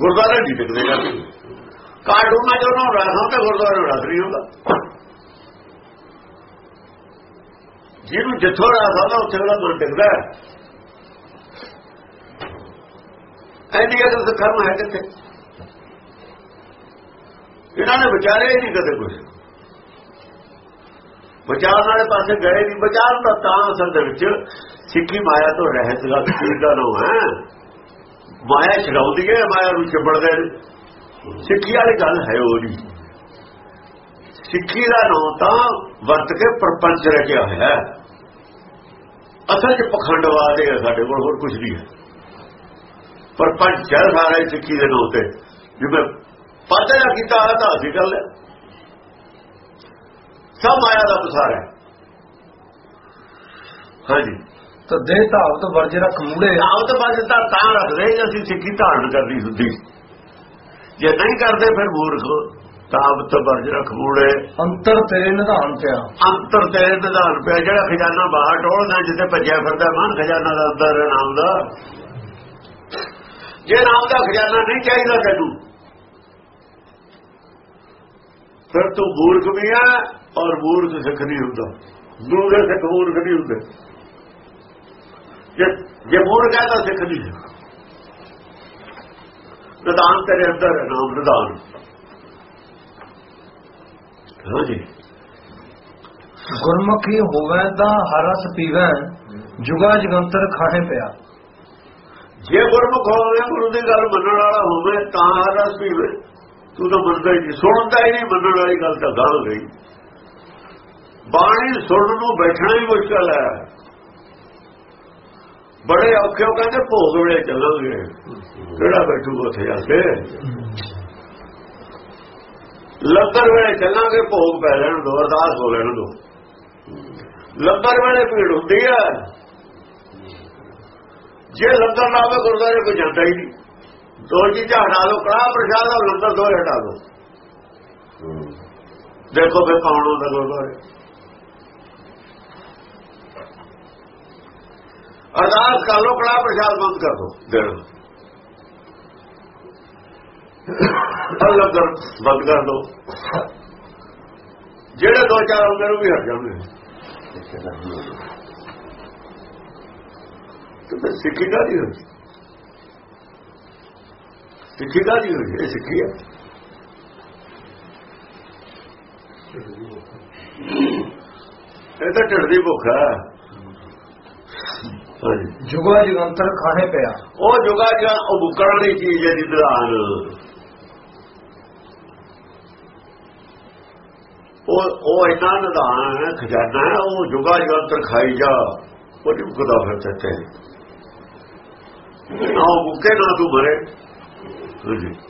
ਗੁਰਦਾਰੇ ਨਹੀਂ ਟਿਕਦੇ ਜਾਂਦੇ ਕਾਰਟੂਨਾਂ ਚ ਉਹਨਾਂ ਰਸ ਹੁੰਦਾ ਗੁਰਦੁਆਰੇ ਨੂੰ ਰਸ ਨਹੀਂ ਹੁੰਦਾ ਜਿਹਨੂੰ ਜਿੱਥੋਂ ਰਸ ਆਉਂਦਾ ਉੱਥੇ ਉਹਦਾ ਮਨ ਟਿਕਦਾ ਐਨੀ ਅਗਰ ਕਰਮ ਹੈ ਕਿੱਥੇ? ਇਹਨਾਂ ਨੇ ਵਿਚਾਰੇ ਹੀ ਨਹੀਂ ਕਦੇ ਕੁਝ ਵਿਚਾਰਨ ਵਾਲੇ ਪਾਸੇ ਗਏ ਨਹੀਂ। ਵਿਚਾਰਨ ਦਾ ਤਾਂ ਅਸਲ ਦੇ ਵਿੱਚ ਸਿੱਖੀ ਮਾਇਆ ਤੋਂ ਰਹਿਤ ਦਾ ਦਾ ਨਾਮ ਹੈ। ਮਾਇਆ ਛਡਾਉਂਦੀ ਹੈ, ਮਾਇਆ ਨੂੰ ਛੱਡਦੇ ਸਿੱਖੀ ਵਾਲੀ ਗੱਲ ਹੈ ਉਹ ਨਹੀਂ। ਸਿੱਖੀ ਦਾ ਨਾਮ ਤਾਂ ਵਰਤ ਕੇ ਪਰਪੰਚ ਰਚਿਆ ਹੋਇਆ ਹੈ। ਅਸਲ 'ਚ ਪਖੰਡਵਾਦ ਹੈ ਸਾਡੇ ਕੋਲ ਹੋਰ ਕੁਝ ਨਹੀਂ ਹੈ। ਪਰਪੰਚ ਹੈ ਸਾਰਾ ਸਿੱਖੀ ਦੇ ਨਾਮ ਤੇ। ਜਿਵੇਂ ਪਾਤੇ ਦਾ ਕੀਤਾ ਤਾਂ ਅਸੀਂ ਗੱਲ ਹੈ। ਸਭ ਮਾਇਆ ਦਾ ਪਸਾਰ ਹੈ। ਹਾਂਜੀ। ਧੱਦੇ ਧਾਵਤ ਵਰਜਿਆ ਕਮੂੜੇ ਆਵਤ ਬਾਜਤਾ ਤਾਂ ਰੱਖਦੇ ਜੇ ਅਸੀਂ ਸਿੱਖੀ ਧਾਰਨ ਕਰਨੀ ਹੁੰਦੀ ਜੇ ਨਹੀਂ ਕਰਦੇ ਫਿਰ ਮੂਰਖ ਤਾਬਤ ਵਰਜ ਰਖ ਮੂੜੇ। ਅੰਤਰ ਤੇਰੇ ਨਿਧਾਨ ਪਿਆ ਅੰਤਰ ਤੇ ਨਿਧਾਨ ਪਿਆ ਜਿਹੜਾ ਖਜ਼ਾਨਾ ਬਾਹਰ ਟੋਲਦਾ ਜਿੱਥੇ ਭੱਜਿਆ ਫਿਰਦਾ ਮਨ ਖਜ਼ਾਨਾ ਦਾ ਅੰਦਰ ਨਾਮ ਦਾ। ਜੇ ਨਾਮ ਦਾ ਖਜ਼ਾਨਾ ਨਹੀਂ ਚਾਹੀਦਾ ਤੈਨੂੰ ਫਿਰ ਤੂੰ ਮੂਰਖ ਵੀ ਆ ਔਰ ਮੂਰਖ ਸਿੱਖ ਨਹੀਂ ਹੁੰਦਾ। ਦੂਰੇ ਸਿੱਖ ਮੂਰਖ ਨਹੀਂ ਹੁੰਦੇ। ਜੇ ਜੇ ਮੂਰਖ ਹੈ ਤਾਂ ਸਿੱਖ ਨਹੀਂ ਨਿਦਾਨ ਤੇਰੇ ਅੰਦਰ ਹੈ ਨਾਮ ਨਿਦਾਨ ਹਾਂਜੀ ਗੁਰਮੁਖੀ ਹੋਵੇ ਤਾਂ ਹਰ ਰਸ ਪੀਵੇ ਜੁਗਾ ਜਗੰਤਰ ਖਾਣੇ ਪਿਆ। ਜੇ ਗੁਰਮੁਖ ਹੋਵੇ ਗੁਰੂ ਦੀ ਗੱਲ ਮੰਨਣ ਵਾਲਾ ਹੋਵੇ ਤਾਂ ਰਸ ਪੀਵੇ। ਤੂੰ ਤਾਂ ਮੰਨਦਾ ਹੀ ਨਹੀਂ। ਸੁਣਦਾ ਹੀ ਨਹੀਂ ਮੰਨਣ ਵਾਲੀ ਗੱਲ ਤਾਂ ਗਾਲ ਗਈ। ਬਾਣੀ ਸੁਣਨ ਨੂੰ ਬੈਠਣਾ ਹੀ ਮੁਸ਼ਕਲ ਹੈ। ਬੜੇ ਔਖੇ ਹੋ ਕਹਿੰਦੇ ਭੋਗ ਵੇਲੇ ਚੱਲਾਂਗੇ ਕਿਹੜਾ ਬੈਠੂਗਾ ਉੱਥੇ ਜਾ ਕੇ? ਲੰਗਰ ਵੇਲੇ ਚੱਲਾਂਗੇ, ਭੋਗ ਪੈ ਲੈਣ ਦੋ, ਅਰਦਾਸ ਹੋ ਲੈਣ ਦੋ। ਲੰਗਰ ਵੇਲੇ ਭੀੜ ਹੁੰਦੀ ਹੈ ਜੇ ਲੰਗਰ ਲਾਵੇ ਗੁਰਦਾਰੇ ਕੋਈ ਜਾਂਦਾ ਹੀ ਨਹੀਂ। ਦੋ ਚੀਜ਼ਾਂ ਹਟਾ ਲਓ ਕੜਾ ਪ੍ਰਸ਼ਾਦ ਔਰ ਲੰਗਰ ਦੋ ਹਟਾ ਲਓ ਦੇਖੋ ਫੇ ਕੌਣ ਹੁੰਦਾ ਗੁਰਦਾਰੇ ਅਰਦਾਸ ਕਰ ਲਓ ਕੜਾ ਪ੍ਰਸ਼ਾਦ ਬੰਦ ਕਰ ਦੋ ਦੇਣ। ਲੰਗਰ ਬੰਦ ਕਰ ਦੋ ਜਿਹੜੇ ਦੋ ਚਾਰ ਹੁੰਦੇ ਨੂੰ ਵੀ ਹਟ ਜਾਂਦੇ ਤੇ ਸਿੱਖੀ ਕਾਹਦੀ ਹੋਈ? ਸਿੱਖੀ ਕਾਹਦੀ ਹੋਈ? ਇਹ ਸਿੱਖੀ ਹੈ ਇਹ ਤਾਂ ਢਿੱਡ ਦੀ ਭੁੱਖ ਹੈ ਜੁਗਾ ਜਗੰਤਰ ਖਾਹੇ ਪਿਆ। ਉਹ ਜੁਗਾ ਜਾਂ ਉਹ ਮੁੱਕਣ ਵਾਲੀ ਚੀਜ਼ ਹੈ ਨਿਦਾਨ ਉਹ ਉਹ ਇੰਨਾ ਨਿਦਾਨ ਖਜ਼ਾਨਾ ਉਹ ਜੁਗਾ ਜਗੰਤਰ ਖਾਈ ਜਾ। ਉਹ ਨਹੀਂ ਮੁੱਕਦਾ ਫਿਰ ਤੇ ਨਾ ਉਹ ਮੁੱਕੇ ਨਾ ਤੂੰ ਮਰੇ। ਹਾਂਜੀ।